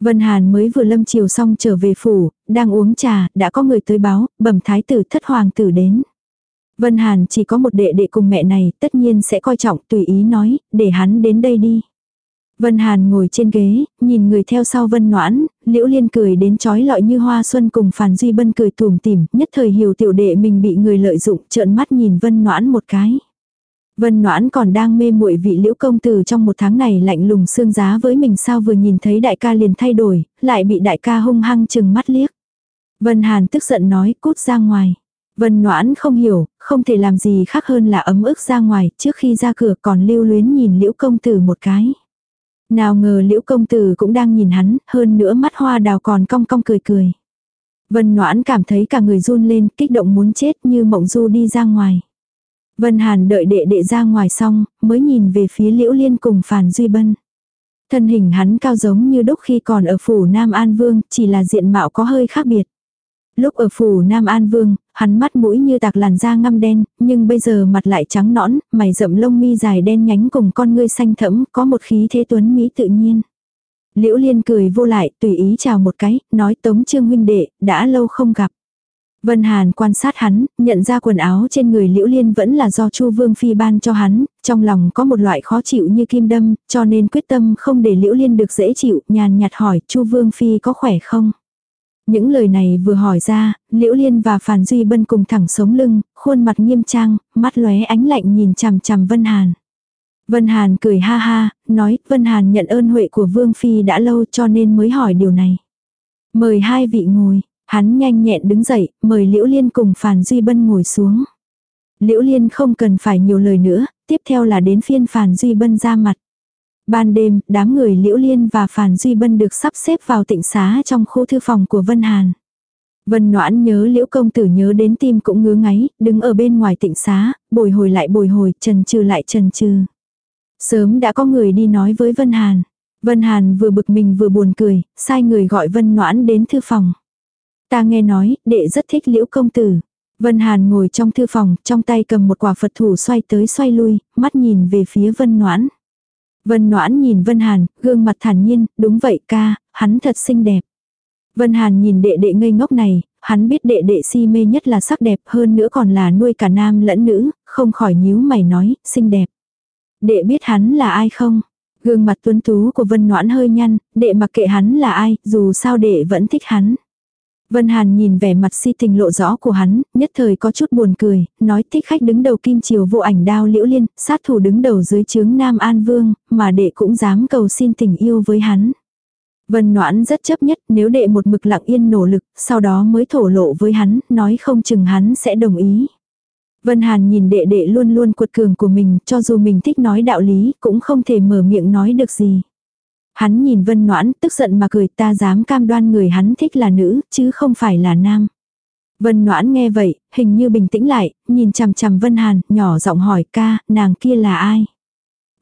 Vân Hàn mới vừa lâm chiều xong trở về phủ, đang uống trà, đã có người tới báo, bẩm thái tử thất hoàng tử đến. Vân Hàn chỉ có một đệ đệ cùng mẹ này, tất nhiên sẽ coi trọng, tùy ý nói, để hắn đến đây đi. Vân Hàn ngồi trên ghế, nhìn người theo sau Vân Noãn, Liễu Liên cười đến trói lọi như hoa xuân cùng Phàn Duy Bân cười tủm tỉm, nhất thời hiểu tiểu đệ mình bị người lợi dụng, trợn mắt nhìn Vân Noãn một cái. Vân Noãn còn đang mê muội vị liễu công tử trong một tháng này lạnh lùng xương giá với mình sao vừa nhìn thấy đại ca liền thay đổi, lại bị đại ca hung hăng chừng mắt liếc. Vân Hàn tức giận nói cút ra ngoài. Vân Noãn không hiểu, không thể làm gì khác hơn là ấm ức ra ngoài, trước khi ra cửa còn lưu luyến nhìn liễu công tử một cái. Nào ngờ liễu công tử cũng đang nhìn hắn, hơn nữa mắt hoa đào còn cong cong cười cười. Vân Noãn cảm thấy cả người run lên, kích động muốn chết như mộng du đi ra ngoài. Vân Hàn đợi đệ đệ ra ngoài xong, mới nhìn về phía Liễu Liên cùng Phàn Duy Bân. Thân hình hắn cao giống như đúc khi còn ở phủ Nam An Vương, chỉ là diện mạo có hơi khác biệt. Lúc ở phủ Nam An Vương, hắn mắt mũi như tạc làn da ngăm đen, nhưng bây giờ mặt lại trắng nõn, mày rậm lông mi dài đen nhánh cùng con ngươi xanh thẫm, có một khí thế tuấn mỹ tự nhiên. Liễu Liên cười vô lại, tùy ý chào một cái, nói Tống Trương huynh đệ, đã lâu không gặp. Vân Hàn quan sát hắn, nhận ra quần áo trên người Liễu Liên vẫn là do Chu Vương Phi ban cho hắn, trong lòng có một loại khó chịu như kim đâm, cho nên quyết tâm không để Liễu Liên được dễ chịu, nhàn nhạt hỏi Chu Vương Phi có khỏe không? Những lời này vừa hỏi ra, Liễu Liên và Phàn Duy Bân cùng thẳng sống lưng, khuôn mặt nghiêm trang, mắt lóe ánh lạnh nhìn chằm chằm Vân Hàn. Vân Hàn cười ha ha, nói Vân Hàn nhận ơn huệ của Vương Phi đã lâu cho nên mới hỏi điều này. Mời hai vị ngồi, hắn nhanh nhẹn đứng dậy, mời Liễu Liên cùng Phàn Duy Bân ngồi xuống. Liễu Liên không cần phải nhiều lời nữa, tiếp theo là đến phiên Phàn Duy Bân ra mặt. Ban đêm, đám người Liễu Liên và Phàn Duy Bân được sắp xếp vào tịnh xá trong khu thư phòng của Vân Hàn. Vân Noãn nhớ Liễu công tử nhớ đến tim cũng ngứa ngáy, đứng ở bên ngoài tịnh xá, bồi hồi lại bồi hồi, trần trừ lại trần trừ. Sớm đã có người đi nói với Vân Hàn. Vân Hàn vừa bực mình vừa buồn cười, sai người gọi Vân Noãn đến thư phòng. Ta nghe nói, đệ rất thích Liễu công tử. Vân Hàn ngồi trong thư phòng, trong tay cầm một quả Phật thủ xoay tới xoay lui, mắt nhìn về phía Vân Noãn. Vân Noãn nhìn Vân Hàn, gương mặt thản nhiên, đúng vậy ca, hắn thật xinh đẹp. Vân Hàn nhìn đệ đệ ngây ngốc này, hắn biết đệ đệ si mê nhất là sắc đẹp hơn nữa còn là nuôi cả nam lẫn nữ, không khỏi nhíu mày nói, xinh đẹp. Đệ biết hắn là ai không? Gương mặt tuấn tú của Vân Noãn hơi nhăn, đệ mặc kệ hắn là ai, dù sao đệ vẫn thích hắn. Vân Hàn nhìn vẻ mặt si tình lộ rõ của hắn, nhất thời có chút buồn cười, nói thích khách đứng đầu kim triều vô ảnh đao liễu liên, sát thủ đứng đầu dưới chướng Nam An Vương, mà đệ cũng dám cầu xin tình yêu với hắn. Vân Noãn rất chấp nhất nếu đệ một mực lặng yên nỗ lực, sau đó mới thổ lộ với hắn, nói không chừng hắn sẽ đồng ý. Vân Hàn nhìn đệ đệ luôn luôn cuột cường của mình, cho dù mình thích nói đạo lý, cũng không thể mở miệng nói được gì. Hắn nhìn Vân Noãn, tức giận mà cười ta dám cam đoan người hắn thích là nữ, chứ không phải là nam. Vân Noãn nghe vậy, hình như bình tĩnh lại, nhìn chằm chằm Vân Hàn, nhỏ giọng hỏi ca, nàng kia là ai?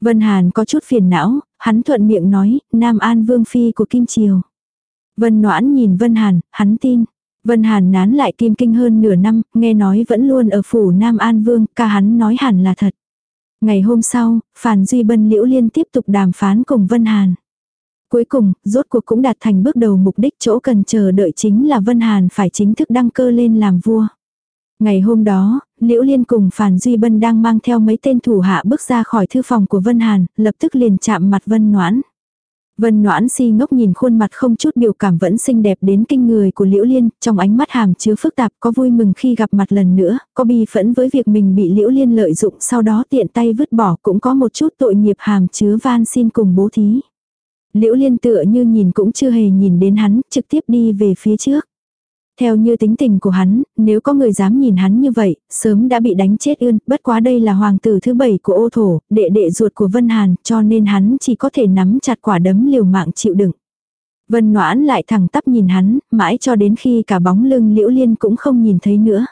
Vân Hàn có chút phiền não, hắn thuận miệng nói, Nam An Vương Phi của Kim Triều. Vân Noãn nhìn Vân Hàn, hắn tin. Vân Hàn nán lại Kim Kinh hơn nửa năm, nghe nói vẫn luôn ở phủ Nam An Vương, ca hắn nói hẳn là thật. Ngày hôm sau, Phàn Duy Bân Liễu Liên tiếp tục đàm phán cùng Vân Hàn. Cuối cùng, rốt cuộc cũng đạt thành bước đầu mục đích chỗ cần chờ đợi chính là Vân Hàn phải chính thức đăng cơ lên làm vua. Ngày hôm đó, Liễu Liên cùng Phàn Duy Bân đang mang theo mấy tên thủ hạ bước ra khỏi thư phòng của Vân Hàn, lập tức liền chạm mặt Vân Noãn. Vân Noãn si ngốc nhìn khuôn mặt không chút biểu cảm vẫn xinh đẹp đến kinh người của Liễu Liên, trong ánh mắt hàm chứa phức tạp có vui mừng khi gặp mặt lần nữa, có bi phẫn với việc mình bị Liễu Liên lợi dụng sau đó tiện tay vứt bỏ cũng có một chút tội nghiệp hàm chứa van xin cùng bố thí. Liễu Liên tựa như nhìn cũng chưa hề nhìn đến hắn, trực tiếp đi về phía trước. Theo như tính tình của hắn, nếu có người dám nhìn hắn như vậy, sớm đã bị đánh chết ươn, bất quá đây là hoàng tử thứ bảy của ô thổ, đệ đệ ruột của Vân Hàn, cho nên hắn chỉ có thể nắm chặt quả đấm liều mạng chịu đựng. Vân Noãn lại thẳng tắp nhìn hắn, mãi cho đến khi cả bóng lưng liễu liên cũng không nhìn thấy nữa.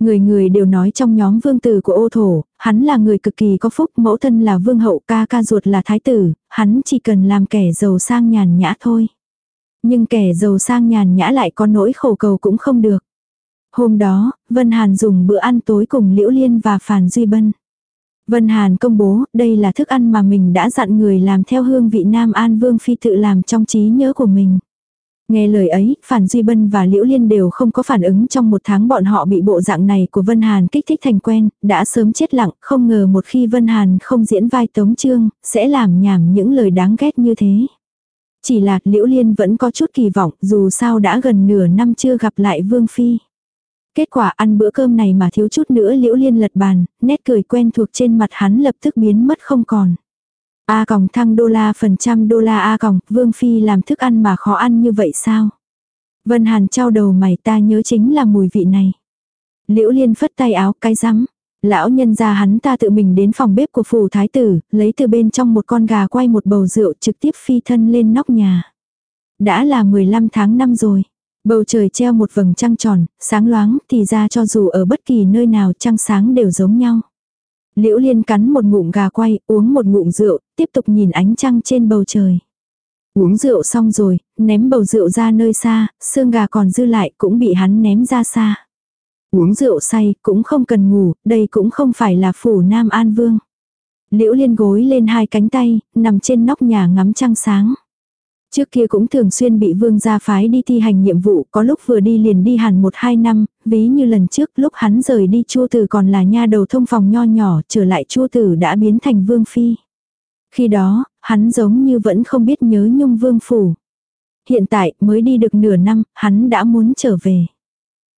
Người người đều nói trong nhóm vương tử của ô thổ, hắn là người cực kỳ có phúc, mẫu thân là vương hậu ca ca ruột là thái tử, hắn chỉ cần làm kẻ giàu sang nhàn nhã thôi. Nhưng kẻ giàu sang nhàn nhã lại có nỗi khổ cầu cũng không được. Hôm đó, Vân Hàn dùng bữa ăn tối cùng Liễu Liên và Phàn Duy Bân. Vân Hàn công bố, đây là thức ăn mà mình đã dặn người làm theo hương vị Nam An Vương Phi tự làm trong trí nhớ của mình. Nghe lời ấy, Phản Duy Bân và Liễu Liên đều không có phản ứng trong một tháng bọn họ bị bộ dạng này của Vân Hàn kích thích thành quen, đã sớm chết lặng, không ngờ một khi Vân Hàn không diễn vai Tống Trương, sẽ làm nhảm những lời đáng ghét như thế. Chỉ là Liễu Liên vẫn có chút kỳ vọng dù sao đã gần nửa năm chưa gặp lại Vương Phi. Kết quả ăn bữa cơm này mà thiếu chút nữa Liễu Liên lật bàn, nét cười quen thuộc trên mặt hắn lập tức biến mất không còn. A còng thăng đô la phần trăm đô la A còng, Vương Phi làm thức ăn mà khó ăn như vậy sao? Vân Hàn trao đầu mày ta nhớ chính là mùi vị này. Liễu Liên phất tay áo cái rắm. Lão nhân ra hắn ta tự mình đến phòng bếp của phủ thái tử, lấy từ bên trong một con gà quay một bầu rượu trực tiếp phi thân lên nóc nhà. Đã là 15 tháng năm rồi. Bầu trời treo một vầng trăng tròn, sáng loáng thì ra cho dù ở bất kỳ nơi nào trăng sáng đều giống nhau. Liễu Liên cắn một ngụm gà quay, uống một ngụm rượu, tiếp tục nhìn ánh trăng trên bầu trời. Uống rượu xong rồi, ném bầu rượu ra nơi xa, xương gà còn dư lại cũng bị hắn ném ra xa. Uống rượu say cũng không cần ngủ, đây cũng không phải là phủ Nam An Vương. Liễu Liên gối lên hai cánh tay, nằm trên nóc nhà ngắm trăng sáng. Trước kia cũng thường xuyên bị vương gia phái đi thi hành nhiệm vụ, có lúc vừa đi liền đi hẳn một hai năm, ví như lần trước lúc hắn rời đi chua tử còn là nha đầu thông phòng nho nhỏ, trở lại chua tử đã biến thành vương phi. Khi đó, hắn giống như vẫn không biết nhớ nhung vương phủ. Hiện tại mới đi được nửa năm, hắn đã muốn trở về.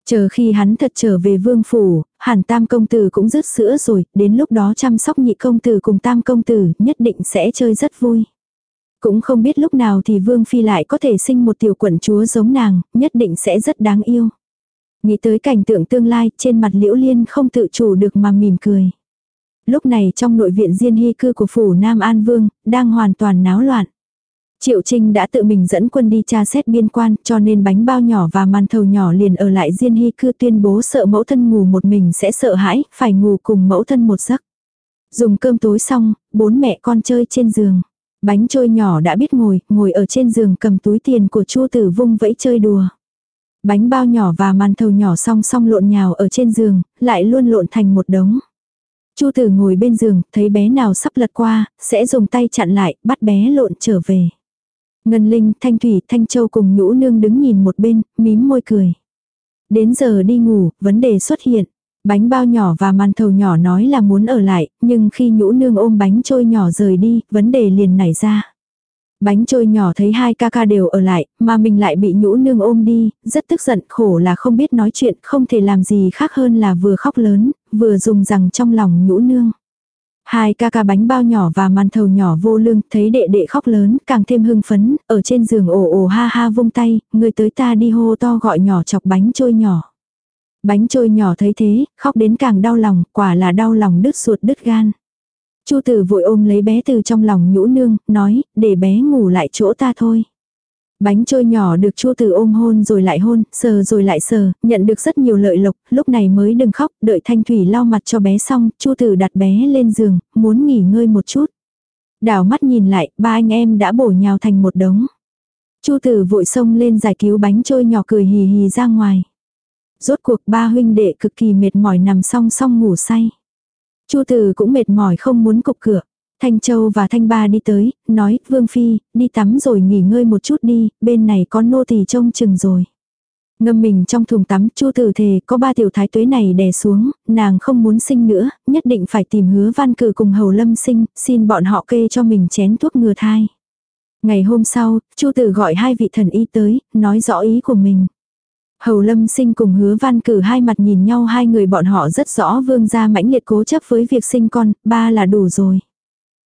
Chờ khi hắn thật trở về vương phủ, hẳn tam công tử cũng rứt sữa rồi, đến lúc đó chăm sóc nhị công tử cùng tam công tử nhất định sẽ chơi rất vui. Cũng không biết lúc nào thì vương phi lại có thể sinh một tiểu quận chúa giống nàng, nhất định sẽ rất đáng yêu. Nghĩ tới cảnh tượng tương lai, trên mặt liễu liên không tự chủ được mà mỉm cười. Lúc này trong nội viện diên hy cư của phủ Nam An Vương, đang hoàn toàn náo loạn. Triệu Trinh đã tự mình dẫn quân đi tra xét biên quan cho nên bánh bao nhỏ và màn thầu nhỏ liền ở lại Diên Hy cư tuyên bố sợ mẫu thân ngủ một mình sẽ sợ hãi, phải ngủ cùng mẫu thân một giấc. Dùng cơm tối xong, bốn mẹ con chơi trên giường. Bánh trôi nhỏ đã biết ngồi, ngồi ở trên giường cầm túi tiền của Chu Tử Vung vẫy chơi đùa. Bánh bao nhỏ và màn thầu nhỏ song song lộn nhào ở trên giường, lại luôn lộn thành một đống. Chu Tử ngồi bên giường, thấy bé nào sắp lật qua, sẽ dùng tay chặn lại, bắt bé lộn trở về. Ngân Linh, Thanh Thủy, Thanh Châu cùng Nhũ Nương đứng nhìn một bên, mím môi cười. Đến giờ đi ngủ, vấn đề xuất hiện. Bánh bao nhỏ và màn thầu nhỏ nói là muốn ở lại, nhưng khi Nhũ Nương ôm bánh trôi nhỏ rời đi, vấn đề liền nảy ra. Bánh trôi nhỏ thấy hai ca ca đều ở lại, mà mình lại bị nhũ nương ôm đi, rất tức giận khổ là không biết nói chuyện, không thể làm gì khác hơn là vừa khóc lớn, vừa dùng rằng trong lòng nhũ nương. Hai ca ca bánh bao nhỏ và màn thầu nhỏ vô lương, thấy đệ đệ khóc lớn, càng thêm hưng phấn, ở trên giường ồ ồ ha ha vung tay, người tới ta đi hô to gọi nhỏ chọc bánh trôi nhỏ. Bánh trôi nhỏ thấy thế, khóc đến càng đau lòng, quả là đau lòng đứt ruột đứt gan. Chu tử vội ôm lấy bé từ trong lòng nhũ nương, nói, để bé ngủ lại chỗ ta thôi. Bánh trôi nhỏ được chua từ ôm hôn rồi lại hôn, sờ rồi lại sờ, nhận được rất nhiều lợi lộc, lúc này mới đừng khóc, đợi thanh thủy lau mặt cho bé xong, chu tử đặt bé lên giường, muốn nghỉ ngơi một chút. Đảo mắt nhìn lại, ba anh em đã bổ nhào thành một đống. chu tử vội xông lên giải cứu bánh trôi nhỏ cười hì hì ra ngoài. Rốt cuộc ba huynh đệ cực kỳ mệt mỏi nằm song song ngủ say. chu tử cũng mệt mỏi không muốn cục cửa. Thanh Châu và Thanh Ba đi tới, nói, Vương Phi, đi tắm rồi nghỉ ngơi một chút đi, bên này có nô tỳ trông chừng rồi. Ngâm mình trong thùng tắm, chu tử thề có ba tiểu thái tuế này đè xuống, nàng không muốn sinh nữa, nhất định phải tìm hứa văn cử cùng hầu lâm sinh, xin bọn họ kê cho mình chén thuốc ngừa thai. Ngày hôm sau, chu tử gọi hai vị thần y tới, nói rõ ý của mình. Hầu lâm sinh cùng hứa văn cử hai mặt nhìn nhau hai người bọn họ rất rõ vương gia mãnh liệt cố chấp với việc sinh con, ba là đủ rồi.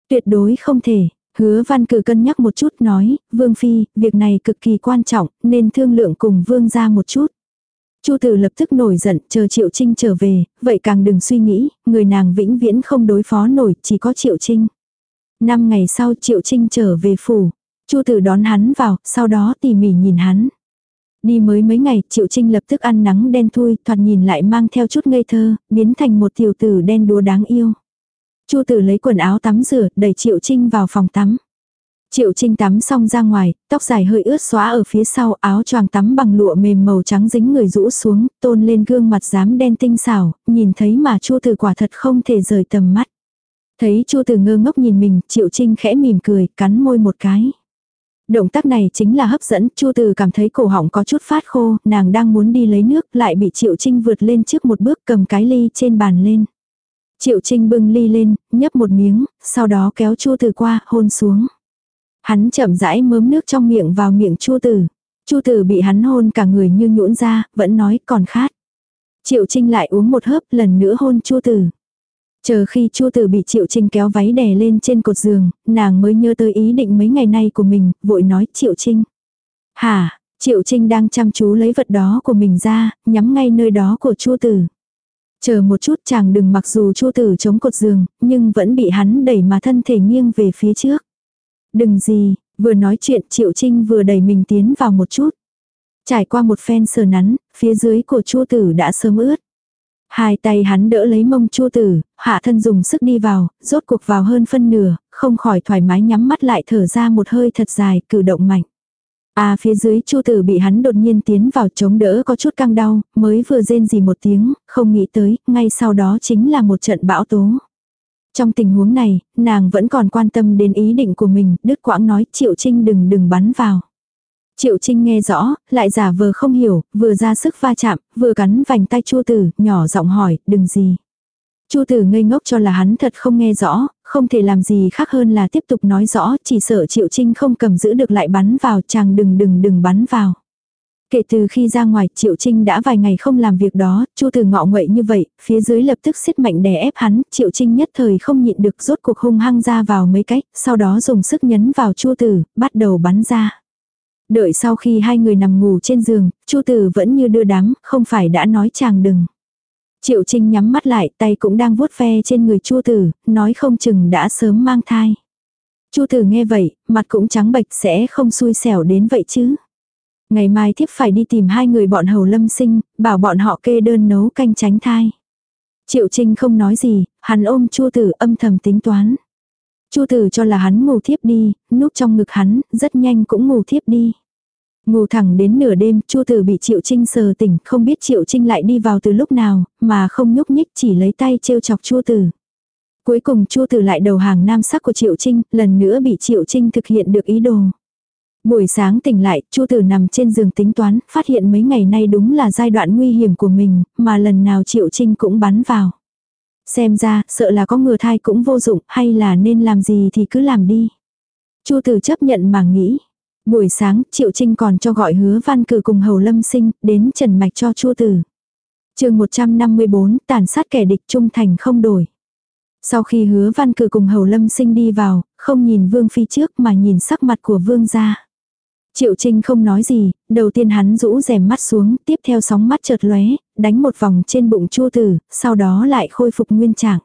Tuyệt đối không thể. Hứa văn cử cân nhắc một chút nói, Vương Phi, việc này cực kỳ quan trọng, nên thương lượng cùng Vương gia một chút. Chu tử lập tức nổi giận, chờ Triệu Trinh trở về, vậy càng đừng suy nghĩ, người nàng vĩnh viễn không đối phó nổi, chỉ có Triệu Trinh. Năm ngày sau Triệu Trinh trở về phủ, Chu tử đón hắn vào, sau đó tỉ mỉ nhìn hắn. Đi mới mấy ngày, Triệu Trinh lập tức ăn nắng đen thui, thoạt nhìn lại mang theo chút ngây thơ, biến thành một tiểu tử đen đúa đáng yêu. Chu tử lấy quần áo tắm rửa, đẩy Triệu Trinh vào phòng tắm. Triệu Trinh tắm xong ra ngoài, tóc dài hơi ướt xóa ở phía sau, áo choàng tắm bằng lụa mềm màu trắng dính người rũ xuống, tôn lên gương mặt dám đen tinh xảo, nhìn thấy mà Chu Tử quả thật không thể rời tầm mắt. Thấy Chu Tử ngơ ngốc nhìn mình, Triệu Trinh khẽ mỉm cười, cắn môi một cái. Động tác này chính là hấp dẫn, Chu từ cảm thấy cổ họng có chút phát khô, nàng đang muốn đi lấy nước, lại bị Triệu Trinh vượt lên trước một bước cầm cái ly trên bàn lên. Triệu Trinh bưng ly lên, nhấp một miếng, sau đó kéo Chu từ qua, hôn xuống. Hắn chậm rãi mớm nước trong miệng vào miệng Chu từ Chu từ bị hắn hôn cả người như nhũn ra, vẫn nói còn khát. Triệu Trinh lại uống một hớp, lần nữa hôn Chu từ. Chờ khi Chu Tử bị Triệu Trinh kéo váy đè lên trên cột giường, nàng mới nhớ tới ý định mấy ngày nay của mình, vội nói Triệu Trinh. Hả, Triệu Trinh đang chăm chú lấy vật đó của mình ra, nhắm ngay nơi đó của Chu Tử. Chờ một chút chàng đừng mặc dù chu tử chống cột giường, nhưng vẫn bị hắn đẩy mà thân thể nghiêng về phía trước. Đừng gì, vừa nói chuyện Triệu Trinh vừa đẩy mình tiến vào một chút. Trải qua một phen sờ nắn, phía dưới của chu tử đã sớm ướt. Hai tay hắn đỡ lấy mông chua tử, hạ thân dùng sức đi vào, rốt cuộc vào hơn phân nửa, không khỏi thoải mái nhắm mắt lại thở ra một hơi thật dài, cử động mạnh. À phía dưới chu tử bị hắn đột nhiên tiến vào chống đỡ có chút căng đau, mới vừa rên gì một tiếng, không nghĩ tới, ngay sau đó chính là một trận bão tố. Trong tình huống này, nàng vẫn còn quan tâm đến ý định của mình, Đức Quãng nói Triệu Trinh đừng đừng bắn vào. Triệu Trinh nghe rõ, lại giả vờ không hiểu, vừa ra sức va chạm, vừa cắn vành tay Chu Tử, nhỏ giọng hỏi, đừng gì. Chu Tử ngây ngốc cho là hắn thật không nghe rõ, không thể làm gì khác hơn là tiếp tục nói rõ, chỉ sợ Triệu Trinh không cầm giữ được lại bắn vào, chàng đừng đừng đừng bắn vào. Kể từ khi ra ngoài, Triệu Trinh đã vài ngày không làm việc đó, Chu Tử ngọ nguậy như vậy, phía dưới lập tức siết mạnh đè ép hắn, Triệu Trinh nhất thời không nhịn được rốt cuộc hung hăng ra vào mấy cách, sau đó dùng sức nhấn vào Chu Tử, bắt đầu bắn ra. Đợi sau khi hai người nằm ngủ trên giường, Chu Tử vẫn như đưa đám, không phải đã nói chàng đừng. Triệu Trinh nhắm mắt lại, tay cũng đang vuốt ve trên người Chu Tử, nói không chừng đã sớm mang thai. Chu Tử nghe vậy, mặt cũng trắng bệch sẽ không xui xẻo đến vậy chứ. Ngày mai thiếp phải đi tìm hai người bọn hầu lâm sinh, bảo bọn họ kê đơn nấu canh tránh thai. Triệu Trinh không nói gì, hắn ôm Chu Tử âm thầm tính toán. Chu Tử cho là hắn ngủ thiếp đi, núp trong ngực hắn, rất nhanh cũng ngủ thiếp đi. Ngủ thẳng đến nửa đêm, Chu Tử bị Triệu Trinh sờ tỉnh, không biết Triệu Trinh lại đi vào từ lúc nào, mà không nhúc nhích chỉ lấy tay trêu chọc Chu Tử. Cuối cùng Chu Tử lại đầu hàng nam sắc của Triệu Trinh, lần nữa bị Triệu Trinh thực hiện được ý đồ. Buổi sáng tỉnh lại, Chu Tử nằm trên giường tính toán, phát hiện mấy ngày nay đúng là giai đoạn nguy hiểm của mình, mà lần nào Triệu Trinh cũng bắn vào. Xem ra, sợ là có ngừa thai cũng vô dụng, hay là nên làm gì thì cứ làm đi. Chu Tử chấp nhận mà nghĩ. Buổi sáng, Triệu Trinh còn cho gọi hứa văn cử cùng Hầu Lâm Sinh, đến trần mạch cho Chu Tử. chương 154, tàn sát kẻ địch trung thành không đổi. Sau khi hứa văn cử cùng Hầu Lâm Sinh đi vào, không nhìn Vương Phi trước mà nhìn sắc mặt của Vương gia. Triệu Trinh không nói gì, đầu tiên hắn rũ rèm mắt xuống, tiếp theo sóng mắt chợt lóe, đánh một vòng trên bụng Chu Tử, sau đó lại khôi phục nguyên trạng.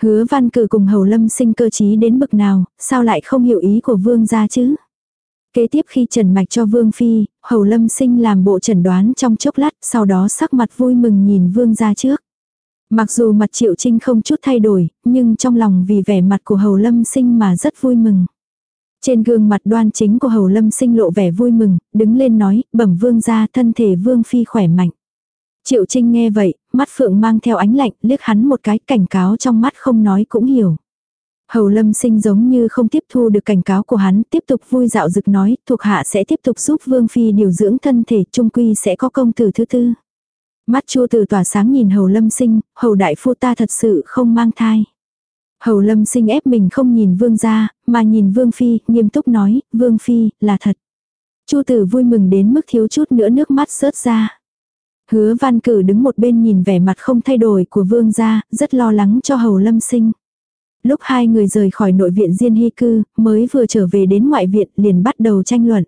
Hứa Văn Cử cùng Hầu Lâm sinh cơ trí đến bực nào, sao lại không hiểu ý của Vương gia chứ? Kế tiếp khi trần mạch cho Vương Phi, Hầu Lâm sinh làm bộ trần đoán trong chốc lát, sau đó sắc mặt vui mừng nhìn Vương gia trước. Mặc dù mặt Triệu Trinh không chút thay đổi, nhưng trong lòng vì vẻ mặt của Hầu Lâm sinh mà rất vui mừng. Trên gương mặt đoan chính của Hầu Lâm sinh lộ vẻ vui mừng, đứng lên nói, bẩm vương ra thân thể vương phi khỏe mạnh. Triệu Trinh nghe vậy, mắt phượng mang theo ánh lạnh, liếc hắn một cái cảnh cáo trong mắt không nói cũng hiểu. Hầu Lâm sinh giống như không tiếp thu được cảnh cáo của hắn, tiếp tục vui dạo dực nói, thuộc hạ sẽ tiếp tục giúp Vương Phi điều dưỡng thân thể, trung quy sẽ có công tử thứ tư. Mắt chua từ tỏa sáng nhìn Hầu Lâm sinh, Hầu Đại Phu ta thật sự không mang thai. Hầu lâm sinh ép mình không nhìn vương gia, mà nhìn vương phi, nghiêm túc nói, vương phi, là thật. Chu tử vui mừng đến mức thiếu chút nữa nước mắt rớt ra. Hứa văn cử đứng một bên nhìn vẻ mặt không thay đổi của vương gia, rất lo lắng cho hầu lâm sinh. Lúc hai người rời khỏi nội viện Diên Hy Cư, mới vừa trở về đến ngoại viện liền bắt đầu tranh luận.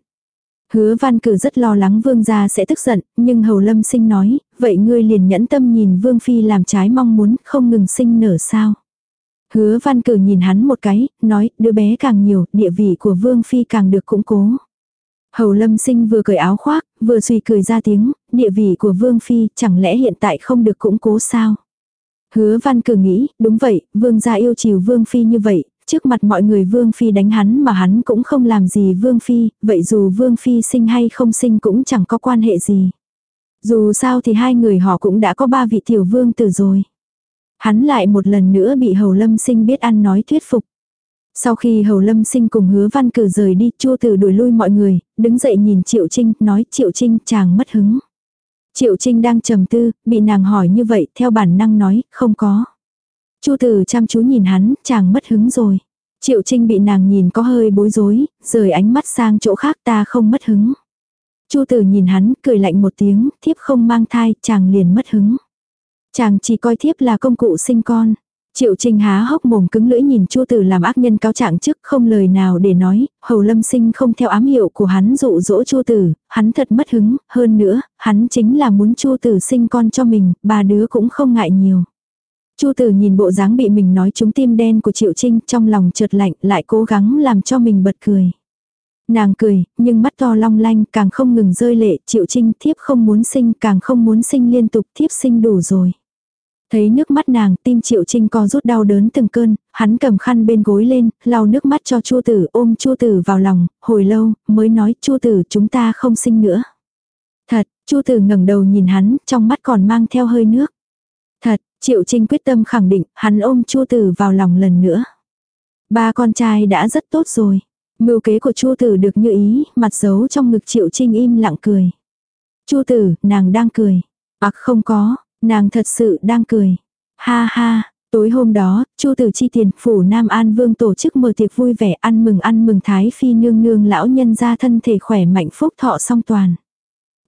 Hứa văn cử rất lo lắng vương gia sẽ tức giận, nhưng hầu lâm sinh nói, vậy ngươi liền nhẫn tâm nhìn vương phi làm trái mong muốn không ngừng sinh nở sao. Hứa văn cử nhìn hắn một cái, nói, đứa bé càng nhiều, địa vị của Vương Phi càng được củng cố. Hầu lâm sinh vừa cởi áo khoác, vừa suy cười ra tiếng, địa vị của Vương Phi chẳng lẽ hiện tại không được củng cố sao? Hứa văn cử nghĩ, đúng vậy, Vương gia yêu chiều Vương Phi như vậy, trước mặt mọi người Vương Phi đánh hắn mà hắn cũng không làm gì Vương Phi, vậy dù Vương Phi sinh hay không sinh cũng chẳng có quan hệ gì. Dù sao thì hai người họ cũng đã có ba vị tiểu vương tử rồi. Hắn lại một lần nữa bị Hầu Lâm Sinh biết ăn nói thuyết phục. Sau khi Hầu Lâm Sinh cùng hứa văn cử rời đi, Chu Tử đuổi lui mọi người, đứng dậy nhìn Triệu Trinh, nói Triệu Trinh chàng mất hứng. Triệu Trinh đang trầm tư, bị nàng hỏi như vậy, theo bản năng nói, không có. Chu Tử chăm chú nhìn hắn, chàng mất hứng rồi. Triệu Trinh bị nàng nhìn có hơi bối rối, rời ánh mắt sang chỗ khác ta không mất hứng. Chu Tử nhìn hắn, cười lạnh một tiếng, thiếp không mang thai, chàng liền mất hứng. Chàng chỉ coi thiếp là công cụ sinh con. Triệu Trình há hốc mồm cứng lưỡi nhìn Chu Tử làm ác nhân cáo trạng trước không lời nào để nói, Hầu Lâm Sinh không theo ám hiệu của hắn dụ dỗ Chu Tử, hắn thật mất hứng, hơn nữa, hắn chính là muốn Chu Tử sinh con cho mình, ba đứa cũng không ngại nhiều. Chu Tử nhìn bộ dáng bị mình nói trúng tim đen của Triệu Trinh, trong lòng chợt lạnh, lại cố gắng làm cho mình bật cười. Nàng cười, nhưng mắt to long lanh càng không ngừng rơi lệ, Triệu Trinh thiếp không muốn sinh, càng không muốn sinh liên tục, thiếp sinh đủ rồi. Thấy nước mắt nàng, tim Triệu Trinh co rút đau đớn từng cơn, hắn cầm khăn bên gối lên, lau nước mắt cho Chu Tử, ôm Chu Tử vào lòng, hồi lâu mới nói, "Chu Tử, chúng ta không sinh nữa." Thật, Chu Tử ngẩng đầu nhìn hắn, trong mắt còn mang theo hơi nước. Thật, Triệu Trinh quyết tâm khẳng định, hắn ôm Chu Tử vào lòng lần nữa. Ba con trai đã rất tốt rồi. Mưu kế của Chu Tử được như ý, mặt giấu trong ngực Triệu Trinh im lặng cười. Chu Tử, nàng đang cười. Ặc không có, nàng thật sự đang cười. Ha ha, tối hôm đó, Chu Tử chi tiền, phủ Nam An Vương tổ chức mở tiệc vui vẻ ăn mừng ăn mừng Thái Phi nương nương lão nhân ra thân thể khỏe mạnh phúc thọ song toàn.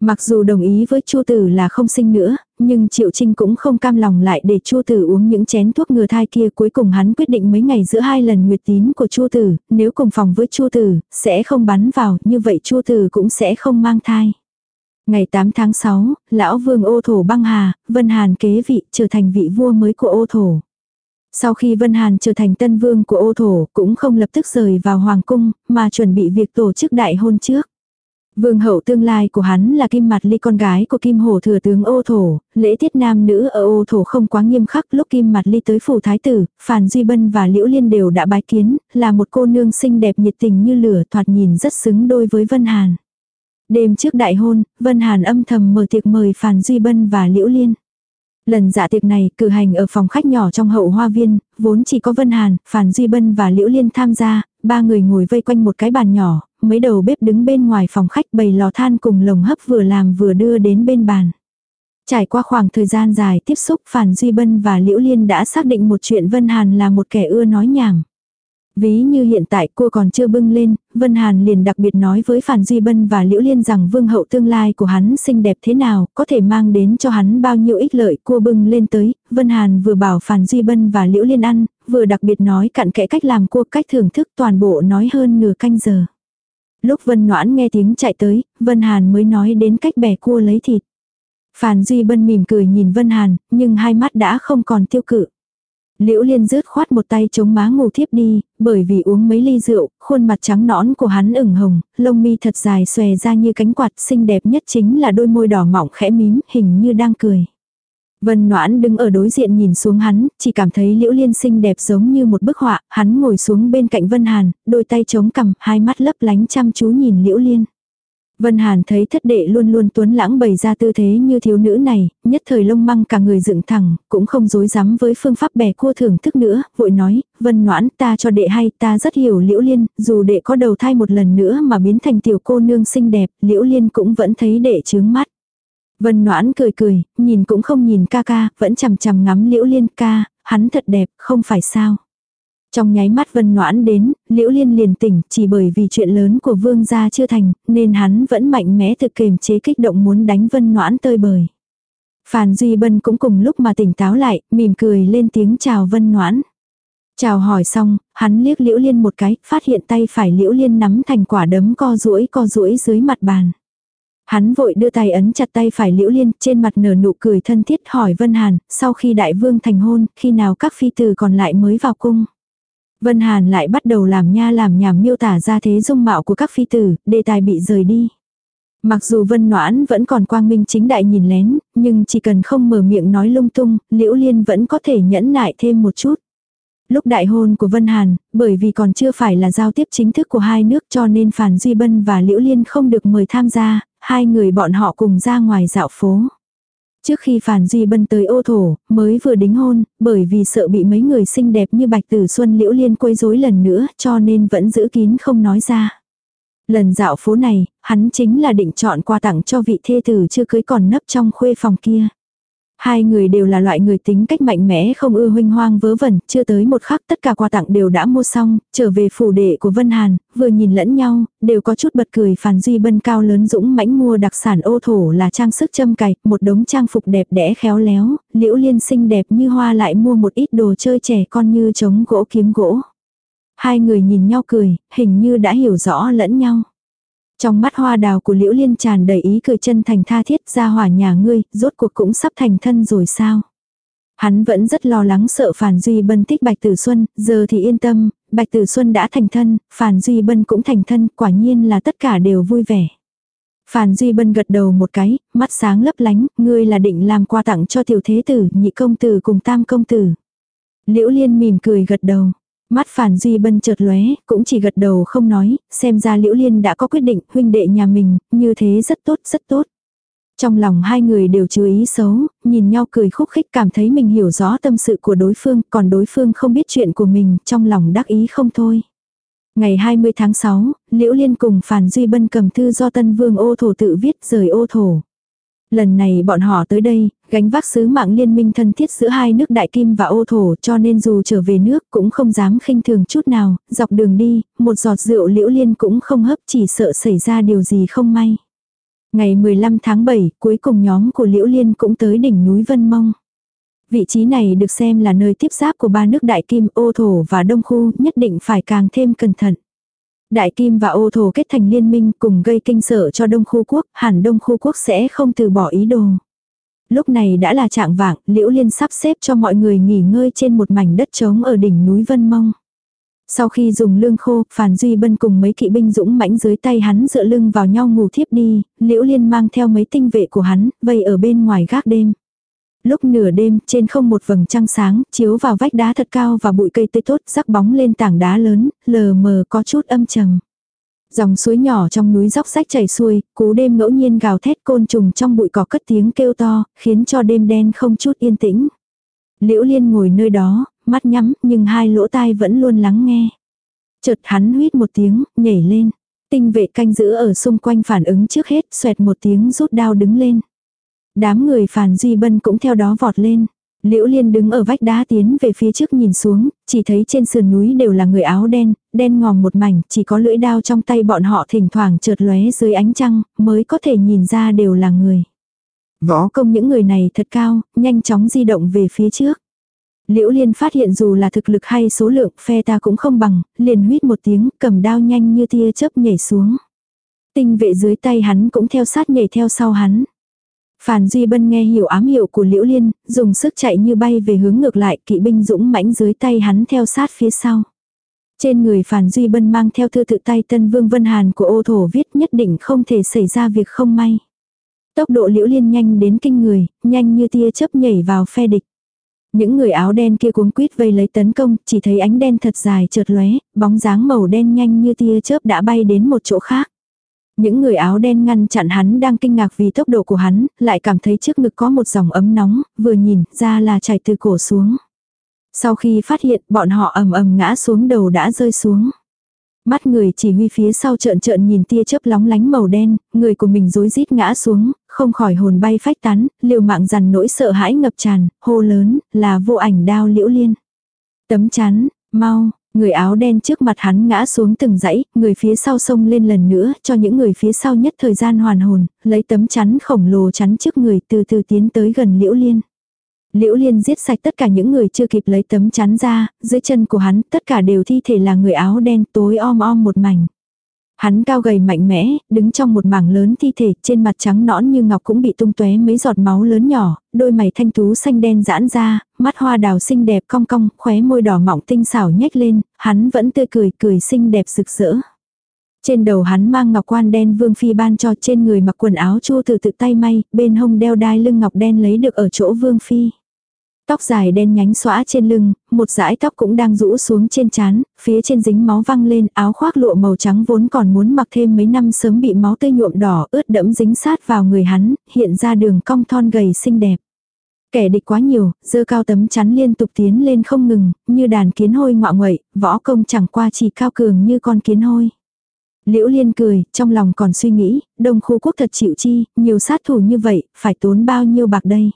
Mặc dù đồng ý với Chu Tử là không sinh nữa, nhưng Triệu Trinh cũng không cam lòng lại để Chu Tử uống những chén thuốc ngừa thai kia. Cuối cùng hắn quyết định mấy ngày giữa hai lần nguyệt tín của Chu Tử, nếu cùng phòng với Chu Tử, sẽ không bắn vào, như vậy Chu Tử cũng sẽ không mang thai. Ngày 8 tháng 6, lão vương ô thổ băng hà, Vân Hàn kế vị, trở thành vị vua mới của ô thổ. Sau khi Vân Hàn trở thành tân vương của ô thổ, cũng không lập tức rời vào hoàng cung, mà chuẩn bị việc tổ chức đại hôn trước. Vương hậu tương lai của hắn là Kim Mạt Ly con gái của Kim Hổ thừa tướng ô thổ, lễ tiết nam nữ ở ô thổ không quá nghiêm khắc lúc Kim Mạt Ly tới phủ thái tử, Phàn Duy Bân và Liễu Liên đều đã bái kiến, là một cô nương xinh đẹp nhiệt tình như lửa thoạt nhìn rất xứng đôi với Vân Hàn. Đêm trước đại hôn, Vân Hàn âm thầm mở tiệc mời Phàn Duy Bân và Liễu Liên. Lần dạ tiệc này cử hành ở phòng khách nhỏ trong hậu hoa viên, vốn chỉ có Vân Hàn, Phàn Duy Bân và Liễu Liên tham gia, ba người ngồi vây quanh một cái bàn nhỏ, mấy đầu bếp đứng bên ngoài phòng khách bày lò than cùng lồng hấp vừa làm vừa đưa đến bên bàn. Trải qua khoảng thời gian dài tiếp xúc Phàn Duy Bân và Liễu Liên đã xác định một chuyện Vân Hàn là một kẻ ưa nói nhảm. Ví như hiện tại cô còn chưa bưng lên, Vân Hàn liền đặc biệt nói với Phàn Duy Bân và Liễu Liên rằng vương hậu tương lai của hắn xinh đẹp thế nào, có thể mang đến cho hắn bao nhiêu ích lợi. Cô bưng lên tới, Vân Hàn vừa bảo Phàn Duy Bân và Liễu Liên ăn, vừa đặc biệt nói cặn kẽ cách làm cua cách thưởng thức toàn bộ nói hơn nửa canh giờ. Lúc Vân Noãn nghe tiếng chạy tới, Vân Hàn mới nói đến cách bẻ cua lấy thịt. Phàn Duy Bân mỉm cười nhìn Vân Hàn, nhưng hai mắt đã không còn tiêu cự. Liễu Liên rứt khoát một tay chống má ngủ thiếp đi, bởi vì uống mấy ly rượu, khuôn mặt trắng nõn của hắn ửng hồng, lông mi thật dài xòe ra như cánh quạt, xinh đẹp nhất chính là đôi môi đỏ mọng khẽ mím, hình như đang cười. Vân Noãn đứng ở đối diện nhìn xuống hắn, chỉ cảm thấy Liễu Liên xinh đẹp giống như một bức họa, hắn ngồi xuống bên cạnh Vân Hàn, đôi tay chống cằm, hai mắt lấp lánh chăm chú nhìn Liễu Liên. Vân Hàn thấy thất đệ luôn luôn tuấn lãng bày ra tư thế như thiếu nữ này, nhất thời lông măng cả người dựng thẳng, cũng không dối dám với phương pháp bè cua thưởng thức nữa, vội nói, Vân Noãn ta cho đệ hay ta rất hiểu Liễu Liên, dù đệ có đầu thai một lần nữa mà biến thành tiểu cô nương xinh đẹp, Liễu Liên cũng vẫn thấy đệ chướng mắt. Vân Noãn cười cười, nhìn cũng không nhìn ca ca, vẫn chằm chằm ngắm Liễu Liên ca, hắn thật đẹp, không phải sao. Trong nháy mắt Vân Noãn đến, Liễu Liên liền tỉnh, chỉ bởi vì chuyện lớn của vương gia chưa thành, nên hắn vẫn mạnh mẽ thực kềm chế kích động muốn đánh Vân Noãn tơi bời. Phàn Duy Bân cũng cùng lúc mà tỉnh táo lại, mỉm cười lên tiếng chào Vân Noãn. Chào hỏi xong, hắn liếc Liễu Liên một cái, phát hiện tay phải Liễu Liên nắm thành quả đấm co duỗi co duỗi dưới mặt bàn. Hắn vội đưa tay ấn chặt tay phải Liễu Liên, trên mặt nở nụ cười thân thiết hỏi Vân Hàn, sau khi đại vương thành hôn, khi nào các phi tử còn lại mới vào cung. Vân Hàn lại bắt đầu làm nha làm nhảm miêu tả ra thế dung mạo của các phi tử, đề tài bị rời đi. Mặc dù Vân Noãn vẫn còn quang minh chính đại nhìn lén, nhưng chỉ cần không mở miệng nói lung tung, Liễu Liên vẫn có thể nhẫn nại thêm một chút. Lúc đại hôn của Vân Hàn, bởi vì còn chưa phải là giao tiếp chính thức của hai nước cho nên Phàn Duy Bân và Liễu Liên không được mời tham gia, hai người bọn họ cùng ra ngoài dạo phố. Trước khi Phàn Duy Bân tới ô thổ, mới vừa đính hôn, bởi vì sợ bị mấy người xinh đẹp như Bạch Tử Xuân Liễu Liên quấy rối lần nữa cho nên vẫn giữ kín không nói ra. Lần dạo phố này, hắn chính là định chọn quà tặng cho vị thê tử chưa cưới còn nấp trong khuê phòng kia. Hai người đều là loại người tính cách mạnh mẽ không ưa huynh hoang vớ vẩn, chưa tới một khắc tất cả quà tặng đều đã mua xong, trở về phủ đệ của Vân Hàn, vừa nhìn lẫn nhau, đều có chút bật cười phàn duy bân cao lớn dũng mãnh mua đặc sản ô thổ là trang sức châm cài, một đống trang phục đẹp đẽ khéo léo, liễu liên xinh đẹp như hoa lại mua một ít đồ chơi trẻ con như trống gỗ kiếm gỗ. Hai người nhìn nhau cười, hình như đã hiểu rõ lẫn nhau. Trong mắt hoa đào của Liễu Liên tràn đầy ý cười chân thành tha thiết ra hỏa nhà ngươi, rốt cuộc cũng sắp thành thân rồi sao. Hắn vẫn rất lo lắng sợ Phản Duy Bân thích Bạch Tử Xuân, giờ thì yên tâm, Bạch Tử Xuân đã thành thân, Phản Duy Bân cũng thành thân, quả nhiên là tất cả đều vui vẻ. Phàn Duy Bân gật đầu một cái, mắt sáng lấp lánh, ngươi là định làm quà tặng cho tiểu thế tử, nhị công tử cùng tam công tử. Liễu Liên mỉm cười gật đầu. Mắt Phàn Duy Bân chợt lóe, cũng chỉ gật đầu không nói, xem ra Liễu Liên đã có quyết định, huynh đệ nhà mình, như thế rất tốt, rất tốt. Trong lòng hai người đều chú ý xấu, nhìn nhau cười khúc khích cảm thấy mình hiểu rõ tâm sự của đối phương, còn đối phương không biết chuyện của mình, trong lòng đắc ý không thôi. Ngày 20 tháng 6, Liễu Liên cùng Phàn Duy Bân cầm thư do Tân Vương ô thổ tự viết rời ô thổ. Lần này bọn họ tới đây, gánh vác sứ mạng liên minh thân thiết giữa hai nước Đại Kim và ô thổ cho nên dù trở về nước cũng không dám khinh thường chút nào, dọc đường đi, một giọt rượu Liễu Liên cũng không hấp chỉ sợ xảy ra điều gì không may. Ngày 15 tháng 7, cuối cùng nhóm của Liễu Liên cũng tới đỉnh núi Vân Mông. Vị trí này được xem là nơi tiếp giáp của ba nước Đại Kim, Ô Thổ và Đông Khu, nhất định phải càng thêm cẩn thận. Đại Kim và Ô Thổ kết thành liên minh cùng gây kinh sợ cho Đông Khu Quốc, hẳn Đông Khu Quốc sẽ không từ bỏ ý đồ. Lúc này đã là trạng vạng, Liễu Liên sắp xếp cho mọi người nghỉ ngơi trên một mảnh đất trống ở đỉnh núi Vân Mông. Sau khi dùng lương khô, Phàn Duy Bân cùng mấy kỵ binh dũng mãnh dưới tay hắn dựa lưng vào nhau ngủ thiếp đi, Liễu Liên mang theo mấy tinh vệ của hắn, vây ở bên ngoài gác đêm. Lúc nửa đêm, trên không một vầng trăng sáng, chiếu vào vách đá thật cao và bụi cây tươi tốt, rắc bóng lên tảng đá lớn, lờ mờ có chút âm trầm. Dòng suối nhỏ trong núi dốc rách chảy xuôi, cú đêm ngẫu nhiên gào thét côn trùng trong bụi cỏ cất tiếng kêu to, khiến cho đêm đen không chút yên tĩnh. Liễu Liên ngồi nơi đó, mắt nhắm, nhưng hai lỗ tai vẫn luôn lắng nghe. Chợt hắn huyết một tiếng, nhảy lên. Tinh vệ canh giữ ở xung quanh phản ứng trước hết, xoẹt một tiếng rút đao đứng lên. Đám người phản duy bân cũng theo đó vọt lên. Liễu Liên đứng ở vách đá tiến về phía trước nhìn xuống, chỉ thấy trên sườn núi đều là người áo đen, đen ngòm một mảnh, chỉ có lưỡi đao trong tay bọn họ thỉnh thoảng chợt lóe dưới ánh trăng, mới có thể nhìn ra đều là người. Võ công những người này thật cao, nhanh chóng di động về phía trước. Liễu Liên phát hiện dù là thực lực hay số lượng phe ta cũng không bằng, liền huýt một tiếng, cầm đao nhanh như tia chớp nhảy xuống. Tinh vệ dưới tay hắn cũng theo sát nhảy theo sau hắn. Phàn Duy Bân nghe hiểu ám hiệu của Liễu Liên, dùng sức chạy như bay về hướng ngược lại, kỵ binh dũng mãnh dưới tay hắn theo sát phía sau. Trên người Phàn Duy Bân mang theo thư tự tay Tân Vương Vân Hàn của ô thổ viết nhất định không thể xảy ra việc không may. Tốc độ Liễu Liên nhanh đến kinh người, nhanh như tia chớp nhảy vào phe địch. Những người áo đen kia cuống quýt vây lấy tấn công, chỉ thấy ánh đen thật dài chợt lóe, bóng dáng màu đen nhanh như tia chớp đã bay đến một chỗ khác. Những người áo đen ngăn chặn hắn đang kinh ngạc vì tốc độ của hắn, lại cảm thấy trước ngực có một dòng ấm nóng, vừa nhìn ra là chảy từ cổ xuống. Sau khi phát hiện bọn họ ầm ầm ngã xuống đầu đã rơi xuống. Mắt người chỉ huy phía sau trợn trợn nhìn tia chớp lóng lánh màu đen, người của mình rối rít ngã xuống, không khỏi hồn bay phách tán, liều mạng dằn nỗi sợ hãi ngập tràn, hô lớn, là vô ảnh đao liễu liên. Tấm chắn, mau, người áo đen trước mặt hắn ngã xuống từng dãy, người phía sau xông lên lần nữa, cho những người phía sau nhất thời gian hoàn hồn, lấy tấm chắn khổng lồ chắn trước người từ từ tiến tới gần liễu liên. Liễu Liên giết sạch tất cả những người chưa kịp lấy tấm chắn ra, dưới chân của hắn tất cả đều thi thể là người áo đen tối om om một mảnh. Hắn cao gầy mạnh mẽ, đứng trong một mảng lớn thi thể, trên mặt trắng nõn như ngọc cũng bị tung tóe mấy giọt máu lớn nhỏ, đôi mày thanh tú xanh đen giãn ra, mắt hoa đào xinh đẹp cong cong, khóe môi đỏ mọng tinh xảo nhếch lên, hắn vẫn tươi cười, cười xinh đẹp rực rỡ. Trên đầu hắn mang ngọc quan đen vương phi ban cho trên người mặc quần áo chua từ tự tay may, bên hông đeo đai lưng ngọc đen lấy được ở chỗ vương phi. Tóc dài đen nhánh xõa trên lưng, một dải tóc cũng đang rũ xuống trên trán, phía trên dính máu văng lên, áo khoác lụa màu trắng vốn còn muốn mặc thêm mấy năm sớm bị máu tươi nhuộm đỏ, ướt đẫm dính sát vào người hắn, hiện ra đường cong thon gầy xinh đẹp. Kẻ địch quá nhiều, dơ cao tấm chắn liên tục tiến lên không ngừng, như đàn kiến hôi ngọa nguậy, võ công chẳng qua chỉ cao cường như con kiến hôi. Liễu Liên cười, trong lòng còn suy nghĩ, đông khu quốc thật chịu chi, nhiều sát thủ như vậy, phải tốn bao nhiêu bạc đây.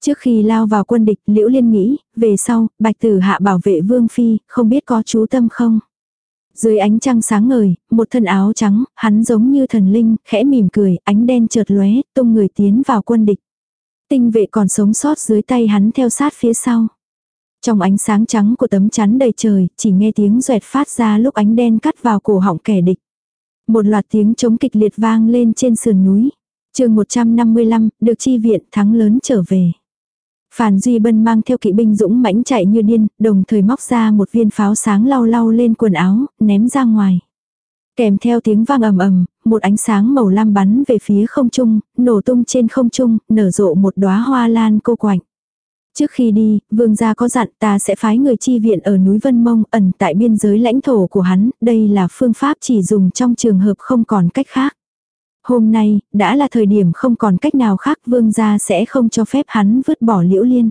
Trước khi lao vào quân địch, Liễu Liên nghĩ, về sau, Bạch Tử Hạ bảo vệ Vương Phi, không biết có chú tâm không. Dưới ánh trăng sáng ngời, một thân áo trắng, hắn giống như thần linh, khẽ mỉm cười, ánh đen chợt lóe, tung người tiến vào quân địch. Tinh vệ còn sống sót dưới tay hắn theo sát phía sau. Trong ánh sáng trắng của tấm chắn đầy trời, chỉ nghe tiếng rẹt phát ra lúc ánh đen cắt vào cổ họng kẻ địch. Một loạt tiếng chống kịch liệt vang lên trên sườn núi. chương 155, được chi viện thắng lớn trở về. Phản Duy Bân mang theo kỵ binh dũng mãnh chạy như điên, đồng thời móc ra một viên pháo sáng lau lau lên quần áo, ném ra ngoài. Kèm theo tiếng vang ầm ầm, một ánh sáng màu lam bắn về phía không trung, nổ tung trên không trung, nở rộ một đóa hoa lan cô quạnh. Trước khi đi, vương gia có dặn ta sẽ phái người chi viện ở núi Vân Mông ẩn tại biên giới lãnh thổ của hắn, đây là phương pháp chỉ dùng trong trường hợp không còn cách khác. Hôm nay, đã là thời điểm không còn cách nào khác vương gia sẽ không cho phép hắn vứt bỏ liễu liên.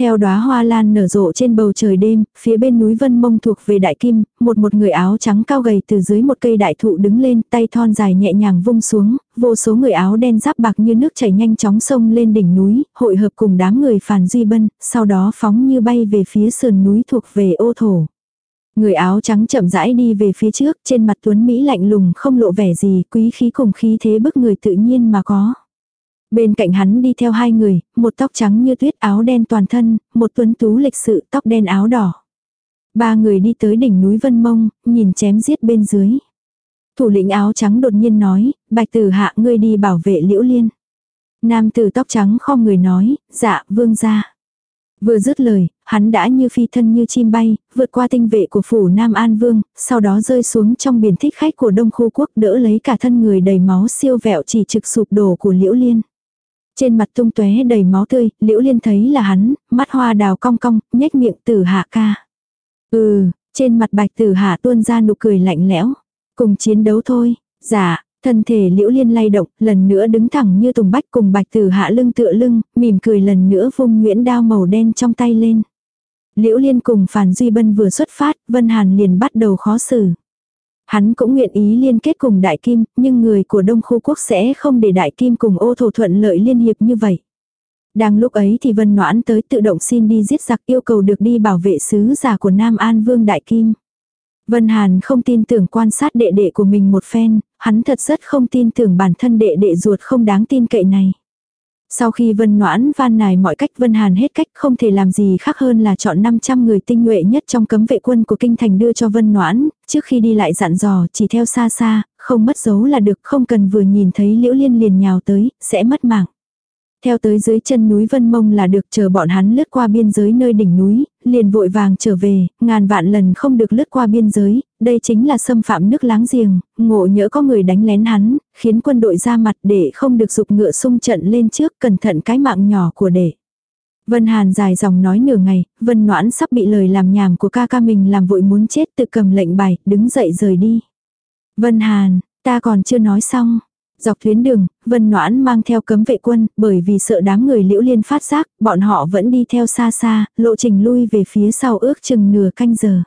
Theo đóa hoa lan nở rộ trên bầu trời đêm, phía bên núi Vân Mông thuộc về Đại Kim, một một người áo trắng cao gầy từ dưới một cây đại thụ đứng lên, tay thon dài nhẹ nhàng vung xuống, vô số người áo đen giáp bạc như nước chảy nhanh chóng sông lên đỉnh núi, hội hợp cùng đám người phàn duy bân, sau đó phóng như bay về phía sườn núi thuộc về ô thổ. Người áo trắng chậm rãi đi về phía trước, trên mặt tuấn Mỹ lạnh lùng không lộ vẻ gì, quý khí cùng khí thế bức người tự nhiên mà có. Bên cạnh hắn đi theo hai người, một tóc trắng như tuyết áo đen toàn thân, một tuấn tú lịch sự tóc đen áo đỏ. Ba người đi tới đỉnh núi Vân Mông, nhìn chém giết bên dưới. Thủ lĩnh áo trắng đột nhiên nói, bạch tử hạ ngươi đi bảo vệ liễu liên. Nam tử tóc trắng không người nói, dạ vương ra. Vừa dứt lời, hắn đã như phi thân như chim bay, vượt qua tinh vệ của phủ Nam An Vương, sau đó rơi xuống trong biển thích khách của Đông Khu Quốc đỡ lấy cả thân người đầy máu siêu vẹo chỉ trực sụp đổ của Liễu Liên. Trên mặt tung tóe đầy máu tươi, Liễu Liên thấy là hắn, mắt hoa đào cong cong, nhếch miệng tử hạ ca. Ừ, trên mặt bạch tử hạ tuôn ra nụ cười lạnh lẽo. Cùng chiến đấu thôi, dạ, thân thể liễu liên lay động, lần nữa đứng thẳng như tùng bách cùng bạch tử hạ lưng tựa lưng, mỉm cười lần nữa vung nguyễn đao màu đen trong tay lên. Liễu liên cùng phản duy bân vừa xuất phát, Vân Hàn liền bắt đầu khó xử. Hắn cũng nguyện ý liên kết cùng Đại Kim, nhưng người của Đông Khu Quốc sẽ không để Đại Kim cùng ô thổ thuận lợi liên hiệp như vậy. Đang lúc ấy thì Vân Noãn tới tự động xin đi giết giặc yêu cầu được đi bảo vệ sứ giả của Nam An Vương Đại Kim. Vân Hàn không tin tưởng quan sát đệ đệ của mình một phen, hắn thật rất không tin tưởng bản thân đệ đệ ruột không đáng tin cậy này. Sau khi Vân Noãn van nài mọi cách Vân Hàn hết cách không thể làm gì khác hơn là chọn 500 người tinh nhuệ nhất trong cấm vệ quân của Kinh Thành đưa cho Vân Noãn, trước khi đi lại dặn dò chỉ theo xa xa, không mất dấu là được không cần vừa nhìn thấy Liễu Liên liền nhào tới, sẽ mất mạng. Theo tới dưới chân núi Vân Mông là được chờ bọn hắn lướt qua biên giới nơi đỉnh núi, liền vội vàng trở về, ngàn vạn lần không được lướt qua biên giới, đây chính là xâm phạm nước láng giềng, ngộ nhỡ có người đánh lén hắn, khiến quân đội ra mặt để không được dục ngựa sung trận lên trước cẩn thận cái mạng nhỏ của đệ. Vân Hàn dài dòng nói nửa ngày, Vân Noãn sắp bị lời làm nhảm của ca ca mình làm vội muốn chết tự cầm lệnh bài, đứng dậy rời đi. Vân Hàn, ta còn chưa nói xong. Dọc tuyến đường, Vân Noãn mang theo cấm vệ quân, bởi vì sợ đám người liễu liên phát giác, bọn họ vẫn đi theo xa xa, lộ trình lui về phía sau ước chừng nửa canh giờ.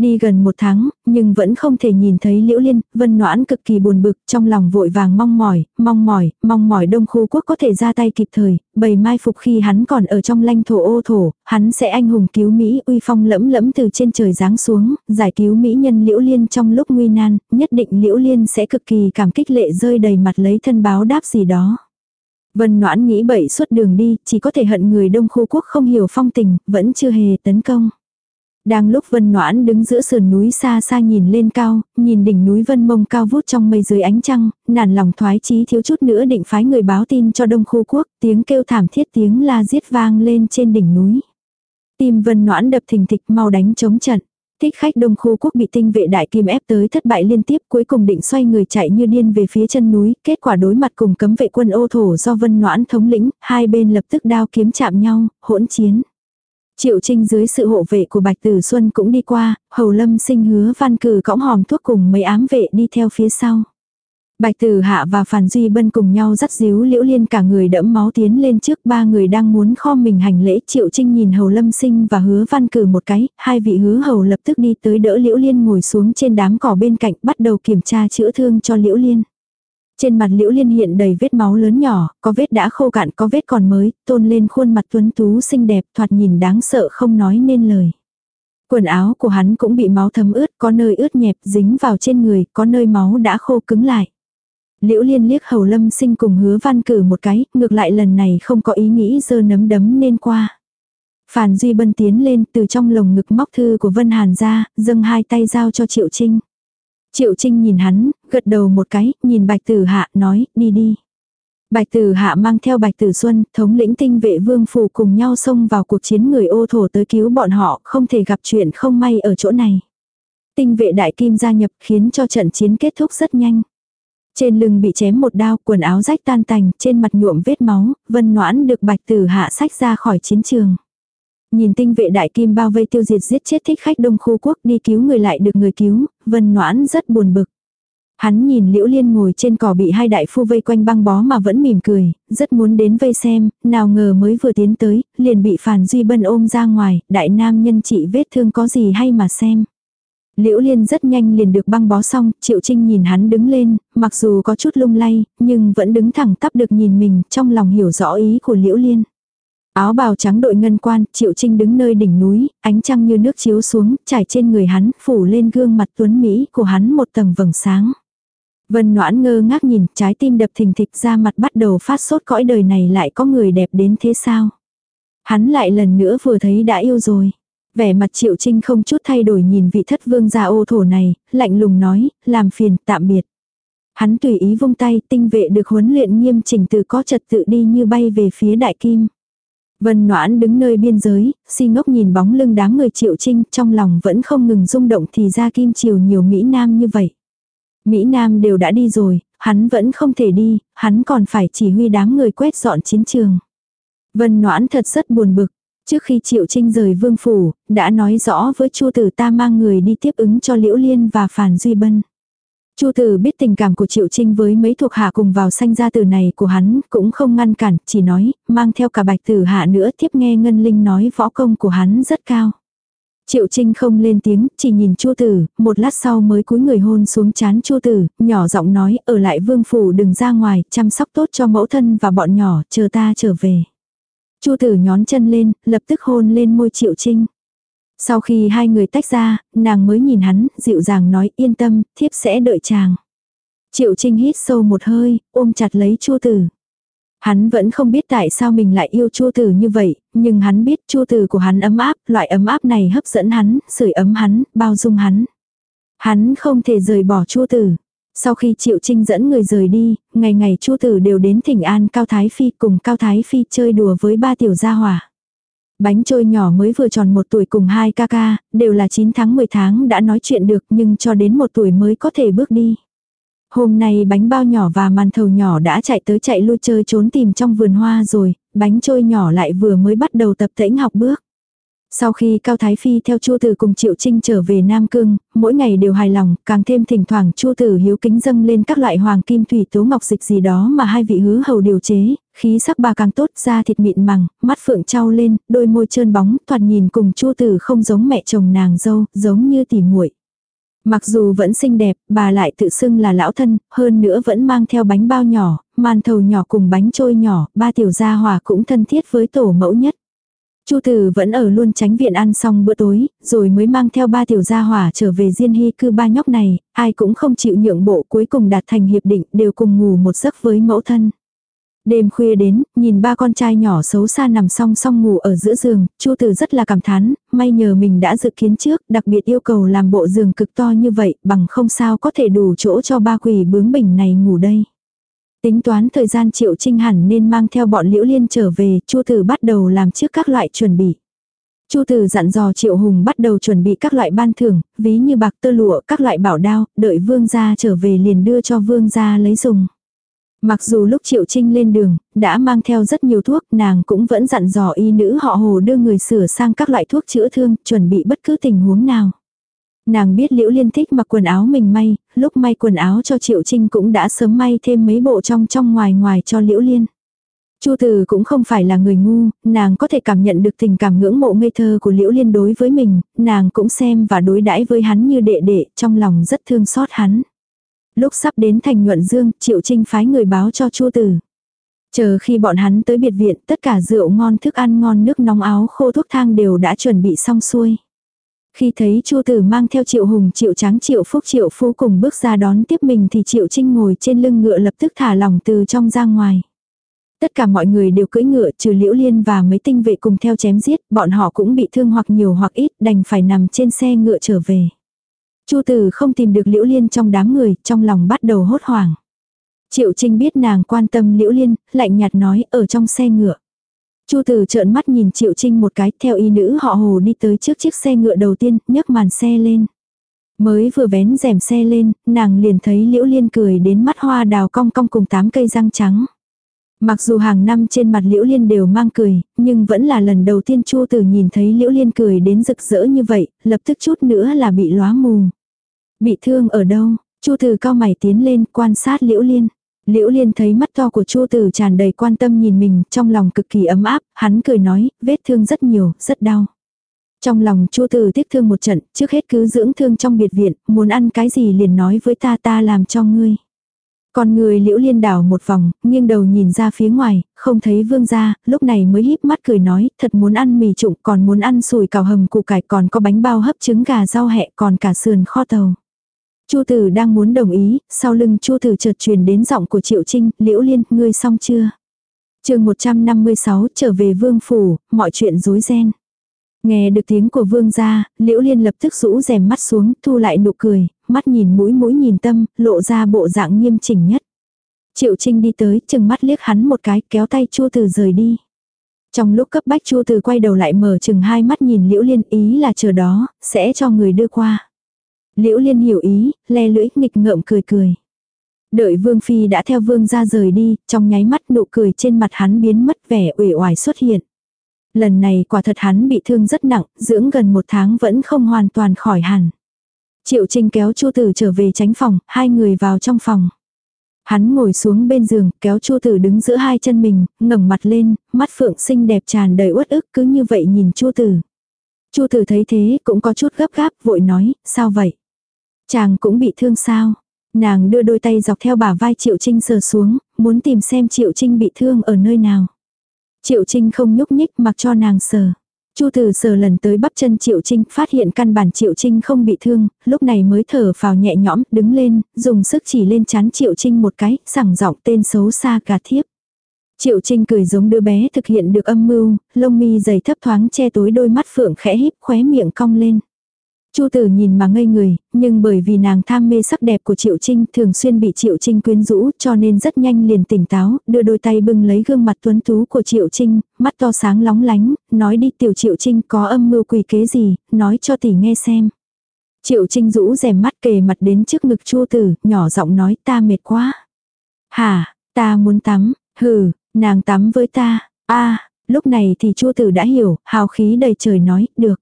Đi gần một tháng, nhưng vẫn không thể nhìn thấy Liễu Liên, Vân Noãn cực kỳ buồn bực, trong lòng vội vàng mong mỏi, mong mỏi, mong mỏi Đông Khu Quốc có thể ra tay kịp thời, bầy mai phục khi hắn còn ở trong lãnh thổ ô thổ, hắn sẽ anh hùng cứu Mỹ uy phong lẫm lẫm từ trên trời giáng xuống, giải cứu Mỹ nhân Liễu Liên trong lúc nguy nan, nhất định Liễu Liên sẽ cực kỳ cảm kích lệ rơi đầy mặt lấy thân báo đáp gì đó. Vân Noãn nghĩ bậy suốt đường đi, chỉ có thể hận người Đông Khu Quốc không hiểu phong tình, vẫn chưa hề tấn công. Đang lúc Vân Noãn đứng giữa sườn núi xa xa nhìn lên cao, nhìn đỉnh núi Vân Mông cao vút trong mây dưới ánh trăng, nản lòng thoái chí thiếu chút nữa định phái người báo tin cho Đông Khu Quốc, tiếng kêu thảm thiết tiếng la giết vang lên trên đỉnh núi. Tim Vân Noãn đập thình thịch mau đánh chống trận. Thích khách Đông Khu Quốc bị tinh vệ đại kim ép tới thất bại liên tiếp cuối cùng định xoay người chạy như điên về phía chân núi, kết quả đối mặt cùng cấm vệ quân ô thổ do Vân Noãn thống lĩnh, hai bên lập tức đao kiếm chạm nhau, hỗn chiến. Triệu Trinh dưới sự hộ vệ của Bạch Tử Xuân cũng đi qua, Hầu Lâm sinh hứa văn cử cõng hòm thuốc cùng mấy ám vệ đi theo phía sau. Bạch Tử Hạ và Phàn Duy Bân cùng nhau dắt díu Liễu Liên cả người đẫm máu tiến lên trước ba người đang muốn kho mình hành lễ Triệu Trinh nhìn Hầu Lâm Sinh và hứa văn cử một cái, hai vị hứa hầu lập tức đi tới đỡ Liễu Liên ngồi xuống trên đám cỏ bên cạnh bắt đầu kiểm tra chữa thương cho Liễu Liên. Trên mặt liễu liên hiện đầy vết máu lớn nhỏ, có vết đã khô cạn có vết còn mới, tôn lên khuôn mặt tuấn tú xinh đẹp thoạt nhìn đáng sợ không nói nên lời. Quần áo của hắn cũng bị máu thấm ướt, có nơi ướt nhẹp dính vào trên người, có nơi máu đã khô cứng lại. Liễu liên liếc hầu lâm sinh cùng hứa văn cử một cái, ngược lại lần này không có ý nghĩ dơ nấm đấm nên qua. Phàn Duy Bân tiến lên từ trong lồng ngực móc thư của Vân Hàn ra, dâng hai tay giao cho Triệu Trinh. Triệu Trinh nhìn hắn, gật đầu một cái, nhìn Bạch Tử Hạ, nói, đi đi. Bạch Tử Hạ mang theo Bạch Tử Xuân, thống lĩnh tinh vệ vương phủ cùng nhau xông vào cuộc chiến người ô thổ tới cứu bọn họ, không thể gặp chuyện không may ở chỗ này. Tinh vệ đại kim gia nhập khiến cho trận chiến kết thúc rất nhanh. Trên lưng bị chém một đao, quần áo rách tan tành, trên mặt nhuộm vết máu, vân noãn được bạch tử hạ sách ra khỏi chiến trường. Nhìn tinh vệ đại kim bao vây tiêu diệt giết chết thích khách đông khu quốc đi cứu người lại được người cứu, vân noãn rất buồn bực. Hắn nhìn liễu liên ngồi trên cỏ bị hai đại phu vây quanh băng bó mà vẫn mỉm cười, rất muốn đến vây xem, nào ngờ mới vừa tiến tới, liền bị phản duy bân ôm ra ngoài, đại nam nhân trị vết thương có gì hay mà xem. Liễu Liên rất nhanh liền được băng bó xong, Triệu Trinh nhìn hắn đứng lên, mặc dù có chút lung lay, nhưng vẫn đứng thẳng tắp được nhìn mình, trong lòng hiểu rõ ý của Liễu Liên. Áo bào trắng đội ngân quan, Triệu Trinh đứng nơi đỉnh núi, ánh trăng như nước chiếu xuống, trải trên người hắn, phủ lên gương mặt tuấn Mỹ của hắn một tầng vầng sáng. Vân Noãn ngơ ngác nhìn, trái tim đập thình thịch ra mặt bắt đầu phát sốt cõi đời này lại có người đẹp đến thế sao. Hắn lại lần nữa vừa thấy đã yêu rồi. Vẻ mặt Triệu Trinh không chút thay đổi nhìn vị thất vương gia ô thổ này, lạnh lùng nói, làm phiền, tạm biệt. Hắn tùy ý vung tay, tinh vệ được huấn luyện nghiêm chỉnh từ có trật tự đi như bay về phía đại kim. Vân Noãn đứng nơi biên giới, si ngốc nhìn bóng lưng đám người Triệu Trinh, trong lòng vẫn không ngừng rung động thì ra kim chiều nhiều Mỹ Nam như vậy. Mỹ Nam đều đã đi rồi, hắn vẫn không thể đi, hắn còn phải chỉ huy đám người quét dọn chiến trường. Vân Noãn thật rất buồn bực, Trước khi Triệu Trinh rời vương phủ, đã nói rõ với Chu tử ta mang người đi tiếp ứng cho Liễu Liên và Phản Duy Bân. Chu tử biết tình cảm của Triệu Trinh với mấy thuộc hạ cùng vào sanh ra từ này của hắn, cũng không ngăn cản, chỉ nói, mang theo cả bạch tử hạ nữa tiếp nghe Ngân Linh nói võ công của hắn rất cao. Triệu Trinh không lên tiếng, chỉ nhìn Chu Tử, một lát sau mới cúi người hôn xuống chán Chu Tử, nhỏ giọng nói, ở lại vương phủ đừng ra ngoài, chăm sóc tốt cho mẫu thân và bọn nhỏ, chờ ta trở về. Chu tử nhón chân lên, lập tức hôn lên môi Triệu Trinh. Sau khi hai người tách ra, nàng mới nhìn hắn, dịu dàng nói yên tâm, thiếp sẽ đợi chàng. Triệu Trinh hít sâu một hơi, ôm chặt lấy Chu tử. Hắn vẫn không biết tại sao mình lại yêu Chu tử như vậy, nhưng hắn biết Chu tử của hắn ấm áp, loại ấm áp này hấp dẫn hắn, sưởi ấm hắn, bao dung hắn. Hắn không thể rời bỏ Chu tử. Sau khi Triệu Trinh dẫn người rời đi, ngày ngày Chu Tử đều đến thỉnh an Cao Thái Phi cùng Cao Thái Phi chơi đùa với ba tiểu gia hỏa. Bánh trôi nhỏ mới vừa tròn một tuổi cùng hai ca ca, đều là 9 tháng 10 tháng đã nói chuyện được nhưng cho đến một tuổi mới có thể bước đi. Hôm nay bánh bao nhỏ và màn thầu nhỏ đã chạy tới chạy lui chơi trốn tìm trong vườn hoa rồi, bánh trôi nhỏ lại vừa mới bắt đầu tập tễnh học bước. Sau khi Cao Thái Phi theo Chu Tử cùng Triệu Trinh trở về Nam Cương, mỗi ngày đều hài lòng, càng thêm thỉnh thoảng Chu Tử hiếu kính dâng lên các loại hoàng kim thủy tố ngọc dịch gì đó mà hai vị hứa hầu điều chế, khí sắc bà càng tốt, da thịt mịn màng, mắt phượng trao lên, đôi môi trơn bóng, thoạt nhìn cùng Chu Tử không giống mẹ chồng nàng dâu, giống như tỉ muội. Mặc dù vẫn xinh đẹp, bà lại tự xưng là lão thân, hơn nữa vẫn mang theo bánh bao nhỏ, màn thầu nhỏ cùng bánh trôi nhỏ, ba tiểu gia hòa cũng thân thiết với tổ mẫu nhất. Chu Tử vẫn ở luôn tránh viện ăn xong bữa tối, rồi mới mang theo ba tiểu gia hỏa trở về Diên Hy cư ba nhóc này, ai cũng không chịu nhượng bộ cuối cùng đạt thành hiệp định đều cùng ngủ một giấc với mẫu thân. Đêm khuya đến, nhìn ba con trai nhỏ xấu xa nằm song song ngủ ở giữa giường, Chu Tử rất là cảm thán, may nhờ mình đã dự kiến trước, đặc biệt yêu cầu làm bộ giường cực to như vậy, bằng không sao có thể đủ chỗ cho ba quỷ bướng bỉnh này ngủ đây. Tính toán thời gian Triệu Trinh hẳn nên mang theo bọn Liễu Liên trở về, Chu Tử bắt đầu làm trước các loại chuẩn bị. Chu Tử dặn dò Triệu Hùng bắt đầu chuẩn bị các loại ban thưởng, ví như bạc tơ lụa, các loại bảo đao, đợi vương gia trở về liền đưa cho vương gia lấy dùng. Mặc dù lúc Triệu Trinh lên đường, đã mang theo rất nhiều thuốc, nàng cũng vẫn dặn dò y nữ họ hồ đưa người sửa sang các loại thuốc chữa thương, chuẩn bị bất cứ tình huống nào. Nàng biết Liễu Liên thích mặc quần áo mình may, lúc may quần áo cho Triệu Trinh cũng đã sớm may thêm mấy bộ trong trong ngoài ngoài cho Liễu Liên. Chu Từ cũng không phải là người ngu, nàng có thể cảm nhận được tình cảm ngưỡng mộ ngây thơ của Liễu Liên đối với mình, nàng cũng xem và đối đãi với hắn như đệ đệ, trong lòng rất thương xót hắn. Lúc sắp đến thành nhuận dương, Triệu Trinh phái người báo cho Chu Từ. Chờ khi bọn hắn tới biệt viện, tất cả rượu ngon thức ăn ngon nước nóng áo khô thuốc thang đều đã chuẩn bị xong xuôi. Khi thấy Chu Tử mang theo Triệu Hùng, Triệu Tráng, Triệu Phúc, Triệu Phú cùng bước ra đón tiếp mình thì Triệu Trinh ngồi trên lưng ngựa lập tức thả lỏng từ trong ra ngoài. Tất cả mọi người đều cưỡi ngựa trừ Liễu Liên và mấy tinh vệ cùng theo chém giết, bọn họ cũng bị thương hoặc nhiều hoặc ít đành phải nằm trên xe ngựa trở về. Chu Tử không tìm được Liễu Liên trong đám người, trong lòng bắt đầu hốt hoảng. Triệu Trinh biết nàng quan tâm Liễu Liên, lạnh nhạt nói ở trong xe ngựa. Chu Tử trợn mắt nhìn Triệu Trinh một cái, theo y nữ họ Hồ đi tới trước chiếc xe ngựa đầu tiên, nhấc màn xe lên. Mới vừa vén rèm xe lên, nàng liền thấy Liễu Liên cười đến mắt hoa đào cong cong cùng tám cây răng trắng. Mặc dù hàng năm trên mặt Liễu Liên đều mang cười, nhưng vẫn là lần đầu tiên Chu Tử nhìn thấy Liễu Liên cười đến rực rỡ như vậy, lập tức chút nữa là bị lóa mù. Bị thương ở đâu? Chu Tử cao mày tiến lên quan sát Liễu Liên. Liễu Liên thấy mắt to của Chu Tử tràn đầy quan tâm nhìn mình, trong lòng cực kỳ ấm áp, hắn cười nói, vết thương rất nhiều, rất đau. Trong lòng Chu Tử tiếc thương một trận, trước hết cứ dưỡng thương trong biệt viện, muốn ăn cái gì liền nói với ta ta làm cho ngươi. Còn người liễu liên đảo một vòng, nghiêng đầu nhìn ra phía ngoài, không thấy vương gia, lúc này mới híp mắt cười nói, thật muốn ăn mì trụng, còn muốn ăn sùi cào hầm củ cải, còn có bánh bao hấp trứng gà rau hẹ, còn cả sườn kho tàu. Chu tử đang muốn đồng ý, sau lưng chu tử chợt truyền đến giọng của triệu trinh, liễu liên, ngươi xong chưa? chương 156 trở về vương phủ, mọi chuyện rối ren. Nghe được tiếng của vương gia, liễu liên lập tức rũ rèm mắt xuống, thu lại nụ cười, mắt nhìn mũi mũi nhìn tâm, lộ ra bộ dạng nghiêm chỉnh nhất. Triệu Trinh đi tới, chừng mắt liếc hắn một cái, kéo tay Chu Tử rời đi. Trong lúc cấp bách Chu Tử quay đầu lại mở chừng hai mắt nhìn Liễu Liên ý là chờ đó, sẽ cho người đưa qua. Liễu Liên hiểu ý, le lưỡi nghịch ngợm cười cười. Đợi Vương Phi đã theo Vương ra rời đi, trong nháy mắt nụ cười trên mặt hắn biến mất vẻ uể oải xuất hiện. Lần này quả thật hắn bị thương rất nặng, dưỡng gần một tháng vẫn không hoàn toàn khỏi hẳn. Triệu Trinh kéo Chu Tử trở về tránh phòng, hai người vào trong phòng. Hắn ngồi xuống bên giường, kéo Chu Tử đứng giữa hai chân mình, ngẩng mặt lên, mắt phượng xinh đẹp tràn đầy uất ức cứ như vậy nhìn Chu Tử. Chu Tử thấy thế cũng có chút gấp gáp, vội nói, sao vậy? Chàng cũng bị thương sao? Nàng đưa đôi tay dọc theo bả vai Triệu Trinh sờ xuống, muốn tìm xem Triệu Trinh bị thương ở nơi nào. Triệu Trinh không nhúc nhích mặc cho nàng sờ. Chu Tử sờ lần tới bắp chân Triệu Trinh, phát hiện căn bản Triệu Trinh không bị thương, lúc này mới thở vào nhẹ nhõm, đứng lên, dùng sức chỉ lên chán Triệu Trinh một cái, sẳng giọng tên xấu xa cả thiếp. Triệu Trinh cười giống đứa bé thực hiện được âm mưu, lông mi dày thấp thoáng che tối đôi mắt phượng khẽ híp khóe miệng cong lên. Chu tử nhìn mà ngây người, nhưng bởi vì nàng tham mê sắc đẹp của Triệu Trinh thường xuyên bị Triệu Trinh quyến rũ cho nên rất nhanh liền tỉnh táo, đưa đôi tay bưng lấy gương mặt tuấn tú của Triệu Trinh, mắt to sáng lóng lánh, nói đi tiểu Triệu Trinh có âm mưu quỷ kế gì, nói cho tỷ nghe xem. Triệu Trinh rũ rèm mắt kề mặt đến trước ngực Chu tử, nhỏ giọng nói ta mệt quá. Hả, ta muốn tắm, hừ, nàng tắm với ta, a lúc này thì Chu tử đã hiểu, hào khí đầy trời nói, được.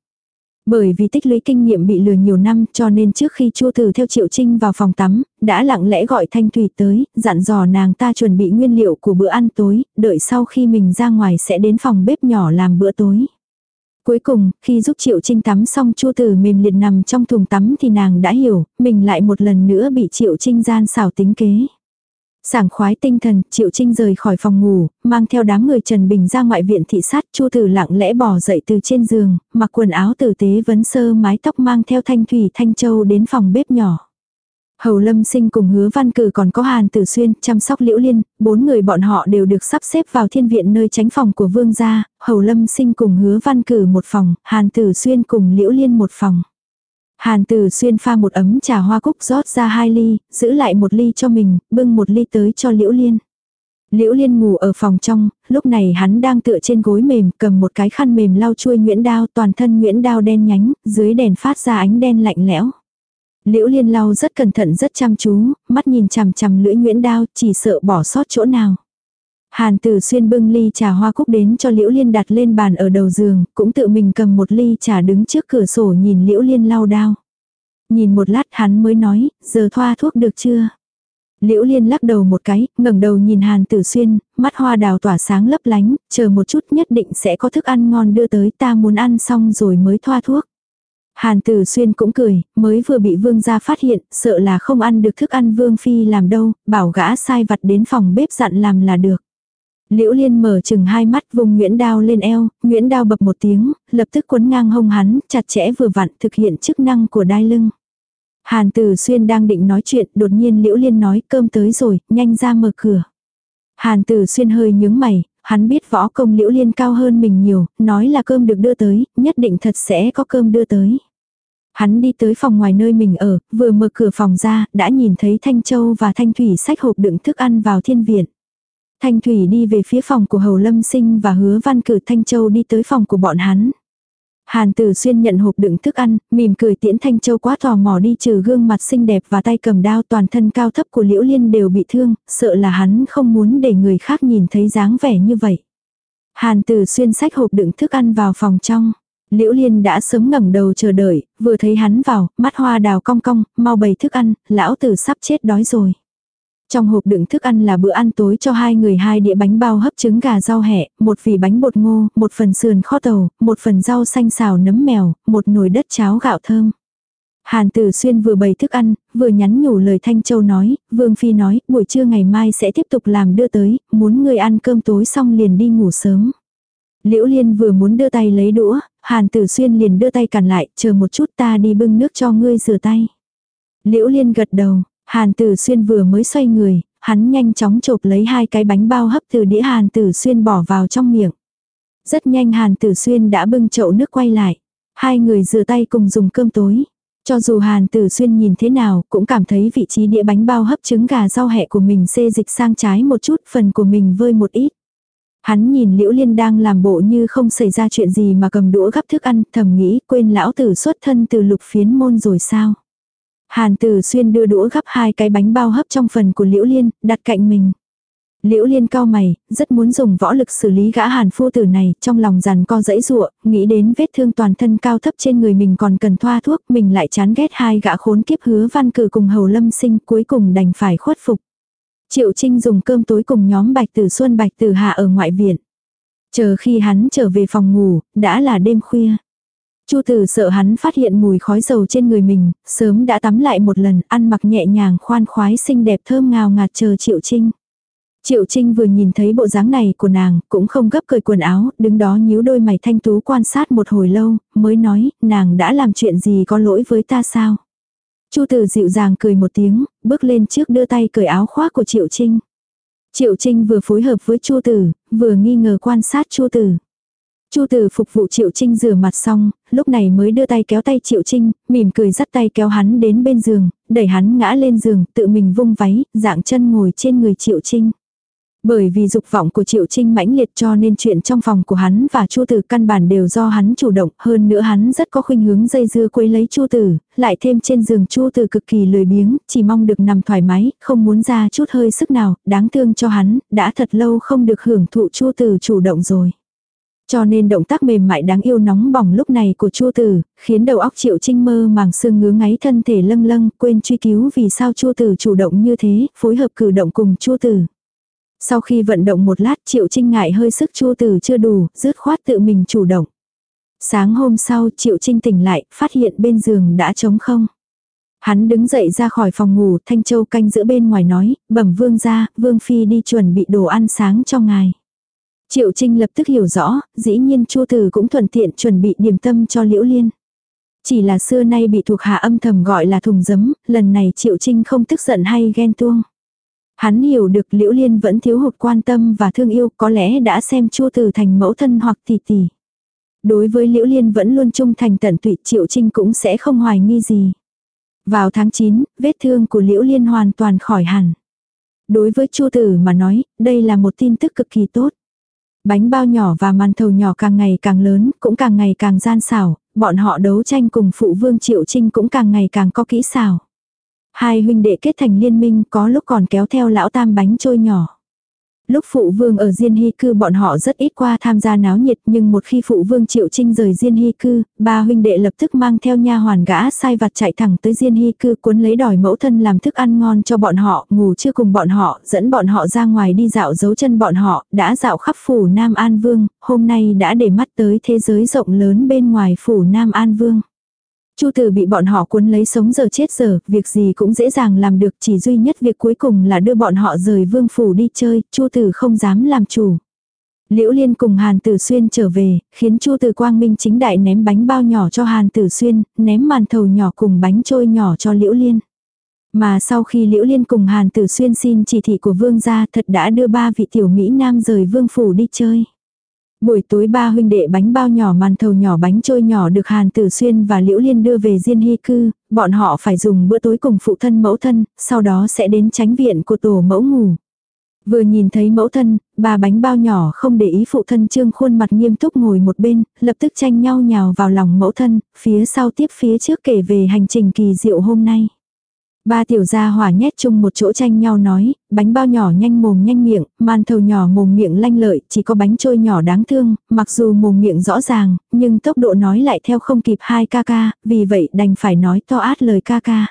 Bởi vì tích lũy kinh nghiệm bị lừa nhiều năm cho nên trước khi Chu Tử theo Triệu Trinh vào phòng tắm, đã lặng lẽ gọi Thanh Thủy tới, dặn dò nàng ta chuẩn bị nguyên liệu của bữa ăn tối, đợi sau khi mình ra ngoài sẽ đến phòng bếp nhỏ làm bữa tối. Cuối cùng, khi giúp Triệu Trinh tắm xong Chu Tử mềm liệt nằm trong thùng tắm thì nàng đã hiểu, mình lại một lần nữa bị Triệu Trinh gian xảo tính kế. Sảng khoái tinh thần, Triệu Trinh rời khỏi phòng ngủ, mang theo đám người Trần Bình ra ngoại viện thị sát, Chu Tử lặng lẽ bỏ dậy từ trên giường, mặc quần áo tử tế vấn sơ mái tóc mang theo Thanh Thủy Thanh Châu đến phòng bếp nhỏ. Hầu Lâm Sinh cùng Hứa Văn Cử còn có Hàn Tử Xuyên chăm sóc Liễu Liên, bốn người bọn họ đều được sắp xếp vào thiên viện nơi tránh phòng của vương gia, Hầu Lâm Sinh cùng Hứa Văn Cử một phòng, Hàn Tử Xuyên cùng Liễu Liên một phòng. Hàn Tử Xuyên pha một ấm trà hoa cúc rót ra hai ly, giữ lại một ly cho mình, bưng một ly tới cho Liễu Liên. Liễu Liên ngủ ở phòng trong, lúc này hắn đang tựa trên gối mềm, cầm một cái khăn mềm lau chuôi Nguyễn Đao, toàn thân Nguyễn Đao đen nhánh, dưới đèn phát ra ánh đen lạnh lẽo. Liễu Liên lau rất cẩn thận rất chăm chú, mắt nhìn chằm chằm lưỡi Nguyễn Đao, chỉ sợ bỏ sót chỗ nào. Hàn Tử Xuyên bưng ly trà hoa cúc đến cho Liễu Liên đặt lên bàn ở đầu giường, cũng tự mình cầm một ly trà đứng trước cửa sổ nhìn Liễu Liên lau đao. Nhìn một lát hắn mới nói, giờ thoa thuốc được chưa? Liễu Liên lắc đầu một cái, ngẩng đầu nhìn Hàn Tử Xuyên, mắt hoa đào tỏa sáng lấp lánh, chờ một chút nhất định sẽ có thức ăn ngon đưa tới ta muốn ăn xong rồi mới thoa thuốc. Hàn Tử Xuyên cũng cười, mới vừa bị vương gia phát hiện, sợ là không ăn được thức ăn vương phi làm đâu, bảo gã sai vặt đến phòng bếp dặn làm là được. Liễu Liên mở chừng hai mắt vùng Nguyễn Đao lên eo, Nguyễn Đao bập một tiếng, lập tức quấn ngang hông hắn, chặt chẽ vừa vặn thực hiện chức năng của đai lưng. Hàn Tử Xuyên đang định nói chuyện, đột nhiên Liễu Liên nói cơm tới rồi, nhanh ra mở cửa. Hàn Tử Xuyên hơi nhướng mày, hắn biết võ công Liễu Liên cao hơn mình nhiều, nói là cơm được đưa tới, nhất định thật sẽ có cơm đưa tới. Hắn đi tới phòng ngoài nơi mình ở, vừa mở cửa phòng ra, đã nhìn thấy Thanh Châu và Thanh Thủy sách hộp đựng thức ăn vào thiên viện. Thanh Thủy đi về phía phòng của Hầu Lâm Sinh và hứa văn cử Thanh Châu đi tới phòng của bọn hắn. Hàn Tử Xuyên nhận hộp đựng thức ăn, mỉm cười tiễn Thanh Châu quá tò mò đi trừ gương mặt xinh đẹp và tay cầm đao toàn thân cao thấp của Liễu Liên đều bị thương, sợ là hắn không muốn để người khác nhìn thấy dáng vẻ như vậy. Hàn Tử Xuyên xách hộp đựng thức ăn vào phòng trong. Liễu Liên đã sớm ngẩng đầu chờ đợi, vừa thấy hắn vào, mắt hoa đào cong cong, mau bày thức ăn, lão tử sắp chết đói rồi. Trong hộp đựng thức ăn là bữa ăn tối cho hai người hai đĩa bánh bao hấp trứng gà rau hẹ, một vỉ bánh bột ngô, một phần sườn kho tàu, một phần rau xanh xào nấm mèo, một nồi đất cháo gạo thơm. Hàn Tử Xuyên vừa bày thức ăn, vừa nhắn nhủ lời Thanh Châu nói, Vương Phi nói, buổi trưa ngày mai sẽ tiếp tục làm đưa tới, muốn người ăn cơm tối xong liền đi ngủ sớm. Liễu Liên vừa muốn đưa tay lấy đũa, Hàn Tử Xuyên liền đưa tay cản lại, chờ một chút ta đi bưng nước cho ngươi rửa tay. Liễu Liên gật đầu, Hàn Tử Xuyên vừa mới xoay người, hắn nhanh chóng chộp lấy hai cái bánh bao hấp từ đĩa Hàn Tử Xuyên bỏ vào trong miệng. Rất nhanh Hàn Tử Xuyên đã bưng chậu nước quay lại. Hai người rửa tay cùng dùng cơm tối. Cho dù Hàn Tử Xuyên nhìn thế nào cũng cảm thấy vị trí đĩa bánh bao hấp trứng gà rau hẹ của mình xê dịch sang trái một chút phần của mình vơi một ít. Hắn nhìn Liễu Liên đang làm bộ như không xảy ra chuyện gì mà cầm đũa gắp thức ăn, thầm nghĩ quên lão tử xuất thân từ lục phiến môn rồi sao. Hàn Tử Xuyên đưa đũa gắp hai cái bánh bao hấp trong phần của Liễu Liên, đặt cạnh mình. Liễu Liên cao mày, rất muốn dùng võ lực xử lý gã hàn phu tử này, trong lòng rằn co dẫy dụa, nghĩ đến vết thương toàn thân cao thấp trên người mình còn cần thoa thuốc, mình lại chán ghét hai gã khốn kiếp hứa văn cử cùng hầu lâm sinh, cuối cùng đành phải khuất phục. Triệu Trinh dùng cơm tối cùng nhóm Bạch Tử Xuân Bạch Tử Hạ ở ngoại viện. Chờ khi hắn trở về phòng ngủ, đã là đêm khuya. Chu tử sợ hắn phát hiện mùi khói dầu trên người mình, sớm đã tắm lại một lần, ăn mặc nhẹ nhàng khoan khoái xinh đẹp thơm ngào ngạt chờ Triệu Trinh. Triệu Trinh vừa nhìn thấy bộ dáng này của nàng, cũng không gấp cởi quần áo, đứng đó nhíu đôi mày thanh tú quan sát một hồi lâu, mới nói, nàng đã làm chuyện gì có lỗi với ta sao? Chu Tử dịu dàng cười một tiếng, bước lên trước đưa tay cởi áo khoác của Triệu Trinh. Triệu Trinh vừa phối hợp với Chu Tử, vừa nghi ngờ quan sát Chu Tử. Chu Tử phục vụ Triệu Trinh rửa mặt xong, lúc này mới đưa tay kéo tay Triệu Trinh, mỉm cười dắt tay kéo hắn đến bên giường, đẩy hắn ngã lên giường, tự mình vung váy, dạng chân ngồi trên người Triệu Trinh. Bởi vì dục vọng của Triệu Trinh mãnh liệt cho nên chuyện trong phòng của hắn và Chu Tử căn bản đều do hắn chủ động, hơn nữa hắn rất có khuynh hướng dây dưa quấy lấy Chu Tử, lại thêm trên giường Chu Tử cực kỳ lười biếng, chỉ mong được nằm thoải mái, không muốn ra chút hơi sức nào, đáng thương cho hắn, đã thật lâu không được hưởng thụ Chu Tử chủ động rồi. Cho nên động tác mềm mại đáng yêu nóng bỏng lúc này của Chu Tử, khiến đầu óc Triệu Trinh mơ màng sương ngứa ngáy thân thể lâng lâng, quên truy cứu vì sao Chu Tử chủ động như thế, phối hợp cử động cùng Chu Tử. Sau khi vận động một lát Triệu Trinh ngại hơi sức Chu Tử chưa đủ, dứt khoát tự mình chủ động. Sáng hôm sau Triệu Trinh tỉnh lại, phát hiện bên giường đã trống không. Hắn đứng dậy ra khỏi phòng ngủ, Thanh Châu canh giữa bên ngoài nói, bẩm vương ra, vương phi đi chuẩn bị đồ ăn sáng cho ngài. Triệu Trinh lập tức hiểu rõ, dĩ nhiên Chu Tử cũng thuận tiện chuẩn bị điểm tâm cho Liễu Liên. Chỉ là xưa nay bị thuộc hạ âm thầm gọi là thùng giấm, lần này Triệu Trinh không tức giận hay ghen tuông. Hắn hiểu được Liễu Liên vẫn thiếu hụt quan tâm và thương yêu có lẽ đã xem Chu Tử thành mẫu thân hoặc tỷ tỷ. Đối với Liễu Liên vẫn luôn trung thành tận tụy Triệu Trinh cũng sẽ không hoài nghi gì. Vào tháng 9, vết thương của Liễu Liên hoàn toàn khỏi hẳn. Đối với Chu Tử mà nói, đây là một tin tức cực kỳ tốt. Bánh bao nhỏ và màn thầu nhỏ càng ngày càng lớn, cũng càng ngày càng gian xảo, bọn họ đấu tranh cùng phụ vương Triệu Trinh cũng càng ngày càng có kỹ xảo. Hai huynh đệ kết thành liên minh có lúc còn kéo theo lão tam bánh trôi nhỏ. Lúc phụ vương ở Diên Hy Cư bọn họ rất ít qua tham gia náo nhiệt nhưng một khi phụ vương Triệu Trinh rời Diên Hy Cư, ba huynh đệ lập tức mang theo nha hoàn gã sai vặt chạy thẳng tới Diên Hy Cư cuốn lấy đòi mẫu thân làm thức ăn ngon cho bọn họ, ngủ chưa cùng bọn họ, dẫn bọn họ ra ngoài đi dạo dấu chân bọn họ, đã dạo khắp phủ Nam An Vương, hôm nay đã để mắt tới thế giới rộng lớn bên ngoài phủ Nam An Vương. Chu tử bị bọn họ cuốn lấy sống giờ chết giờ, việc gì cũng dễ dàng làm được chỉ duy nhất việc cuối cùng là đưa bọn họ rời vương phủ đi chơi, chu tử không dám làm chủ. Liễu Liên cùng Hàn Tử Xuyên trở về, khiến Chu Tử Quang Minh chính đại ném bánh bao nhỏ cho Hàn Tử Xuyên, ném màn thầu nhỏ cùng bánh trôi nhỏ cho Liễu Liên. Mà sau khi Liễu Liên cùng Hàn Tử Xuyên xin chỉ thị của vương gia thật đã đưa ba vị tiểu Mỹ Nam rời vương phủ đi chơi. Buổi tối ba huynh đệ bánh bao nhỏ màn thầu nhỏ bánh trôi nhỏ được Hàn Tử Xuyên và Liễu Liên đưa về Diên Hy Cư, bọn họ phải dùng bữa tối cùng phụ thân mẫu thân, sau đó sẽ đến tránh viện của tổ mẫu ngủ. Vừa nhìn thấy mẫu thân, ba bánh bao nhỏ không để ý phụ thân trương khuôn mặt nghiêm túc ngồi một bên, lập tức tranh nhau nhào vào lòng mẫu thân, phía sau tiếp phía trước kể về hành trình kỳ diệu hôm nay. Ba tiểu gia hỏa nhét chung một chỗ tranh nhau nói, bánh bao nhỏ nhanh mồm nhanh miệng, man thầu nhỏ mồm miệng lanh lợi, chỉ có bánh trôi nhỏ đáng thương, mặc dù mồm miệng rõ ràng, nhưng tốc độ nói lại theo không kịp hai ca ca, vì vậy đành phải nói to át lời ca ca.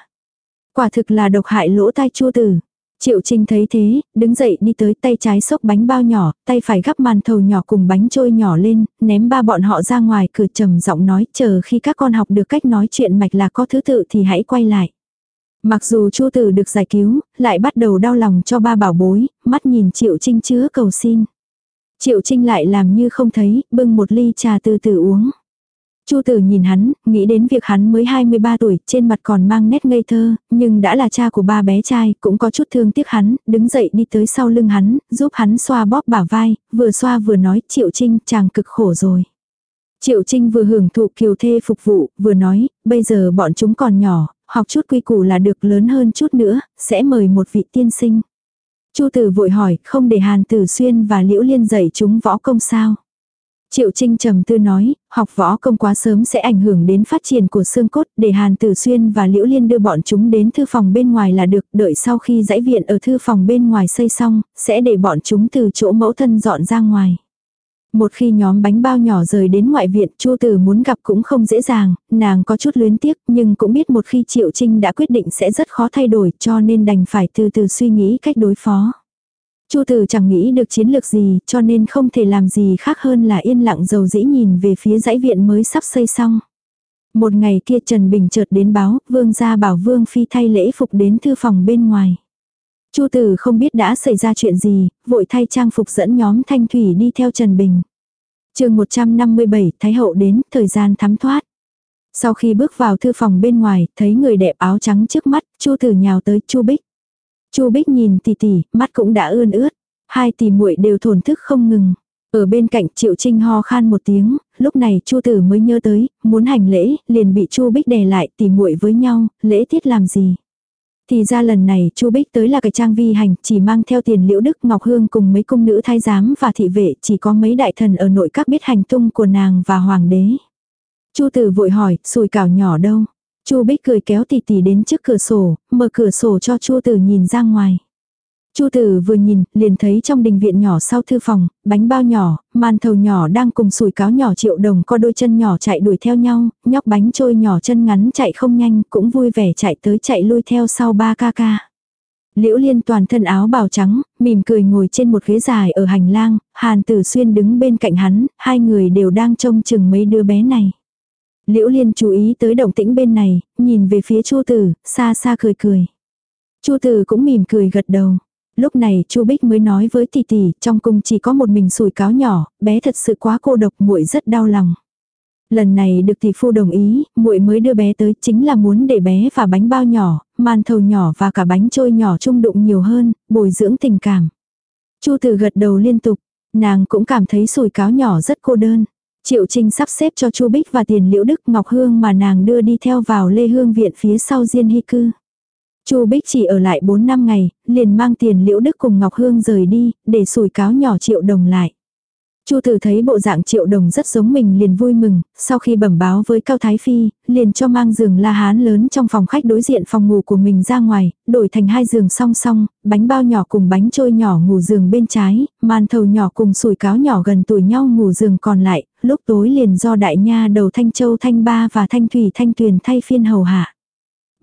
Quả thực là độc hại lỗ tai chua tử. Triệu Trinh thấy thế, đứng dậy đi tới tay trái xốc bánh bao nhỏ, tay phải gắp màn thầu nhỏ cùng bánh trôi nhỏ lên, ném ba bọn họ ra ngoài cửa trầm giọng nói chờ khi các con học được cách nói chuyện mạch là có thứ tự thì hãy quay lại. Mặc dù Chu Tử được giải cứu, lại bắt đầu đau lòng cho ba bảo bối, mắt nhìn Triệu Trinh chứa cầu xin. Triệu Trinh lại làm như không thấy, bưng một ly trà từ từ uống. Chu tử nhìn hắn, nghĩ đến việc hắn mới 23 tuổi, trên mặt còn mang nét ngây thơ, nhưng đã là cha của ba bé trai, cũng có chút thương tiếc hắn, đứng dậy đi tới sau lưng hắn, giúp hắn xoa bóp bả vai, vừa xoa vừa nói, Triệu Trinh, chàng cực khổ rồi. Triệu Trinh vừa hưởng thụ kiều thê phục vụ, vừa nói, bây giờ bọn chúng còn nhỏ, học chút quy củ là được lớn hơn chút nữa, sẽ mời một vị tiên sinh. Chu tử vội hỏi, không để Hàn Tử Xuyên và Liễu Liên dạy chúng võ công sao? Triệu Trinh trầm tư nói, học võ công quá sớm sẽ ảnh hưởng đến phát triển của xương cốt, để Hàn Tử Xuyên và Liễu Liên đưa bọn chúng đến thư phòng bên ngoài là được, đợi sau khi dãy viện ở thư phòng bên ngoài xây xong, sẽ để bọn chúng từ chỗ mẫu thân dọn ra ngoài. Một khi nhóm bánh bao nhỏ rời đến ngoại viện, Chu Tử muốn gặp cũng không dễ dàng, nàng có chút luyến tiếc, nhưng cũng biết một khi Triệu Trinh đã quyết định sẽ rất khó thay đổi, cho nên đành phải từ từ suy nghĩ cách đối phó. Chu Tử chẳng nghĩ được chiến lược gì, cho nên không thể làm gì khác hơn là yên lặng dầu dĩ nhìn về phía dãy viện mới sắp xây xong. Một ngày kia Trần Bình chợt đến báo, vương gia bảo vương phi thay lễ phục đến thư phòng bên ngoài. Chu Tử không biết đã xảy ra chuyện gì, vội thay trang phục dẫn nhóm Thanh Thủy đi theo Trần Bình. chương 157, Thái Hậu đến, thời gian thắm thoát. Sau khi bước vào thư phòng bên ngoài, thấy người đẹp áo trắng trước mắt, Chu Tử nhào tới Chu Bích. Chu Bích nhìn tỷ tỷ, mắt cũng đã ươn ướt. Hai tỷ muội đều thổn thức không ngừng. Ở bên cạnh Triệu Trinh ho khan một tiếng, lúc này Chu Tử mới nhớ tới, muốn hành lễ, liền bị Chu Bích đè lại, tỷ muội với nhau, lễ tiết làm gì? Thì ra lần này Chu Bích tới là cái trang vi hành, chỉ mang theo tiền liễu đức Ngọc Hương cùng mấy cung nữ thái giám và thị vệ, chỉ có mấy đại thần ở nội các biết hành tung của nàng và hoàng đế. Chu Tử vội hỏi, sùi cảo nhỏ đâu? Chu Bích cười kéo tỷ tỷ đến trước cửa sổ, mở cửa sổ cho Chu Tử nhìn ra ngoài. Chu Tử vừa nhìn, liền thấy trong đình viện nhỏ sau thư phòng, bánh bao nhỏ, màn thầu nhỏ đang cùng sủi cáo nhỏ triệu đồng có đôi chân nhỏ chạy đuổi theo nhau, nhóc bánh trôi nhỏ chân ngắn chạy không nhanh, cũng vui vẻ chạy tới chạy lui theo sau ba ca ca. Liễu Liên toàn thân áo bào trắng, mỉm cười ngồi trên một ghế dài ở hành lang, Hàn Tử Xuyên đứng bên cạnh hắn, hai người đều đang trông chừng mấy đứa bé này. Liễu Liên chú ý tới động tĩnh bên này, nhìn về phía Chu Tử, xa xa cười cười. Chu Tử cũng mỉm cười gật đầu. Lúc này Chu Bích mới nói với tỷ tỷ, trong cung chỉ có một mình sùi cáo nhỏ, bé thật sự quá cô độc, muội rất đau lòng. Lần này được tỷ phu đồng ý, muội mới đưa bé tới chính là muốn để bé và bánh bao nhỏ, màn thầu nhỏ và cả bánh trôi nhỏ chung đụng nhiều hơn, bồi dưỡng tình cảm. Chu Tử gật đầu liên tục, nàng cũng cảm thấy sùi cáo nhỏ rất cô đơn. Triệu Trinh sắp xếp cho Chu Bích và tiền liễu đức Ngọc Hương mà nàng đưa đi theo vào Lê Hương viện phía sau Diên Hy Cư. Chu Bích chỉ ở lại 4 năm ngày, liền mang tiền liễu đức cùng Ngọc Hương rời đi, để sủi cáo nhỏ triệu đồng lại. Chu tử thấy bộ dạng triệu đồng rất giống mình liền vui mừng, sau khi bẩm báo với Cao Thái Phi, liền cho mang giường la hán lớn trong phòng khách đối diện phòng ngủ của mình ra ngoài, đổi thành hai giường song song, bánh bao nhỏ cùng bánh trôi nhỏ ngủ giường bên trái, màn thầu nhỏ cùng sủi cáo nhỏ gần tuổi nhau ngủ giường còn lại, lúc tối liền do đại nha đầu Thanh Châu Thanh Ba và Thanh Thủy Thanh Tuyền thay phiên hầu hạ.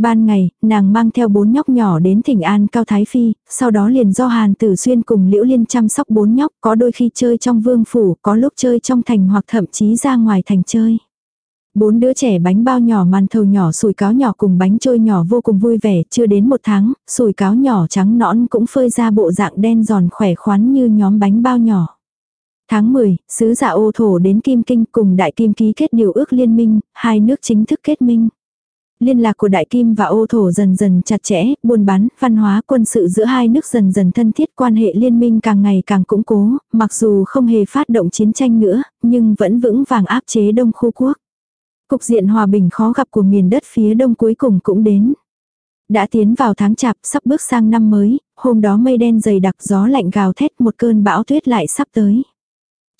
Ban ngày, nàng mang theo bốn nhóc nhỏ đến thỉnh an Cao Thái Phi, sau đó liền do Hàn Tử Xuyên cùng Liễu Liên chăm sóc bốn nhóc, có đôi khi chơi trong vương phủ, có lúc chơi trong thành hoặc thậm chí ra ngoài thành chơi. Bốn đứa trẻ bánh bao nhỏ màn thầu nhỏ sùi cáo nhỏ cùng bánh trôi nhỏ vô cùng vui vẻ, chưa đến một tháng, sùi cáo nhỏ trắng nõn cũng phơi ra bộ dạng đen giòn khỏe khoắn như nhóm bánh bao nhỏ. Tháng 10, sứ giả ô thổ đến Kim Kinh cùng Đại Kim ký kết điều ước liên minh, hai nước chính thức kết minh. Liên lạc của Đại Kim và ô thổ dần dần chặt chẽ, buôn bán, văn hóa, quân sự giữa hai nước dần dần thân thiết quan hệ liên minh càng ngày càng củng cố, mặc dù không hề phát động chiến tranh nữa, nhưng vẫn vững vàng áp chế đông khu quốc. Cục diện hòa bình khó gặp của miền đất phía đông cuối cùng cũng đến. Đã tiến vào tháng chạp, sắp bước sang năm mới, hôm đó mây đen dày đặc gió lạnh gào thét một cơn bão tuyết lại sắp tới.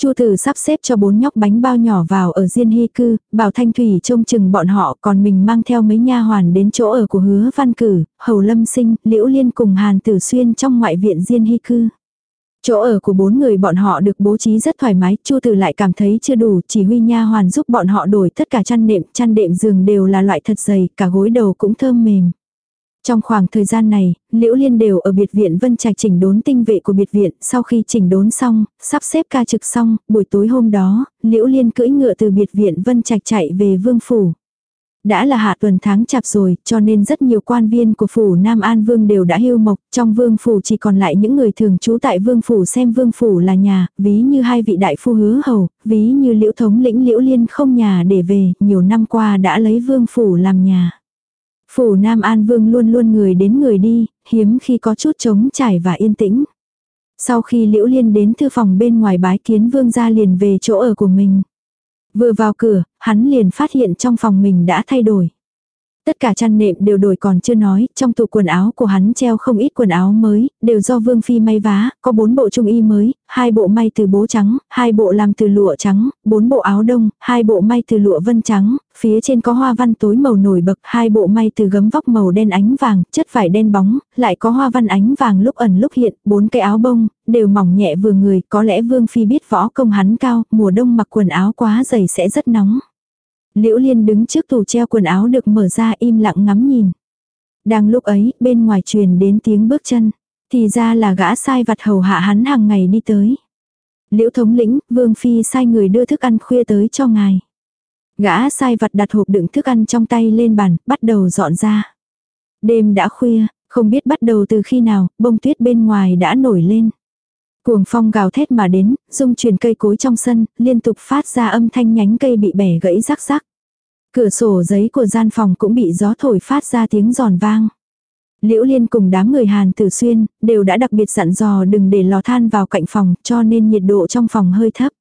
Chu Tử sắp xếp cho bốn nhóc bánh bao nhỏ vào ở Diên Hy cư, bảo Thanh Thủy trông chừng bọn họ, còn mình mang theo mấy nha hoàn đến chỗ ở của Hứa Văn Cử, Hầu Lâm Sinh, Liễu Liên cùng Hàn Tử Xuyên trong ngoại viện Diên Hy cư. Chỗ ở của bốn người bọn họ được bố trí rất thoải mái, Chu Tử lại cảm thấy chưa đủ, chỉ huy nha hoàn giúp bọn họ đổi tất cả chăn nệm, chăn đệm giường đều là loại thật dày, cả gối đầu cũng thơm mềm. Trong khoảng thời gian này, Liễu Liên đều ở biệt viện Vân Trạch chỉnh đốn tinh vệ của biệt viện, sau khi chỉnh đốn xong, sắp xếp ca trực xong, buổi tối hôm đó, Liễu Liên cưỡi ngựa từ biệt viện Vân Trạch chạy về Vương Phủ. Đã là hạ tuần tháng chạp rồi, cho nên rất nhiều quan viên của phủ Nam An Vương đều đã hưu mộc, trong vương phủ chỉ còn lại những người thường trú tại vương phủ xem vương phủ là nhà, ví như hai vị đại phu hứa hầu, ví như liễu thống lĩnh liễu liên không nhà để về, nhiều năm qua đã lấy vương phủ làm nhà. Phủ Nam An Vương luôn luôn người đến người đi, hiếm khi có chút trống trải và yên tĩnh. Sau khi Liễu Liên đến thư phòng bên ngoài bái kiến vương gia liền về chỗ ở của mình. Vừa vào cửa, hắn liền phát hiện trong phòng mình đã thay đổi. Tất cả chăn nệm đều đổi còn chưa nói, trong tủ quần áo của hắn treo không ít quần áo mới, đều do Vương Phi may vá, có bốn bộ trung y mới, hai bộ may từ bố trắng, hai bộ làm từ lụa trắng, bốn bộ áo đông, hai bộ may từ lụa vân trắng, phía trên có hoa văn tối màu nổi bật, hai bộ may từ gấm vóc màu đen ánh vàng, chất vải đen bóng, lại có hoa văn ánh vàng lúc ẩn lúc hiện, bốn cái áo bông, đều mỏng nhẹ vừa người, có lẽ Vương Phi biết võ công hắn cao, mùa đông mặc quần áo quá dày sẽ rất nóng. Liễu Liên đứng trước tủ treo quần áo được mở ra im lặng ngắm nhìn. Đang lúc ấy, bên ngoài truyền đến tiếng bước chân. Thì ra là gã sai vặt hầu hạ hắn hàng ngày đi tới. Liễu thống lĩnh, Vương Phi sai người đưa thức ăn khuya tới cho ngài. Gã sai vặt đặt hộp đựng thức ăn trong tay lên bàn, bắt đầu dọn ra. Đêm đã khuya, không biết bắt đầu từ khi nào, bông tuyết bên ngoài đã nổi lên. Cuồng phong gào thét mà đến, rung chuyển cây cối trong sân, liên tục phát ra âm thanh nhánh cây bị bẻ gãy rắc rắc. Cửa sổ giấy của gian phòng cũng bị gió thổi phát ra tiếng giòn vang. Liễu Liên cùng đám người Hàn Tử Xuyên, đều đã đặc biệt dặn dò đừng để lò than vào cạnh phòng cho nên nhiệt độ trong phòng hơi thấp.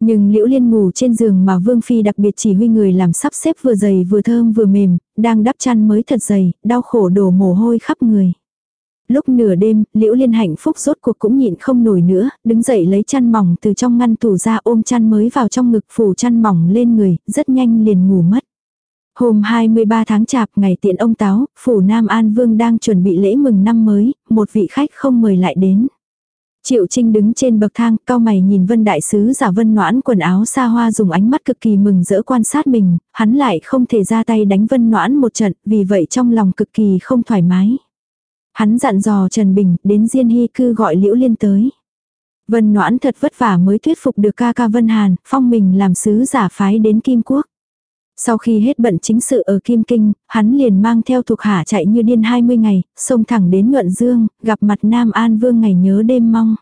Nhưng Liễu Liên ngủ trên giường mà Vương Phi đặc biệt chỉ huy người làm sắp xếp vừa dày vừa thơm vừa mềm, đang đắp chăn mới thật dày, đau khổ đổ mồ hôi khắp người. Lúc nửa đêm, Liễu Liên hạnh phúc rốt cuộc cũng nhịn không nổi nữa, đứng dậy lấy chăn mỏng từ trong ngăn tủ ra ôm chăn mới vào trong ngực phủ chăn mỏng lên người, rất nhanh liền ngủ mất. Hôm 23 tháng chạp ngày tiện ông Táo, phủ Nam An Vương đang chuẩn bị lễ mừng năm mới, một vị khách không mời lại đến. Triệu Trinh đứng trên bậc thang, cao mày nhìn Vân Đại Sứ giả Vân Noãn quần áo xa hoa dùng ánh mắt cực kỳ mừng rỡ quan sát mình, hắn lại không thể ra tay đánh Vân Noãn một trận, vì vậy trong lòng cực kỳ không thoải mái. Hắn dặn dò Trần Bình, đến Diên Hy cư gọi Liễu Liên tới. Vân Noãn thật vất vả mới thuyết phục được ca ca Vân Hàn, phong mình làm sứ giả phái đến Kim Quốc. Sau khi hết bận chính sự ở Kim Kinh, hắn liền mang theo thuộc hạ chạy như điên 20 ngày, xông thẳng đến Nhuận Dương, gặp mặt Nam An Vương ngày nhớ đêm mong.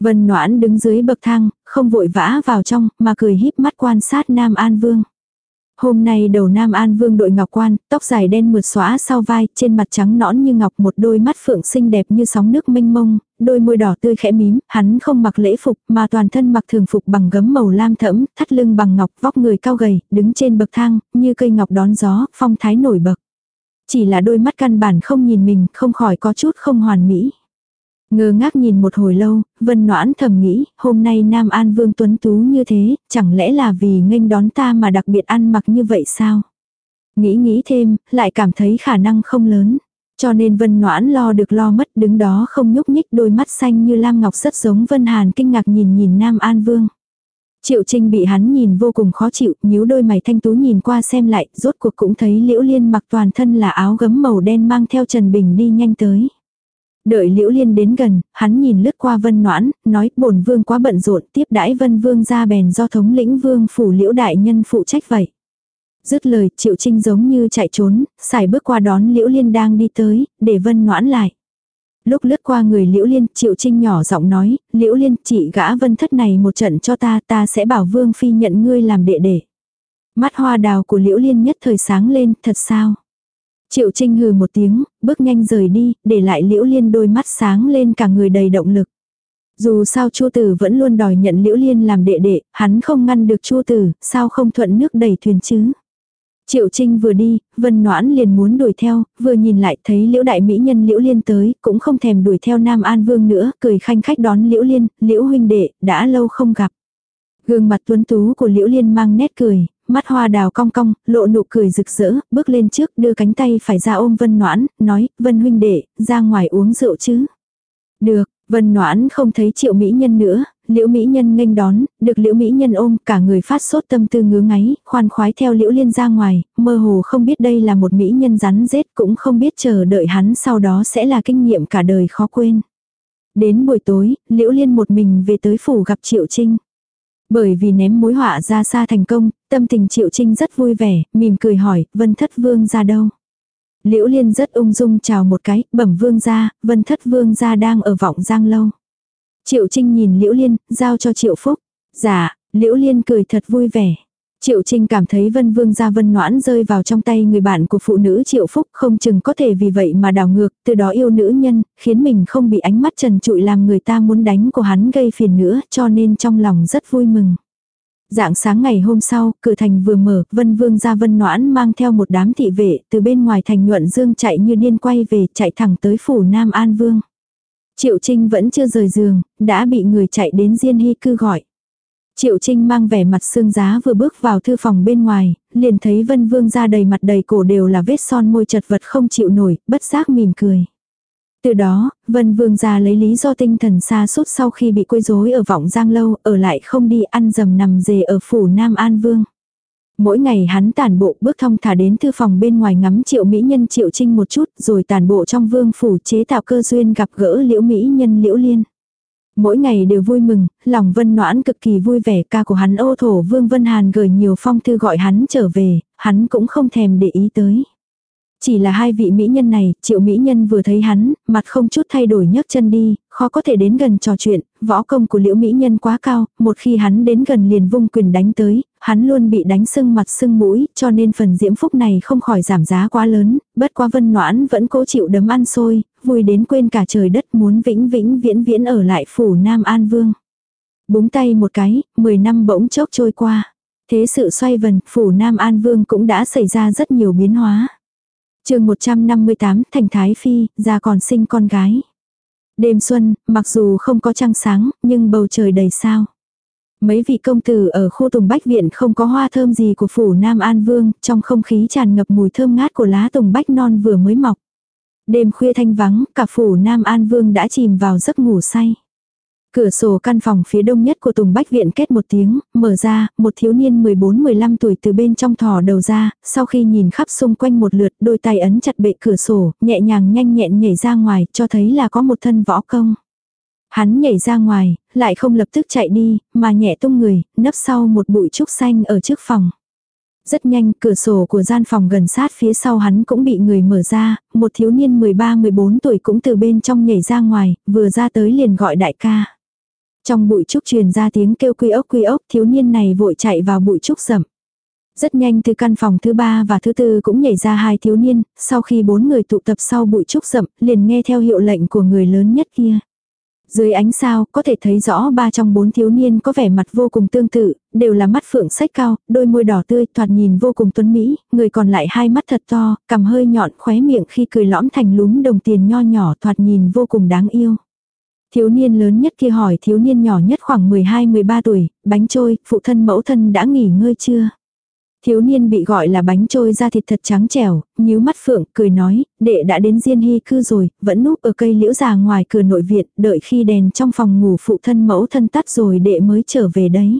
Vân Noãn đứng dưới bậc thang, không vội vã vào trong, mà cười híp mắt quan sát Nam An Vương. Hôm nay đầu Nam An Vương đội ngọc quan, tóc dài đen mượt xóa sau vai, trên mặt trắng nõn như ngọc một đôi mắt phượng xinh đẹp như sóng nước mênh mông, đôi môi đỏ tươi khẽ mím, hắn không mặc lễ phục mà toàn thân mặc thường phục bằng gấm màu lam thẫm, thắt lưng bằng ngọc, vóc người cao gầy, đứng trên bậc thang, như cây ngọc đón gió, phong thái nổi bật. Chỉ là đôi mắt căn bản không nhìn mình, không khỏi có chút không hoàn mỹ. Ngơ ngác nhìn một hồi lâu, Vân Noãn thầm nghĩ, hôm nay Nam An Vương Tuấn Tú như thế, chẳng lẽ là vì nghênh đón ta mà đặc biệt ăn mặc như vậy sao? Nghĩ nghĩ thêm, lại cảm thấy khả năng không lớn. Cho nên Vân Noãn lo được lo mất đứng đó không nhúc nhích đôi mắt xanh như lam ngọc rất giống Vân Hàn kinh ngạc nhìn nhìn Nam An Vương. Triệu Trinh bị hắn nhìn vô cùng khó chịu, nhíu đôi mày thanh tú nhìn qua xem lại, rốt cuộc cũng thấy Liễu Liên mặc toàn thân là áo gấm màu đen mang theo Trần Bình đi nhanh tới. Đợi Liễu Liên đến gần, hắn nhìn lướt qua Vân Noãn, nói bổn vương quá bận rộn tiếp đãi Vân Vương ra bèn do thống lĩnh vương phủ Liễu Đại Nhân phụ trách vậy. Dứt lời, Triệu Trinh giống như chạy trốn, xài bước qua đón Liễu Liên đang đi tới, để Vân Noãn lại. Lúc lướt qua người Liễu Liên, Triệu Trinh nhỏ giọng nói, Liễu Liên, chị gã Vân thất này một trận cho ta, ta sẽ bảo Vương Phi nhận ngươi làm đệ đệ. Mắt hoa đào của Liễu Liên nhất thời sáng lên, thật sao? Triệu Trinh hừ một tiếng, bước nhanh rời đi, để lại Liễu Liên đôi mắt sáng lên cả người đầy động lực. Dù sao Chu Tử vẫn luôn đòi nhận Liễu Liên làm đệ đệ, hắn không ngăn được Chu Tử, sao không thuận nước đẩy thuyền chứ? Triệu Trinh vừa đi, Vân Noãn liền muốn đuổi theo, vừa nhìn lại thấy Liễu đại mỹ nhân Liễu Liên tới, cũng không thèm đuổi theo Nam An Vương nữa, cười khanh khách đón Liễu Liên, Liễu huynh đệ, đã lâu không gặp. Gương mặt tuấn tú của Liễu Liên mang nét cười, mắt hoa đào cong cong, lộ nụ cười rực rỡ, bước lên trước đưa cánh tay phải ra ôm Vân Noãn, nói, Vân huynh đệ, ra ngoài uống rượu chứ. Được, Vân Noãn không thấy triệu mỹ nhân nữa, liễu mỹ nhân nghênh đón, được liễu mỹ nhân ôm, cả người phát sốt tâm tư ngứa ngáy, khoan khoái theo liễu liên ra ngoài, mơ hồ không biết đây là một mỹ nhân rắn rết cũng không biết chờ đợi hắn sau đó sẽ là kinh nghiệm cả đời khó quên. Đến buổi tối, liễu liên một mình về tới phủ gặp triệu trinh. Bởi vì ném mối họa ra xa thành công, tâm tình triệu trinh rất vui vẻ, mỉm cười hỏi, vân thất vương ra đâu? Liễu Liên rất ung dung chào một cái, bẩm vương gia, vân thất vương gia đang ở vọng giang lâu. Triệu Trinh nhìn Liễu Liên, giao cho Triệu Phúc. Dạ, Liễu Liên cười thật vui vẻ. Triệu Trinh cảm thấy Vân Vương gia Vân Noãn rơi vào trong tay người bạn của phụ nữ Triệu Phúc không chừng có thể vì vậy mà đảo ngược, từ đó yêu nữ nhân, khiến mình không bị ánh mắt trần trụi làm người ta muốn đánh của hắn gây phiền nữa, cho nên trong lòng rất vui mừng. Dạng sáng ngày hôm sau, cửa thành vừa mở, Vân Vương ra Vân Noãn mang theo một đám thị vệ, từ bên ngoài thành nhuận dương chạy như điên quay về, chạy thẳng tới phủ Nam An Vương. Triệu Trinh vẫn chưa rời giường, đã bị người chạy đến Diên Hy cư gọi. Triệu Trinh mang vẻ mặt xương giá vừa bước vào thư phòng bên ngoài, liền thấy Vân Vương ra đầy mặt đầy cổ đều là vết son môi chật vật không chịu nổi, bất giác mỉm cười. Từ đó, Vân Vương ra lấy lý do tinh thần xa suốt sau khi bị quấy rối ở vọng giang lâu, ở lại không đi ăn dầm nằm dề ở phủ Nam An Vương. Mỗi ngày hắn tàn bộ bước thong thả đến thư phòng bên ngoài ngắm triệu mỹ nhân triệu trinh một chút rồi tàn bộ trong vương phủ chế tạo cơ duyên gặp gỡ liễu mỹ nhân liễu liên. Mỗi ngày đều vui mừng, lòng vân noãn cực kỳ vui vẻ ca của hắn ô thổ vương vân hàn gửi nhiều phong thư gọi hắn trở về, hắn cũng không thèm để ý tới. Chỉ là hai vị mỹ nhân này, triệu mỹ nhân vừa thấy hắn, mặt không chút thay đổi nhấc chân đi, khó có thể đến gần trò chuyện, võ công của liễu mỹ nhân quá cao, một khi hắn đến gần liền vung quyền đánh tới, hắn luôn bị đánh sưng mặt sưng mũi, cho nên phần diễm phúc này không khỏi giảm giá quá lớn, bất quá vân noãn vẫn cố chịu đấm ăn xôi, vui đến quên cả trời đất muốn vĩnh vĩnh viễn viễn ở lại phủ Nam An Vương. Búng tay một cái, 10 năm bỗng chốc trôi qua. Thế sự xoay vần, phủ Nam An Vương cũng đã xảy ra rất nhiều biến hóa chương 158 thành Thái Phi, ra còn sinh con gái. Đêm xuân, mặc dù không có trăng sáng, nhưng bầu trời đầy sao. Mấy vị công tử ở khu tùng bách viện không có hoa thơm gì của phủ Nam An Vương, trong không khí tràn ngập mùi thơm ngát của lá tùng bách non vừa mới mọc. Đêm khuya thanh vắng, cả phủ Nam An Vương đã chìm vào giấc ngủ say. Cửa sổ căn phòng phía đông nhất của Tùng Bách Viện kết một tiếng, mở ra, một thiếu niên 14-15 tuổi từ bên trong thò đầu ra, sau khi nhìn khắp xung quanh một lượt đôi tay ấn chặt bệ cửa sổ, nhẹ nhàng nhanh nhẹn nhảy ra ngoài, cho thấy là có một thân võ công. Hắn nhảy ra ngoài, lại không lập tức chạy đi, mà nhẹ tung người, nấp sau một bụi trúc xanh ở trước phòng. Rất nhanh, cửa sổ của gian phòng gần sát phía sau hắn cũng bị người mở ra, một thiếu niên 13-14 tuổi cũng từ bên trong nhảy ra ngoài, vừa ra tới liền gọi đại ca. Trong bụi trúc truyền ra tiếng kêu quy ốc quy ốc, thiếu niên này vội chạy vào bụi trúc rậm. Rất nhanh từ căn phòng thứ ba và thứ tư cũng nhảy ra hai thiếu niên, sau khi bốn người tụ tập sau bụi trúc rậm, liền nghe theo hiệu lệnh của người lớn nhất kia. Dưới ánh sao, có thể thấy rõ ba trong bốn thiếu niên có vẻ mặt vô cùng tương tự, đều là mắt phượng sách cao, đôi môi đỏ tươi, thoạt nhìn vô cùng tuấn mỹ, người còn lại hai mắt thật to, cằm hơi nhọn, khóe miệng khi cười lõm thành lúm đồng tiền nho nhỏ thoạt nhìn vô cùng đáng yêu. Thiếu niên lớn nhất kia hỏi thiếu niên nhỏ nhất khoảng 12-13 tuổi, bánh trôi, phụ thân mẫu thân đã nghỉ ngơi chưa? Thiếu niên bị gọi là bánh trôi ra thịt thật trắng trẻo, nhíu mắt phượng, cười nói, đệ đã đến diên hy cư rồi, vẫn núp ở cây liễu già ngoài cửa nội viện, đợi khi đèn trong phòng ngủ phụ thân mẫu thân tắt rồi đệ mới trở về đấy.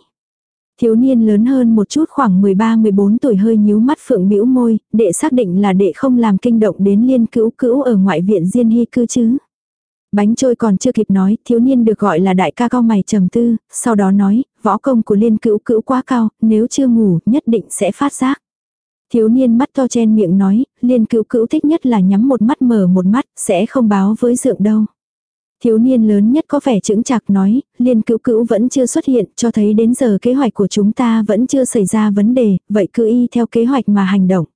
Thiếu niên lớn hơn một chút khoảng 13-14 tuổi hơi nhíu mắt phượng bĩu môi, đệ xác định là đệ không làm kinh động đến liên cữu cữu ở ngoại viện diên hy cư chứ. Bánh trôi còn chưa kịp nói, thiếu niên được gọi là đại ca cao mày trầm tư, sau đó nói, võ công của liên cữu cữu quá cao, nếu chưa ngủ, nhất định sẽ phát giác. Thiếu niên mắt to chen miệng nói, liên cữu cữu thích nhất là nhắm một mắt mở một mắt, sẽ không báo với dượng đâu. Thiếu niên lớn nhất có vẻ chững chạc nói, liên cữu cữu vẫn chưa xuất hiện, cho thấy đến giờ kế hoạch của chúng ta vẫn chưa xảy ra vấn đề, vậy cứ y theo kế hoạch mà hành động.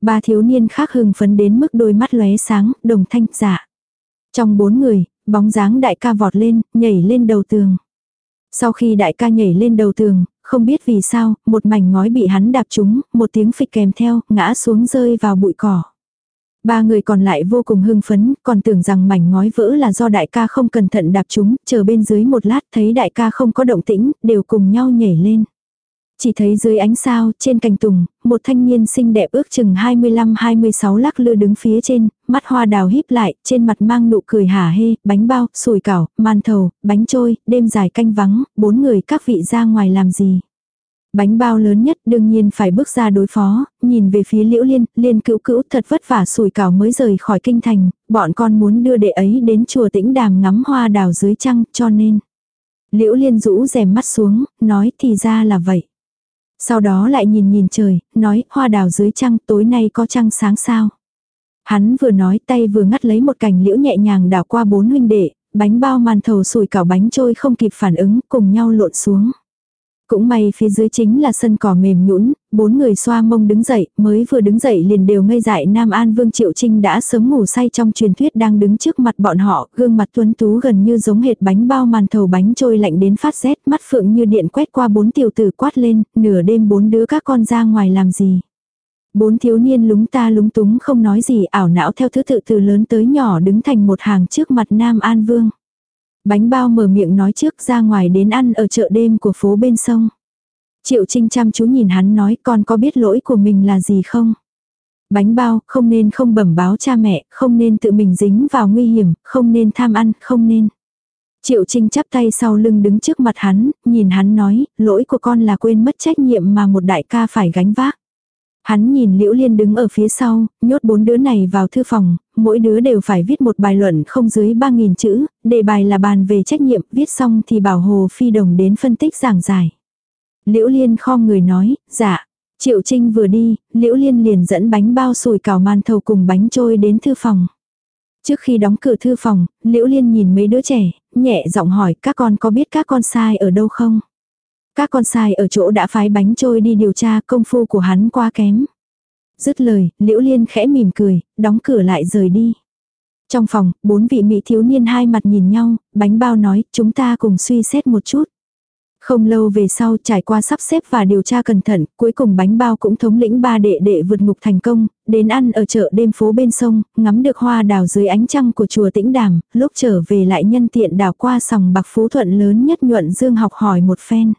Ba thiếu niên khác hưng phấn đến mức đôi mắt lóe sáng, đồng thanh giả trong bốn người, bóng dáng đại ca vọt lên, nhảy lên đầu tường. Sau khi đại ca nhảy lên đầu tường, không biết vì sao, một mảnh ngói bị hắn đạp trúng, một tiếng phịch kèm theo, ngã xuống rơi vào bụi cỏ. Ba người còn lại vô cùng hưng phấn, còn tưởng rằng mảnh ngói vỡ là do đại ca không cẩn thận đạp chúng, chờ bên dưới một lát thấy đại ca không có động tĩnh, đều cùng nhau nhảy lên. Chỉ thấy dưới ánh sao, trên cành tùng, một thanh niên xinh đẹp ước chừng 25-26 lắc lư đứng phía trên, mắt hoa đào híp lại, trên mặt mang nụ cười hả hê, bánh bao, sủi cảo, man thầu, bánh trôi, đêm dài canh vắng, bốn người các vị ra ngoài làm gì. Bánh bao lớn nhất đương nhiên phải bước ra đối phó, nhìn về phía liễu liên, liên cữu cữu thật vất vả sủi cảo mới rời khỏi kinh thành, bọn con muốn đưa đệ ấy đến chùa tĩnh đàm ngắm hoa đào dưới trăng cho nên. Liễu liên rũ rèm mắt xuống, nói thì ra là vậy. Sau đó lại nhìn nhìn trời, nói hoa đào dưới trăng tối nay có trăng sáng sao. Hắn vừa nói tay vừa ngắt lấy một cành liễu nhẹ nhàng đảo qua bốn huynh đệ, bánh bao màn thầu sùi cảo bánh trôi không kịp phản ứng cùng nhau lộn xuống. Cũng may phía dưới chính là sân cỏ mềm nhũn, bốn người xoa mông đứng dậy, mới vừa đứng dậy liền đều ngây dại Nam An Vương Triệu Trinh đã sớm ngủ say trong truyền thuyết đang đứng trước mặt bọn họ, gương mặt tuấn tú gần như giống hệt bánh bao màn thầu bánh trôi lạnh đến phát rét, mắt phượng như điện quét qua bốn tiểu tử quát lên, nửa đêm bốn đứa các con ra ngoài làm gì. Bốn thiếu niên lúng ta lúng túng không nói gì ảo não theo thứ tự từ lớn tới nhỏ đứng thành một hàng trước mặt Nam An Vương. Bánh bao mở miệng nói trước ra ngoài đến ăn ở chợ đêm của phố bên sông. Triệu Trinh chăm chú nhìn hắn nói con có biết lỗi của mình là gì không? Bánh bao, không nên không bẩm báo cha mẹ, không nên tự mình dính vào nguy hiểm, không nên tham ăn, không nên. Triệu Trinh chắp tay sau lưng đứng trước mặt hắn, nhìn hắn nói, lỗi của con là quên mất trách nhiệm mà một đại ca phải gánh vác. Hắn nhìn Liễu Liên đứng ở phía sau, nhốt bốn đứa này vào thư phòng, mỗi đứa đều phải viết một bài luận không dưới 3.000 chữ, đề bài là bàn về trách nhiệm, viết xong thì bảo Hồ Phi Đồng đến phân tích giảng giải. Liễu Liên khom người nói, dạ. Triệu Trinh vừa đi, Liễu Liên liền dẫn bánh bao sùi cào man thầu cùng bánh trôi đến thư phòng. Trước khi đóng cửa thư phòng, Liễu Liên nhìn mấy đứa trẻ, nhẹ giọng hỏi các con có biết các con sai ở đâu không? Các con sai ở chỗ đã phái bánh trôi đi điều tra công phu của hắn quá kém. Dứt lời, Liễu Liên khẽ mỉm cười, đóng cửa lại rời đi. Trong phòng, bốn vị mỹ thiếu niên hai mặt nhìn nhau, bánh bao nói, chúng ta cùng suy xét một chút. Không lâu về sau trải qua sắp xếp và điều tra cẩn thận, cuối cùng bánh bao cũng thống lĩnh ba đệ đệ vượt ngục thành công, đến ăn ở chợ đêm phố bên sông, ngắm được hoa đào dưới ánh trăng của chùa tĩnh đàm, lúc trở về lại nhân tiện đào qua sòng bạc phú thuận lớn nhất nhuận dương học hỏi một phen.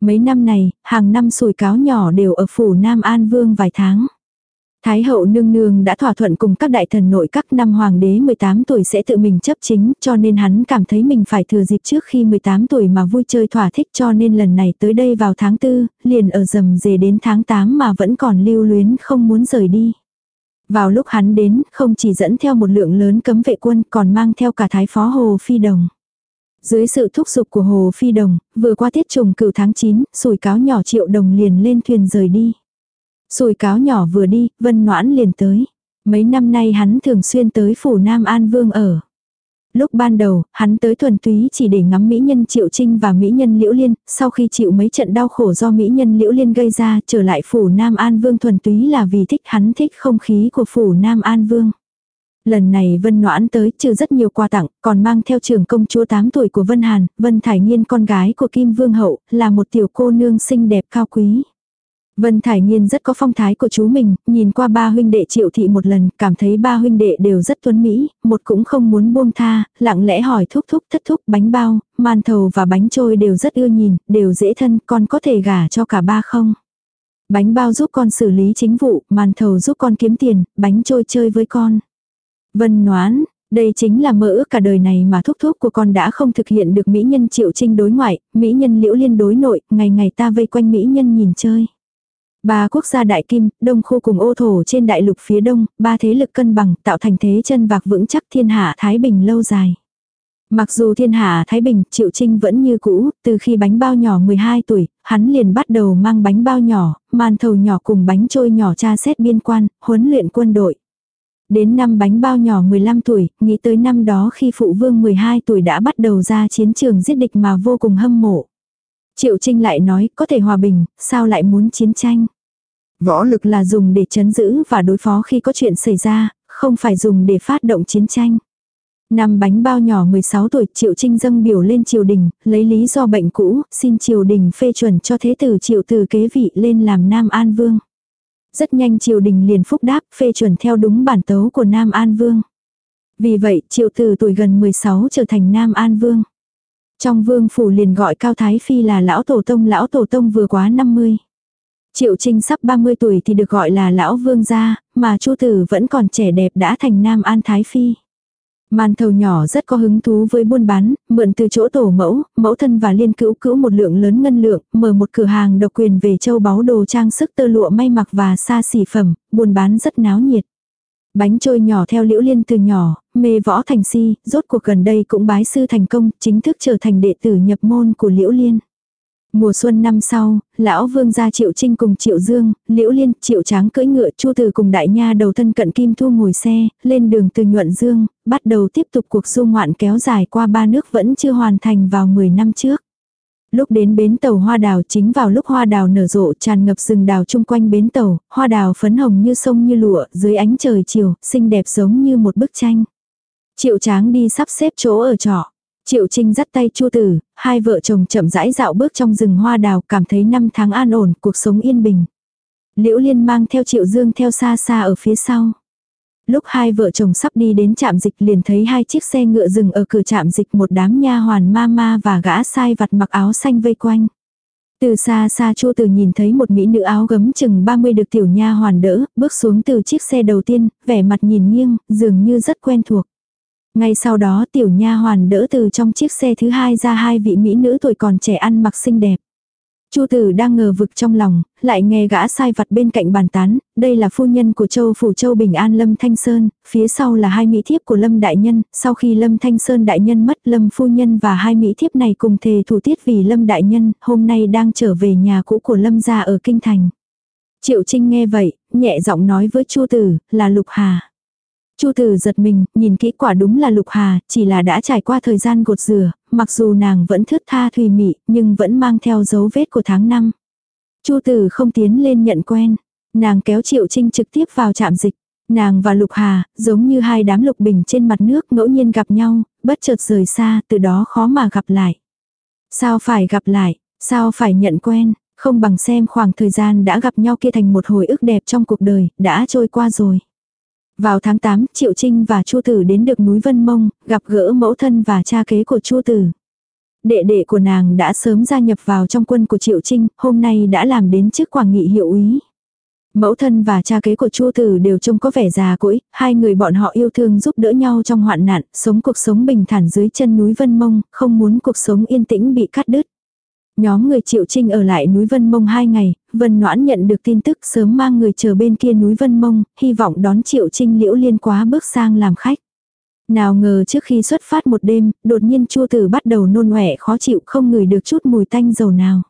Mấy năm này, hàng năm sùi cáo nhỏ đều ở phủ Nam An Vương vài tháng. Thái hậu nương nương đã thỏa thuận cùng các đại thần nội các năm hoàng đế 18 tuổi sẽ tự mình chấp chính cho nên hắn cảm thấy mình phải thừa dịp trước khi 18 tuổi mà vui chơi thỏa thích cho nên lần này tới đây vào tháng 4, liền ở rầm rề đến tháng 8 mà vẫn còn lưu luyến không muốn rời đi. Vào lúc hắn đến, không chỉ dẫn theo một lượng lớn cấm vệ quân còn mang theo cả thái phó hồ phi đồng. Dưới sự thúc giục của Hồ Phi Đồng, vừa qua tiết trùng cửu tháng 9, sùi cáo nhỏ triệu đồng liền lên thuyền rời đi. Sùi cáo nhỏ vừa đi, Vân Noãn liền tới. Mấy năm nay hắn thường xuyên tới phủ Nam An Vương ở. Lúc ban đầu, hắn tới thuần túy chỉ để ngắm mỹ nhân Triệu Trinh và mỹ nhân Liễu Liên, sau khi chịu mấy trận đau khổ do mỹ nhân Liễu Liên gây ra, trở lại phủ Nam An Vương thuần túy là vì thích hắn thích không khí của phủ Nam An Vương. Lần này Vân Noãn tới trừ rất nhiều quà tặng, còn mang theo trường công chúa 8 tuổi của Vân Hàn, Vân Thải Nhiên con gái của Kim Vương Hậu, là một tiểu cô nương xinh đẹp cao quý. Vân Thải Nhiên rất có phong thái của chú mình, nhìn qua ba huynh đệ triệu thị một lần, cảm thấy ba huynh đệ đều rất tuấn mỹ, một cũng không muốn buông tha, lặng lẽ hỏi thúc thúc thất thúc bánh bao, man thầu và bánh trôi đều rất ưa nhìn, đều dễ thân, con có thể gả cho cả ba không? Bánh bao giúp con xử lý chính vụ, man thầu giúp con kiếm tiền, bánh trôi chơi với con. Vân Noãn, đây chính là mơ ước cả đời này mà thúc thúc của con đã không thực hiện được mỹ nhân triệu trinh đối ngoại, mỹ nhân liễu liên đối nội, ngày ngày ta vây quanh mỹ nhân nhìn chơi. Ba quốc gia đại kim, đông khu cùng ô thổ trên đại lục phía đông, ba thế lực cân bằng tạo thành thế chân vạc vững chắc thiên hạ Thái Bình lâu dài. Mặc dù thiên hạ Thái Bình, Triệu Trinh vẫn như cũ, từ khi bánh bao nhỏ 12 tuổi, hắn liền bắt đầu mang bánh bao nhỏ, màn thầu nhỏ cùng bánh trôi nhỏ tra xét biên quan, huấn luyện quân đội. Đến năm bánh bao nhỏ 15 tuổi, nghĩ tới năm đó khi phụ vương 12 tuổi đã bắt đầu ra chiến trường giết địch mà vô cùng hâm mộ. Triệu Trinh lại nói, có thể hòa bình, sao lại muốn chiến tranh? Võ lực là dùng để chấn giữ và đối phó khi có chuyện xảy ra, không phải dùng để phát động chiến tranh. Năm bánh bao nhỏ 16 tuổi Triệu Trinh dâng biểu lên triều đình, lấy lý do bệnh cũ, xin triều đình phê chuẩn cho thế tử Triệu Từ kế vị lên làm Nam An Vương. Rất nhanh triều đình liền phúc đáp phê chuẩn theo đúng bản tấu của Nam An Vương. Vì vậy Triệu Từ tuổi gần 16 trở thành Nam An Vương. Trong vương phủ liền gọi Cao Thái Phi là lão tổ tông lão tổ tông vừa quá 50. Triệu Trinh sắp 30 tuổi thì được gọi là lão vương gia, mà Chu Tử vẫn còn trẻ đẹp đã thành Nam An Thái Phi màn thầu nhỏ rất có hứng thú với buôn bán, mượn từ chỗ tổ mẫu, mẫu thân và liên cữu cữu một lượng lớn ngân lượng, mở một cửa hàng độc quyền về châu báu đồ trang sức tơ lụa may mặc và xa xỉ phẩm, buôn bán rất náo nhiệt. Bánh trôi nhỏ theo liễu liên từ nhỏ, mê võ thành si, rốt cuộc gần đây cũng bái sư thành công, chính thức trở thành đệ tử nhập môn của liễu liên. Mùa xuân năm sau, lão vương gia Triệu Trinh cùng Triệu Dương, Liễu Liên, Triệu Tráng cưỡi ngựa Chu Từ cùng đại nha đầu thân cận Kim Thu ngồi xe, lên đường từ Nhuận Dương, bắt đầu tiếp tục cuộc du ngoạn kéo dài qua ba nước vẫn chưa hoàn thành vào 10 năm trước. Lúc đến bến tàu hoa đào chính vào lúc hoa đào nở rộ tràn ngập rừng đào chung quanh bến tàu, hoa đào phấn hồng như sông như lụa, dưới ánh trời chiều, xinh đẹp giống như một bức tranh. Triệu tráng đi sắp xếp chỗ ở trọ. Triệu Trinh dắt tay Chu Tử, hai vợ chồng chậm rãi dạo bước trong rừng hoa đào, cảm thấy năm tháng an ổn, cuộc sống yên bình. Liễu Liên mang theo Triệu Dương theo xa xa ở phía sau. Lúc hai vợ chồng sắp đi đến trạm dịch liền thấy hai chiếc xe ngựa dừng ở cửa trạm dịch một đám nha hoàn ma ma và gã sai vặt mặc áo xanh vây quanh. Từ xa xa Chu Tử nhìn thấy một mỹ nữ áo gấm chừng 30 được tiểu nha hoàn đỡ, bước xuống từ chiếc xe đầu tiên, vẻ mặt nhìn nghiêng, dường như rất quen thuộc. Ngay sau đó tiểu nha hoàn đỡ từ trong chiếc xe thứ hai ra hai vị mỹ nữ tuổi còn trẻ ăn mặc xinh đẹp. Chu tử đang ngờ vực trong lòng, lại nghe gã sai vặt bên cạnh bàn tán, đây là phu nhân của châu phủ châu Bình An Lâm Thanh Sơn, phía sau là hai mỹ thiếp của Lâm Đại Nhân, sau khi Lâm Thanh Sơn Đại Nhân mất Lâm phu nhân và hai mỹ thiếp này cùng thề thủ tiết vì Lâm Đại Nhân, hôm nay đang trở về nhà cũ của Lâm gia ở Kinh Thành. Triệu Trinh nghe vậy, nhẹ giọng nói với Chu tử, là Lục Hà. Chu Tử giật mình, nhìn kỹ quả đúng là Lục Hà, chỉ là đã trải qua thời gian gột rửa, mặc dù nàng vẫn thướt tha thùy mị, nhưng vẫn mang theo dấu vết của tháng năm. Chu Tử không tiến lên nhận quen, nàng kéo Triệu Trinh trực tiếp vào trạm dịch. Nàng và Lục Hà, giống như hai đám lục bình trên mặt nước ngẫu nhiên gặp nhau, bất chợt rời xa, từ đó khó mà gặp lại. Sao phải gặp lại, sao phải nhận quen, không bằng xem khoảng thời gian đã gặp nhau kia thành một hồi ức đẹp trong cuộc đời, đã trôi qua rồi. Vào tháng 8, Triệu Trinh và Chu Tử đến được núi Vân Mông, gặp gỡ mẫu thân và cha kế của Chu Tử. Đệ đệ của nàng đã sớm gia nhập vào trong quân của Triệu Trinh, hôm nay đã làm đến chức quảng nghị hiệu úy. Mẫu thân và cha kế của Chu Tử đều trông có vẻ già cỗi, hai người bọn họ yêu thương giúp đỡ nhau trong hoạn nạn, sống cuộc sống bình thản dưới chân núi Vân Mông, không muốn cuộc sống yên tĩnh bị cắt đứt. Nhóm người Triệu Trinh ở lại núi Vân Mông hai ngày, Vân Noãn nhận được tin tức sớm mang người chờ bên kia núi Vân Mông, hy vọng đón Triệu Trinh liễu liên quá bước sang làm khách. Nào ngờ trước khi xuất phát một đêm, đột nhiên Chu Tử bắt đầu nôn ọe khó chịu không ngửi được chút mùi tanh dầu nào.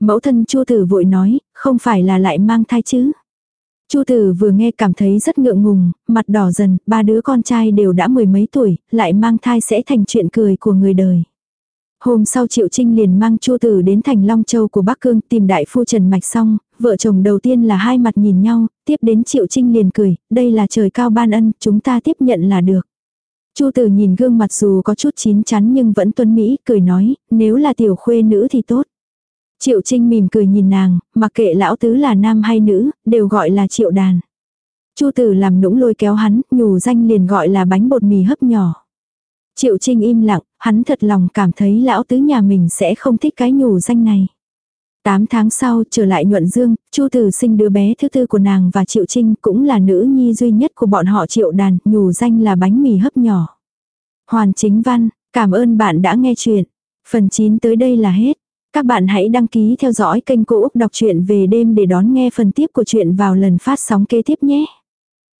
Mẫu thân Chu Tử vội nói, không phải là lại mang thai chứ. Chu Tử vừa nghe cảm thấy rất ngượng ngùng, mặt đỏ dần, ba đứa con trai đều đã mười mấy tuổi, lại mang thai sẽ thành chuyện cười của người đời. Hôm sau Triệu Trinh liền mang Chu Tử đến thành Long Châu của Bắc Cương tìm đại phu Trần Mạch xong, vợ chồng đầu tiên là hai mặt nhìn nhau, tiếp đến Triệu Trinh liền cười, đây là trời cao ban ân, chúng ta tiếp nhận là được. Chu Tử nhìn gương mặt dù có chút chín chắn nhưng vẫn tuân mỹ, cười nói, nếu là tiểu khuê nữ thì tốt. Triệu Trinh mỉm cười nhìn nàng, mặc kệ lão tứ là nam hay nữ, đều gọi là Triệu Đàn. Chu Tử làm nũng lôi kéo hắn, nhủ danh liền gọi là bánh bột mì hấp nhỏ. Triệu Trinh im lặng, hắn thật lòng cảm thấy lão tứ nhà mình sẽ không thích cái nhủ danh này. Tám tháng sau trở lại nhuận dương, Chu Tử sinh đứa bé thứ tư của nàng và Triệu Trinh cũng là nữ nhi duy nhất của bọn họ Triệu Đàn, nhủ danh là bánh mì hấp nhỏ. Hoàn chính văn, cảm ơn bạn đã nghe chuyện. Phần 9 tới đây là hết. Các bạn hãy đăng ký theo dõi kênh Cô Úc Đọc truyện về đêm để đón nghe phần tiếp của chuyện vào lần phát sóng kế tiếp nhé.